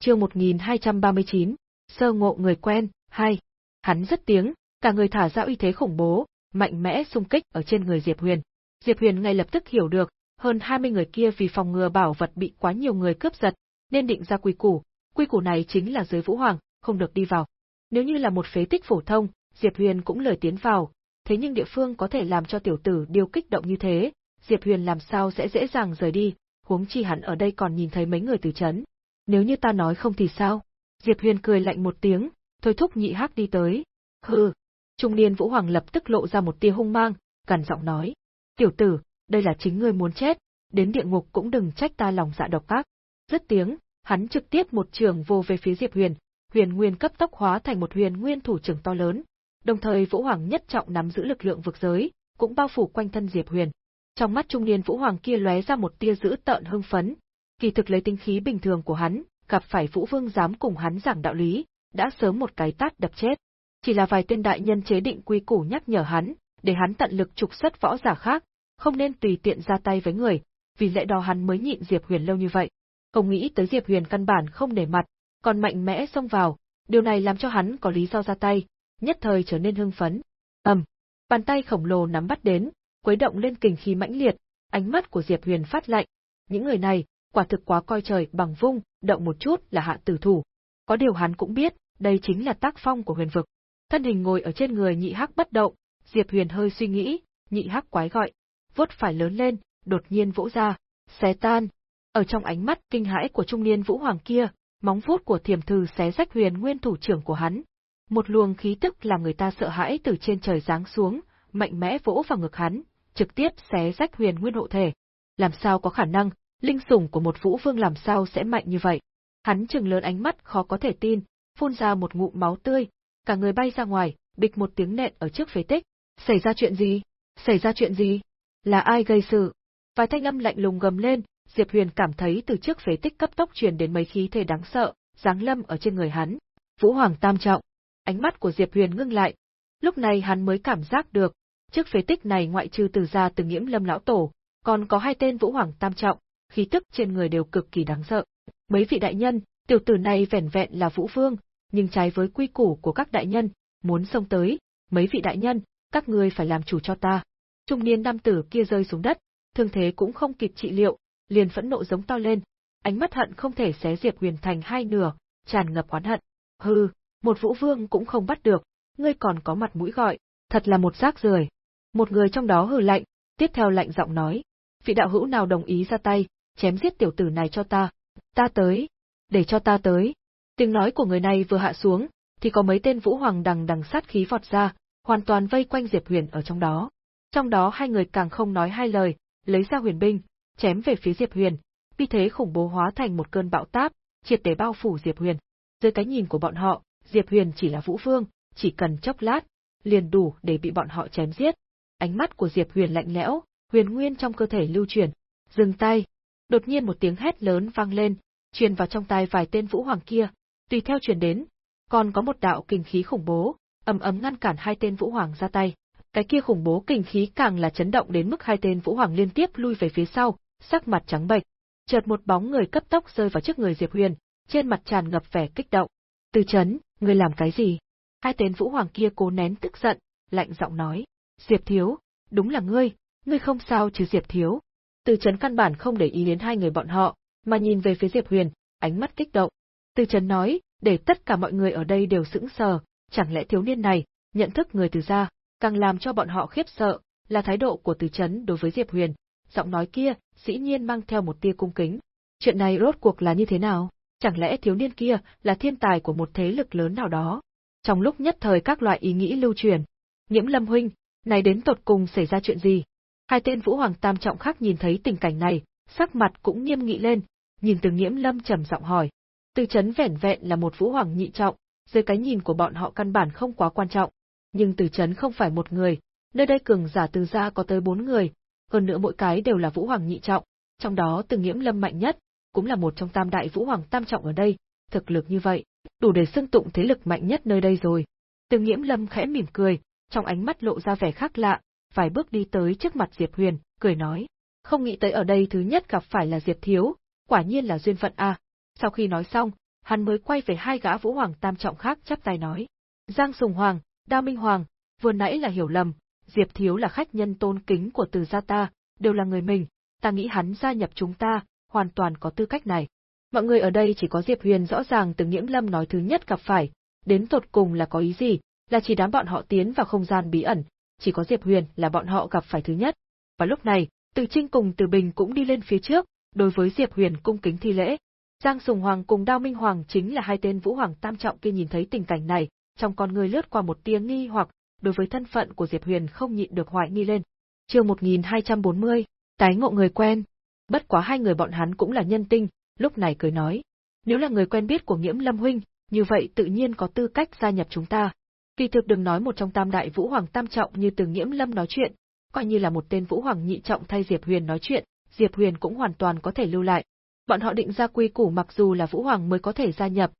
[SPEAKER 1] Chương 1239, sơ ngộ người quen, hai. Hắn rất tiếng, cả người thả ra uy thế khủng bố, mạnh mẽ xung kích ở trên người Diệp Huyền. Diệp Huyền ngay lập tức hiểu được, hơn 20 người kia vì phòng ngừa bảo vật bị quá nhiều người cướp giật, nên định ra quy củ, quy củ này chính là giới vũ hoàng, không được đi vào. Nếu như là một phế tích phổ thông, Diệp Huyền cũng lời tiến vào, thế nhưng địa phương có thể làm cho tiểu tử điều kích động như thế, Diệp Huyền làm sao sẽ dễ dàng rời đi, huống chi hắn ở đây còn nhìn thấy mấy người từ chấn. Nếu như ta nói không thì sao? Diệp Huyền cười lạnh một tiếng, thôi thúc nhị hắc đi tới. Hừ. Trung niên Vũ Hoàng lập tức lộ ra một tia hung mang, cằn giọng nói. Tiểu tử, đây là chính ngươi muốn chết, đến địa ngục cũng đừng trách ta lòng dạ độc ác. Dứt tiếng, hắn trực tiếp một trường vô về phía Diệp Huyền, Huyền Nguyên cấp tốc hóa thành một Huyền Nguyên thủ trưởng to lớn, đồng thời Vũ Hoàng nhất trọng nắm giữ lực lượng vực giới, cũng bao phủ quanh thân Diệp Huyền. Trong mắt trung niên Vũ Hoàng kia lóe ra một tia dữ tợn hưng phấn, kỳ thực lấy tinh khí bình thường của hắn, gặp phải Vũ Vương dám cùng hắn giảng đạo lý, đã sớm một cái tát đập chết. Chỉ là vài tên đại nhân chế định quy củ nhắc nhở hắn, để hắn tận lực trục xuất võ giả khác, không nên tùy tiện ra tay với người, vì lẽ đó hắn mới nhịn Diệp Huyền lâu như vậy. Không nghĩ tới Diệp Huyền căn bản không để mặt, còn mạnh mẽ xông vào, điều này làm cho hắn có lý do ra tay, nhất thời trở nên hưng phấn. Ầm, um, bàn tay khổng lồ nắm bắt đến, quấy động lên kình khí mãnh liệt, ánh mắt của Diệp Huyền phát lạnh. Những người này, quả thực quá coi trời bằng vung, động một chút là hạ tử thủ. Có điều hắn cũng biết, đây chính là tác phong của huyền vực. Thân hình ngồi ở trên người nhị hắc bất động, Diệp Huyền hơi suy nghĩ, nhị hắc quái gọi, vuốt phải lớn lên, đột nhiên vỗ ra, xé tan. Ở trong ánh mắt kinh hãi của trung niên vũ hoàng kia, móng vuốt của thiềm thư xé rách huyền nguyên thủ trưởng của hắn. Một luồng khí tức làm người ta sợ hãi từ trên trời giáng xuống, mạnh mẽ vỗ vào ngực hắn, trực tiếp xé rách huyền nguyên hộ thể. Làm sao có khả năng, linh sủng của một vũ vương làm sao sẽ mạnh như vậy? Hắn trừng lớn ánh mắt khó có thể tin, phun ra một ngụm máu tươi, cả người bay ra ngoài, bịch một tiếng nện ở trước phế tích. Xảy ra chuyện gì? Xảy ra chuyện gì? Là ai gây sự? Vài thanh âm lạnh lùng gầm lên, Diệp Huyền cảm thấy từ trước phế tích cấp tốc truyền đến mấy khí thể đáng sợ, giáng lâm ở trên người hắn. Vũ Hoàng Tam trọng. Ánh mắt của Diệp Huyền ngưng lại. Lúc này hắn mới cảm giác được, trước phế tích này ngoại trừ từ gia từ nghiễm lâm lão tổ, còn có hai tên Vũ Hoàng Tam trọng, khí tức trên người đều cực kỳ đáng sợ. Mấy vị đại nhân, tiểu tử này vẻn vẹn là Vũ Vương, nhưng trái với quy củ của các đại nhân, muốn xông tới, mấy vị đại nhân, các ngươi phải làm chủ cho ta. Trung niên nam tử kia rơi xuống đất, thương thế cũng không kịp trị liệu, liền phẫn nộ giống to lên, ánh mắt hận không thể xé Diệp Huyền thành hai nửa, tràn ngập oán hận. Hừ, một vũ vương cũng không bắt được, ngươi còn có mặt mũi gọi, thật là một rác rưởi. Một người trong đó hừ lạnh, tiếp theo lạnh giọng nói, vị đạo hữu nào đồng ý ra tay, chém giết tiểu tử này cho ta, ta tới, để cho ta tới. Tiếng nói của người này vừa hạ xuống, thì có mấy tên vũ hoàng đằng đằng sát khí vọt ra, hoàn toàn vây quanh Diệp Huyền ở trong đó. Trong đó hai người càng không nói hai lời, lấy ra huyền binh, chém về phía Diệp Huyền, vì thế khủng bố hóa thành một cơn bão táp, triệt để bao phủ Diệp Huyền. Dưới cái nhìn của bọn họ, Diệp Huyền chỉ là vũ vương, chỉ cần chốc lát, liền đủ để bị bọn họ chém giết. Ánh mắt của Diệp Huyền lạnh lẽo, huyền nguyên trong cơ thể lưu chuyển, dừng tay. Đột nhiên một tiếng hét lớn vang lên, truyền vào trong tai vài tên vũ hoàng kia, tùy theo truyền đến, còn có một đạo kinh khí khủng bố, ầm ầm ngăn cản hai tên vũ hoàng ra tay. Cái kia khủng bố kinh khí càng là chấn động đến mức hai tên vũ hoàng liên tiếp lui về phía sau, sắc mặt trắng bệch. Chợt một bóng người cấp tốc rơi vào trước người Diệp Huyền, trên mặt tràn ngập vẻ kích động. Từ chấn, ngươi làm cái gì? Hai tên vũ hoàng kia cố nén tức giận, lạnh giọng nói. Diệp thiếu, đúng là ngươi, ngươi không sao chứ Diệp thiếu. Từ chấn căn bản không để ý đến hai người bọn họ, mà nhìn về phía Diệp Huyền, ánh mắt kích động. Từ chấn nói, để tất cả mọi người ở đây đều sững sờ, chẳng lẽ thiếu niên này, nhận thức người từ gia, càng làm cho bọn họ khiếp sợ, là thái độ của Từ Chấn đối với Diệp Huyền. Giọng nói kia, dĩ nhiên mang theo một tia cung kính. Chuyện này rốt cuộc là như thế nào? Chẳng lẽ thiếu niên kia là thiên tài của một thế lực lớn nào đó? Trong lúc nhất thời các loại ý nghĩ lưu truyền, Nhiễm Lâm huynh, này đến tột cùng xảy ra chuyện gì? Hai tên Vũ Hoàng Tam trọng khác nhìn thấy tình cảnh này, sắc mặt cũng nghiêm nghị lên, nhìn từ Nhiễm Lâm trầm giọng hỏi. Từ chấn vẻn vẹn là một Vũ Hoàng nhị trọng, dưới cái nhìn của bọn họ căn bản không quá quan trọng. Nhưng từ chấn không phải một người, nơi đây cường giả từ gia có tới bốn người, hơn nữa mỗi cái đều là Vũ Hoàng nhị trọng, trong đó từ Nhiễm Lâm mạnh nhất, cũng là một trong tam đại Vũ Hoàng tam trọng ở đây, thực lực như vậy, đủ để xưng tụng thế lực mạnh nhất nơi đây rồi. Từ Nhiễm Lâm khẽ mỉm cười, trong ánh mắt lộ ra vẻ khác lạ, vài bước đi tới trước mặt Diệp Huyền, cười nói. Không nghĩ tới ở đây thứ nhất gặp phải là Diệp Thiếu, quả nhiên là duyên phận a. Sau khi nói xong, hắn mới quay về hai gã vũ hoàng tam trọng khác chắp tay nói. Giang Sùng Hoàng, Đao Minh Hoàng, vừa nãy là hiểu lầm, Diệp Thiếu là khách nhân tôn kính của từ gia ta, đều là người mình, ta nghĩ hắn gia nhập chúng ta, hoàn toàn có tư cách này. Mọi người ở đây chỉ có Diệp Huyền rõ ràng từ Nghiễm Lâm nói thứ nhất gặp phải, đến tột cùng là có ý gì, là chỉ đám bọn họ tiến vào không gian bí ẩn, chỉ có Diệp Huyền là bọn họ gặp phải thứ nhất. Và lúc này, Từ Trinh cùng Từ Bình cũng đi lên phía trước, đối với Diệp Huyền cung kính thi lễ. Giang Sùng Hoàng cùng Đao Minh Hoàng chính là hai tên Vũ Hoàng tam trọng kia nhìn thấy tình cảnh này, trong con người lướt qua một tia nghi hoặc, đối với thân phận của Diệp Huyền không nhịn được hoài nghi lên. Chương 1240, tái ngộ người quen. Bất quá hai người bọn hắn cũng là nhân tinh, lúc này cười nói, nếu là người quen biết của Nghiễm Lâm huynh, như vậy tự nhiên có tư cách gia nhập chúng ta. Kỳ thực đừng nói một trong tam đại Vũ Hoàng tam trọng như Từ Nghiễm Lâm nói chuyện, coi như là một tên Vũ Hoàng nhị trọng thay Diệp Huyền nói chuyện, Diệp Huyền cũng hoàn toàn có thể lưu lại. Bọn họ định ra quy củ mặc dù là Vũ Hoàng mới có thể gia nhập,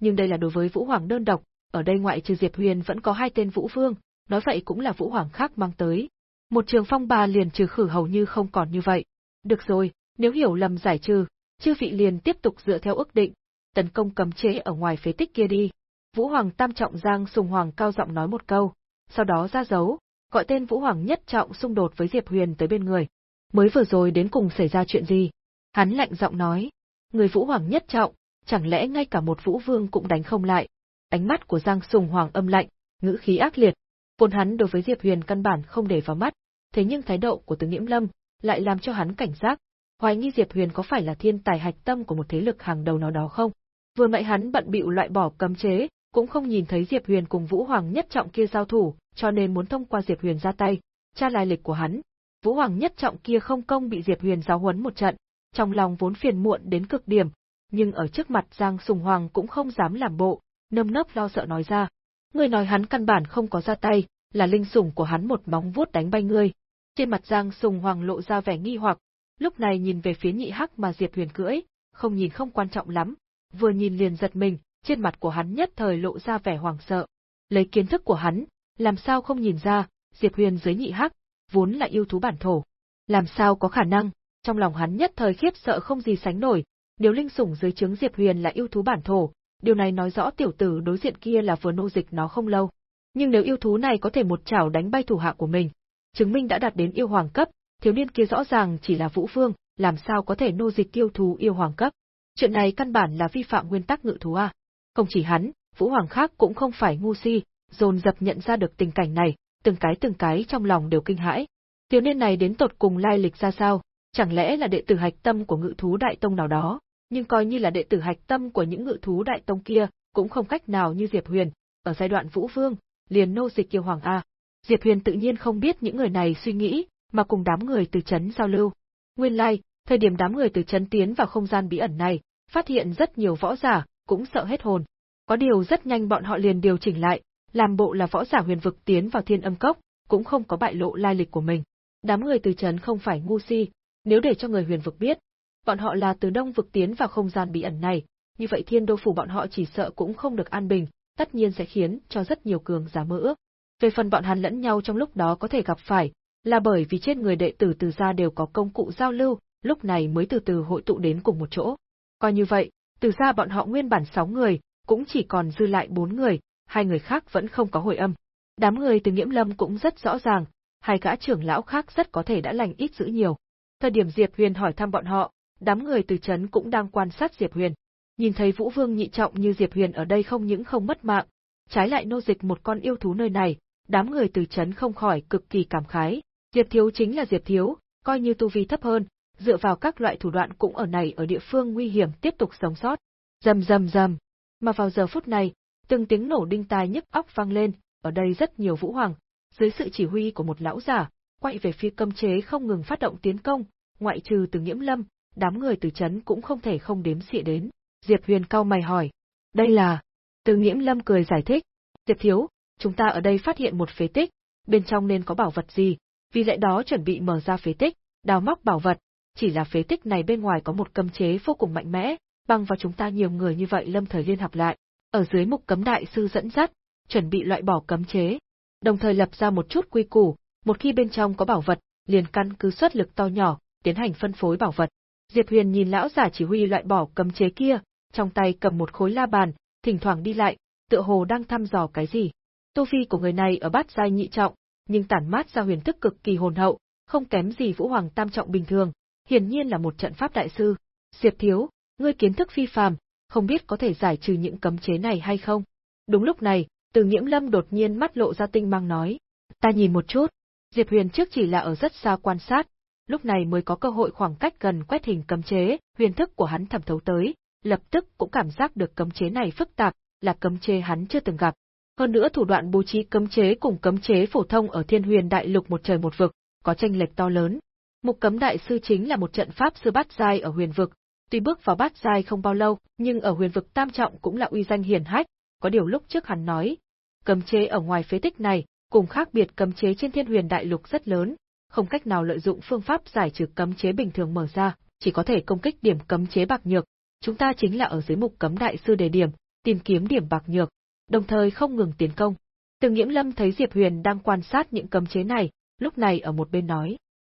[SPEAKER 1] nhưng đây là đối với Vũ Hoàng đơn độc, ở đây ngoại trừ Diệp Huyền vẫn có hai tên Vũ Vương, nói vậy cũng là Vũ Hoàng khác mang tới. Một trường phong bà liền trừ khử hầu như không còn như vậy. Được rồi, nếu hiểu lầm giải trừ, chư vị liền tiếp tục dựa theo ước định, tấn công cấm chế ở ngoài phế tích kia đi. Vũ Hoàng tam trọng Giang Sùng Hoàng cao giọng nói một câu, sau đó ra dấu, gọi tên Vũ Hoàng nhất trọng xung đột với Diệp Huyền tới bên người. Mới vừa rồi đến cùng xảy ra chuyện gì? Hắn lạnh giọng nói, người Vũ Hoàng nhất trọng, chẳng lẽ ngay cả một Vũ Vương cũng đánh không lại? Ánh mắt của Giang Sùng Hoàng âm lạnh, ngữ khí ác liệt. Vốn hắn đối với Diệp Huyền căn bản không để vào mắt, thế nhưng thái độ của Từ Nghiễm Lâm lại làm cho hắn cảnh giác, hoài nghi Diệp Huyền có phải là thiên tài hạch tâm của một thế lực hàng đầu nào đó không? Vừa nãy hắn bận bịu loại bỏ cấm chế, cũng không nhìn thấy Diệp Huyền cùng Vũ Hoàng nhất trọng kia giao thủ, cho nên muốn thông qua Diệp Huyền ra tay, tra lai lịch của hắn. Vũ Hoàng nhất trọng kia không công bị Diệp Huyền giáo huấn một trận, trong lòng vốn phiền muộn đến cực điểm, nhưng ở trước mặt Giang Sùng Hoàng cũng không dám làm bộ, nâm nấp lo sợ nói ra. Người nói hắn căn bản không có ra tay, là linh sủng của hắn một móng vuốt đánh bay ngươi. Trên mặt Giang Sùng Hoàng lộ ra vẻ nghi hoặc, lúc này nhìn về phía nhị hắc mà Diệp Huyền cưỡi, không nhìn không quan trọng lắm, vừa nhìn liền giật mình, trên mặt của hắn nhất thời lộ ra vẻ hoảng sợ. Lấy kiến thức của hắn, làm sao không nhìn ra, Diệp Huyền dưới nhị hắc, vốn là yêu thú bản thổ. Làm sao có khả năng, trong lòng hắn nhất thời khiếp sợ không gì sánh nổi, nếu linh sủng dưới trướng Diệp Huyền là yêu thú bản thổ, điều này nói rõ tiểu tử đối diện kia là vừa nô dịch nó không lâu. Nhưng nếu yêu thú này có thể một chảo đánh bay thủ hạ của mình, chứng minh đã đạt đến yêu hoàng cấp, thiếu niên kia rõ ràng chỉ là vũ phương, làm sao có thể nô dịch yêu thú yêu hoàng cấp. Chuyện này căn bản là vi phạm nguyên tắc ngự thú a. Không chỉ hắn, vũ hoàng khác cũng không phải ngu si, dồn dập nhận ra được tình cảnh này, từng cái từng cái trong lòng đều kinh hãi. Thiếu niên này đến tột cùng lai lịch ra sao, chẳng lẽ là đệ tử hạch tâm của ngự thú đại tông nào đó, nhưng coi như là đệ tử hạch tâm của những ngự thú đại tông kia, cũng không cách nào như Diệp Huyền, ở giai đoạn Vũ Vương, liền nô dịch kiêu hoàng A. Diệp Huyền tự nhiên không biết những người này suy nghĩ, mà cùng đám người từ chấn giao lưu. Nguyên lai, like, thời điểm đám người từ chấn tiến vào không gian bí ẩn này, phát hiện rất nhiều võ giả, cũng sợ hết hồn. Có điều rất nhanh bọn họ liền điều chỉnh lại, làm bộ là võ giả huyền vực tiến vào thiên âm cốc, cũng không có bại lộ lai lịch của mình. Đám người từ chấn không phải ngu si, nếu để cho người huyền vực biết, bọn họ là từ đông vực tiến vào không gian bí ẩn này, như vậy thiên đô phủ bọn họ chỉ sợ cũng không được an bình, tất nhiên sẽ khiến cho rất nhiều cường giả mơ ước. Về phần bọn hắn lẫn nhau trong lúc đó có thể gặp phải, là bởi vì trên người đệ tử từ gia đều có công cụ giao lưu, lúc này mới từ từ hội tụ đến cùng một chỗ. Coi như vậy, từ gia bọn họ nguyên bản 6 người, cũng chỉ còn dư lại 4 người, hai người khác vẫn không có hồi âm. Đám người từ Nghiễm Lâm cũng rất rõ ràng, hai gã trưởng lão khác rất có thể đã lành ít giữ nhiều. Thời điểm Diệp Huyền hỏi thăm bọn họ, đám người từ chấn cũng đang quan sát Diệp Huyền. Nhìn thấy Vũ Vương nhị trọng như Diệp Huyền ở đây không những không mất mạng, trái lại nô dịch một con yêu thú nơi này, đám người từ chấn không khỏi cực kỳ cảm khái. Diệp Thiếu chính là Diệp Thiếu, coi như tu vi thấp hơn, dựa vào các loại thủ đoạn cũng ở này ở địa phương nguy hiểm tiếp tục sống sót. Rầm rầm rầm. Mà vào giờ phút này, từng tiếng nổ đinh tai nhức óc vang lên, ở đây rất nhiều vũ hoàng, dưới sự chỉ huy của một lão giả, quay về phía cấm chế không ngừng phát động tiến công, ngoại trừ từ Nghiễm Lâm, đám người từ chấn cũng không thể không đếm xỉa đến. Diệp Huyền cao mày hỏi, đây là... Từ Nghiễm Lâm cười giải thích, Diệp Thiếu, chúng ta ở đây phát hiện một phế tích, bên trong nên có bảo vật gì, vì lẽ đó chuẩn bị mở ra phế tích, đào móc bảo vật, chỉ là phế tích này bên ngoài có một cấm chế vô cùng mạnh mẽ, bằng vào chúng ta nhiều người như vậy lâm thời liên hợp lại, ở dưới mục cấm đại sư dẫn dắt, chuẩn bị loại bỏ cấm chế, đồng thời lập ra một chút quy củ, một khi bên trong có bảo vật, liền căn cứ xuất lực to nhỏ, tiến hành phân phối bảo vật. Diệp Huyền nhìn lão giả chỉ huy loại bỏ cấm chế kia, trong tay cầm một khối la bàn, thỉnh thoảng đi lại, tựa hồ đang thăm dò cái gì. Tu vi của người này ở bát giai nhị trọng, nhưng tản mát ra huyền thức cực kỳ hồn hậu, không kém gì Vũ Hoàng tam trọng bình thường, hiển nhiên là một trận pháp đại sư. Diệp Thiếu, ngươi kiến thức phi phàm, không biết có thể giải trừ những cấm chế này hay không? Đúng lúc này, Từ Nghiễm Lâm đột nhiên mắt lộ ra tinh mang nói, ta nhìn một chút. Diệp Huyền trước chỉ là ở rất xa quan sát, lúc này mới có cơ hội khoảng cách gần quét hình cấm chế, huyền thức của hắn thẩm thấu tới, lập tức cũng cảm giác được cấm chế này phức tạp, là cấm chế hắn chưa từng gặp. Hơn nữa thủ đoạn bố trí cấm chế cùng cấm chế phổ thông ở Thiên Huyền Đại Lục một trời một vực, có tranh lệch to lớn. Mục Cấm Đại sư chính là một trận pháp sư bát giai ở Huyền vực, tuy bước vào bát giai không bao lâu, nhưng ở Huyền vực tam trọng cũng là uy danh hiển hách, có điều lúc trước hắn nói, cấm chế ở ngoài phế tích này, cùng khác biệt cấm chế trên Thiên Huyền Đại Lục rất lớn, không cách nào lợi dụng phương pháp giải trừ cấm chế bình thường mở ra, chỉ có thể công kích điểm cấm chế bạc nhược. Chúng ta chính là ở dưới mục cấm đại sư đề điểm, tìm kiếm điểm bạc nhược, đồng thời không ngừng tiến công. Từ Nghiễm Lâm thấy Diệp Huyền đang quan sát những cấm chế này, lúc này ở một bên nói,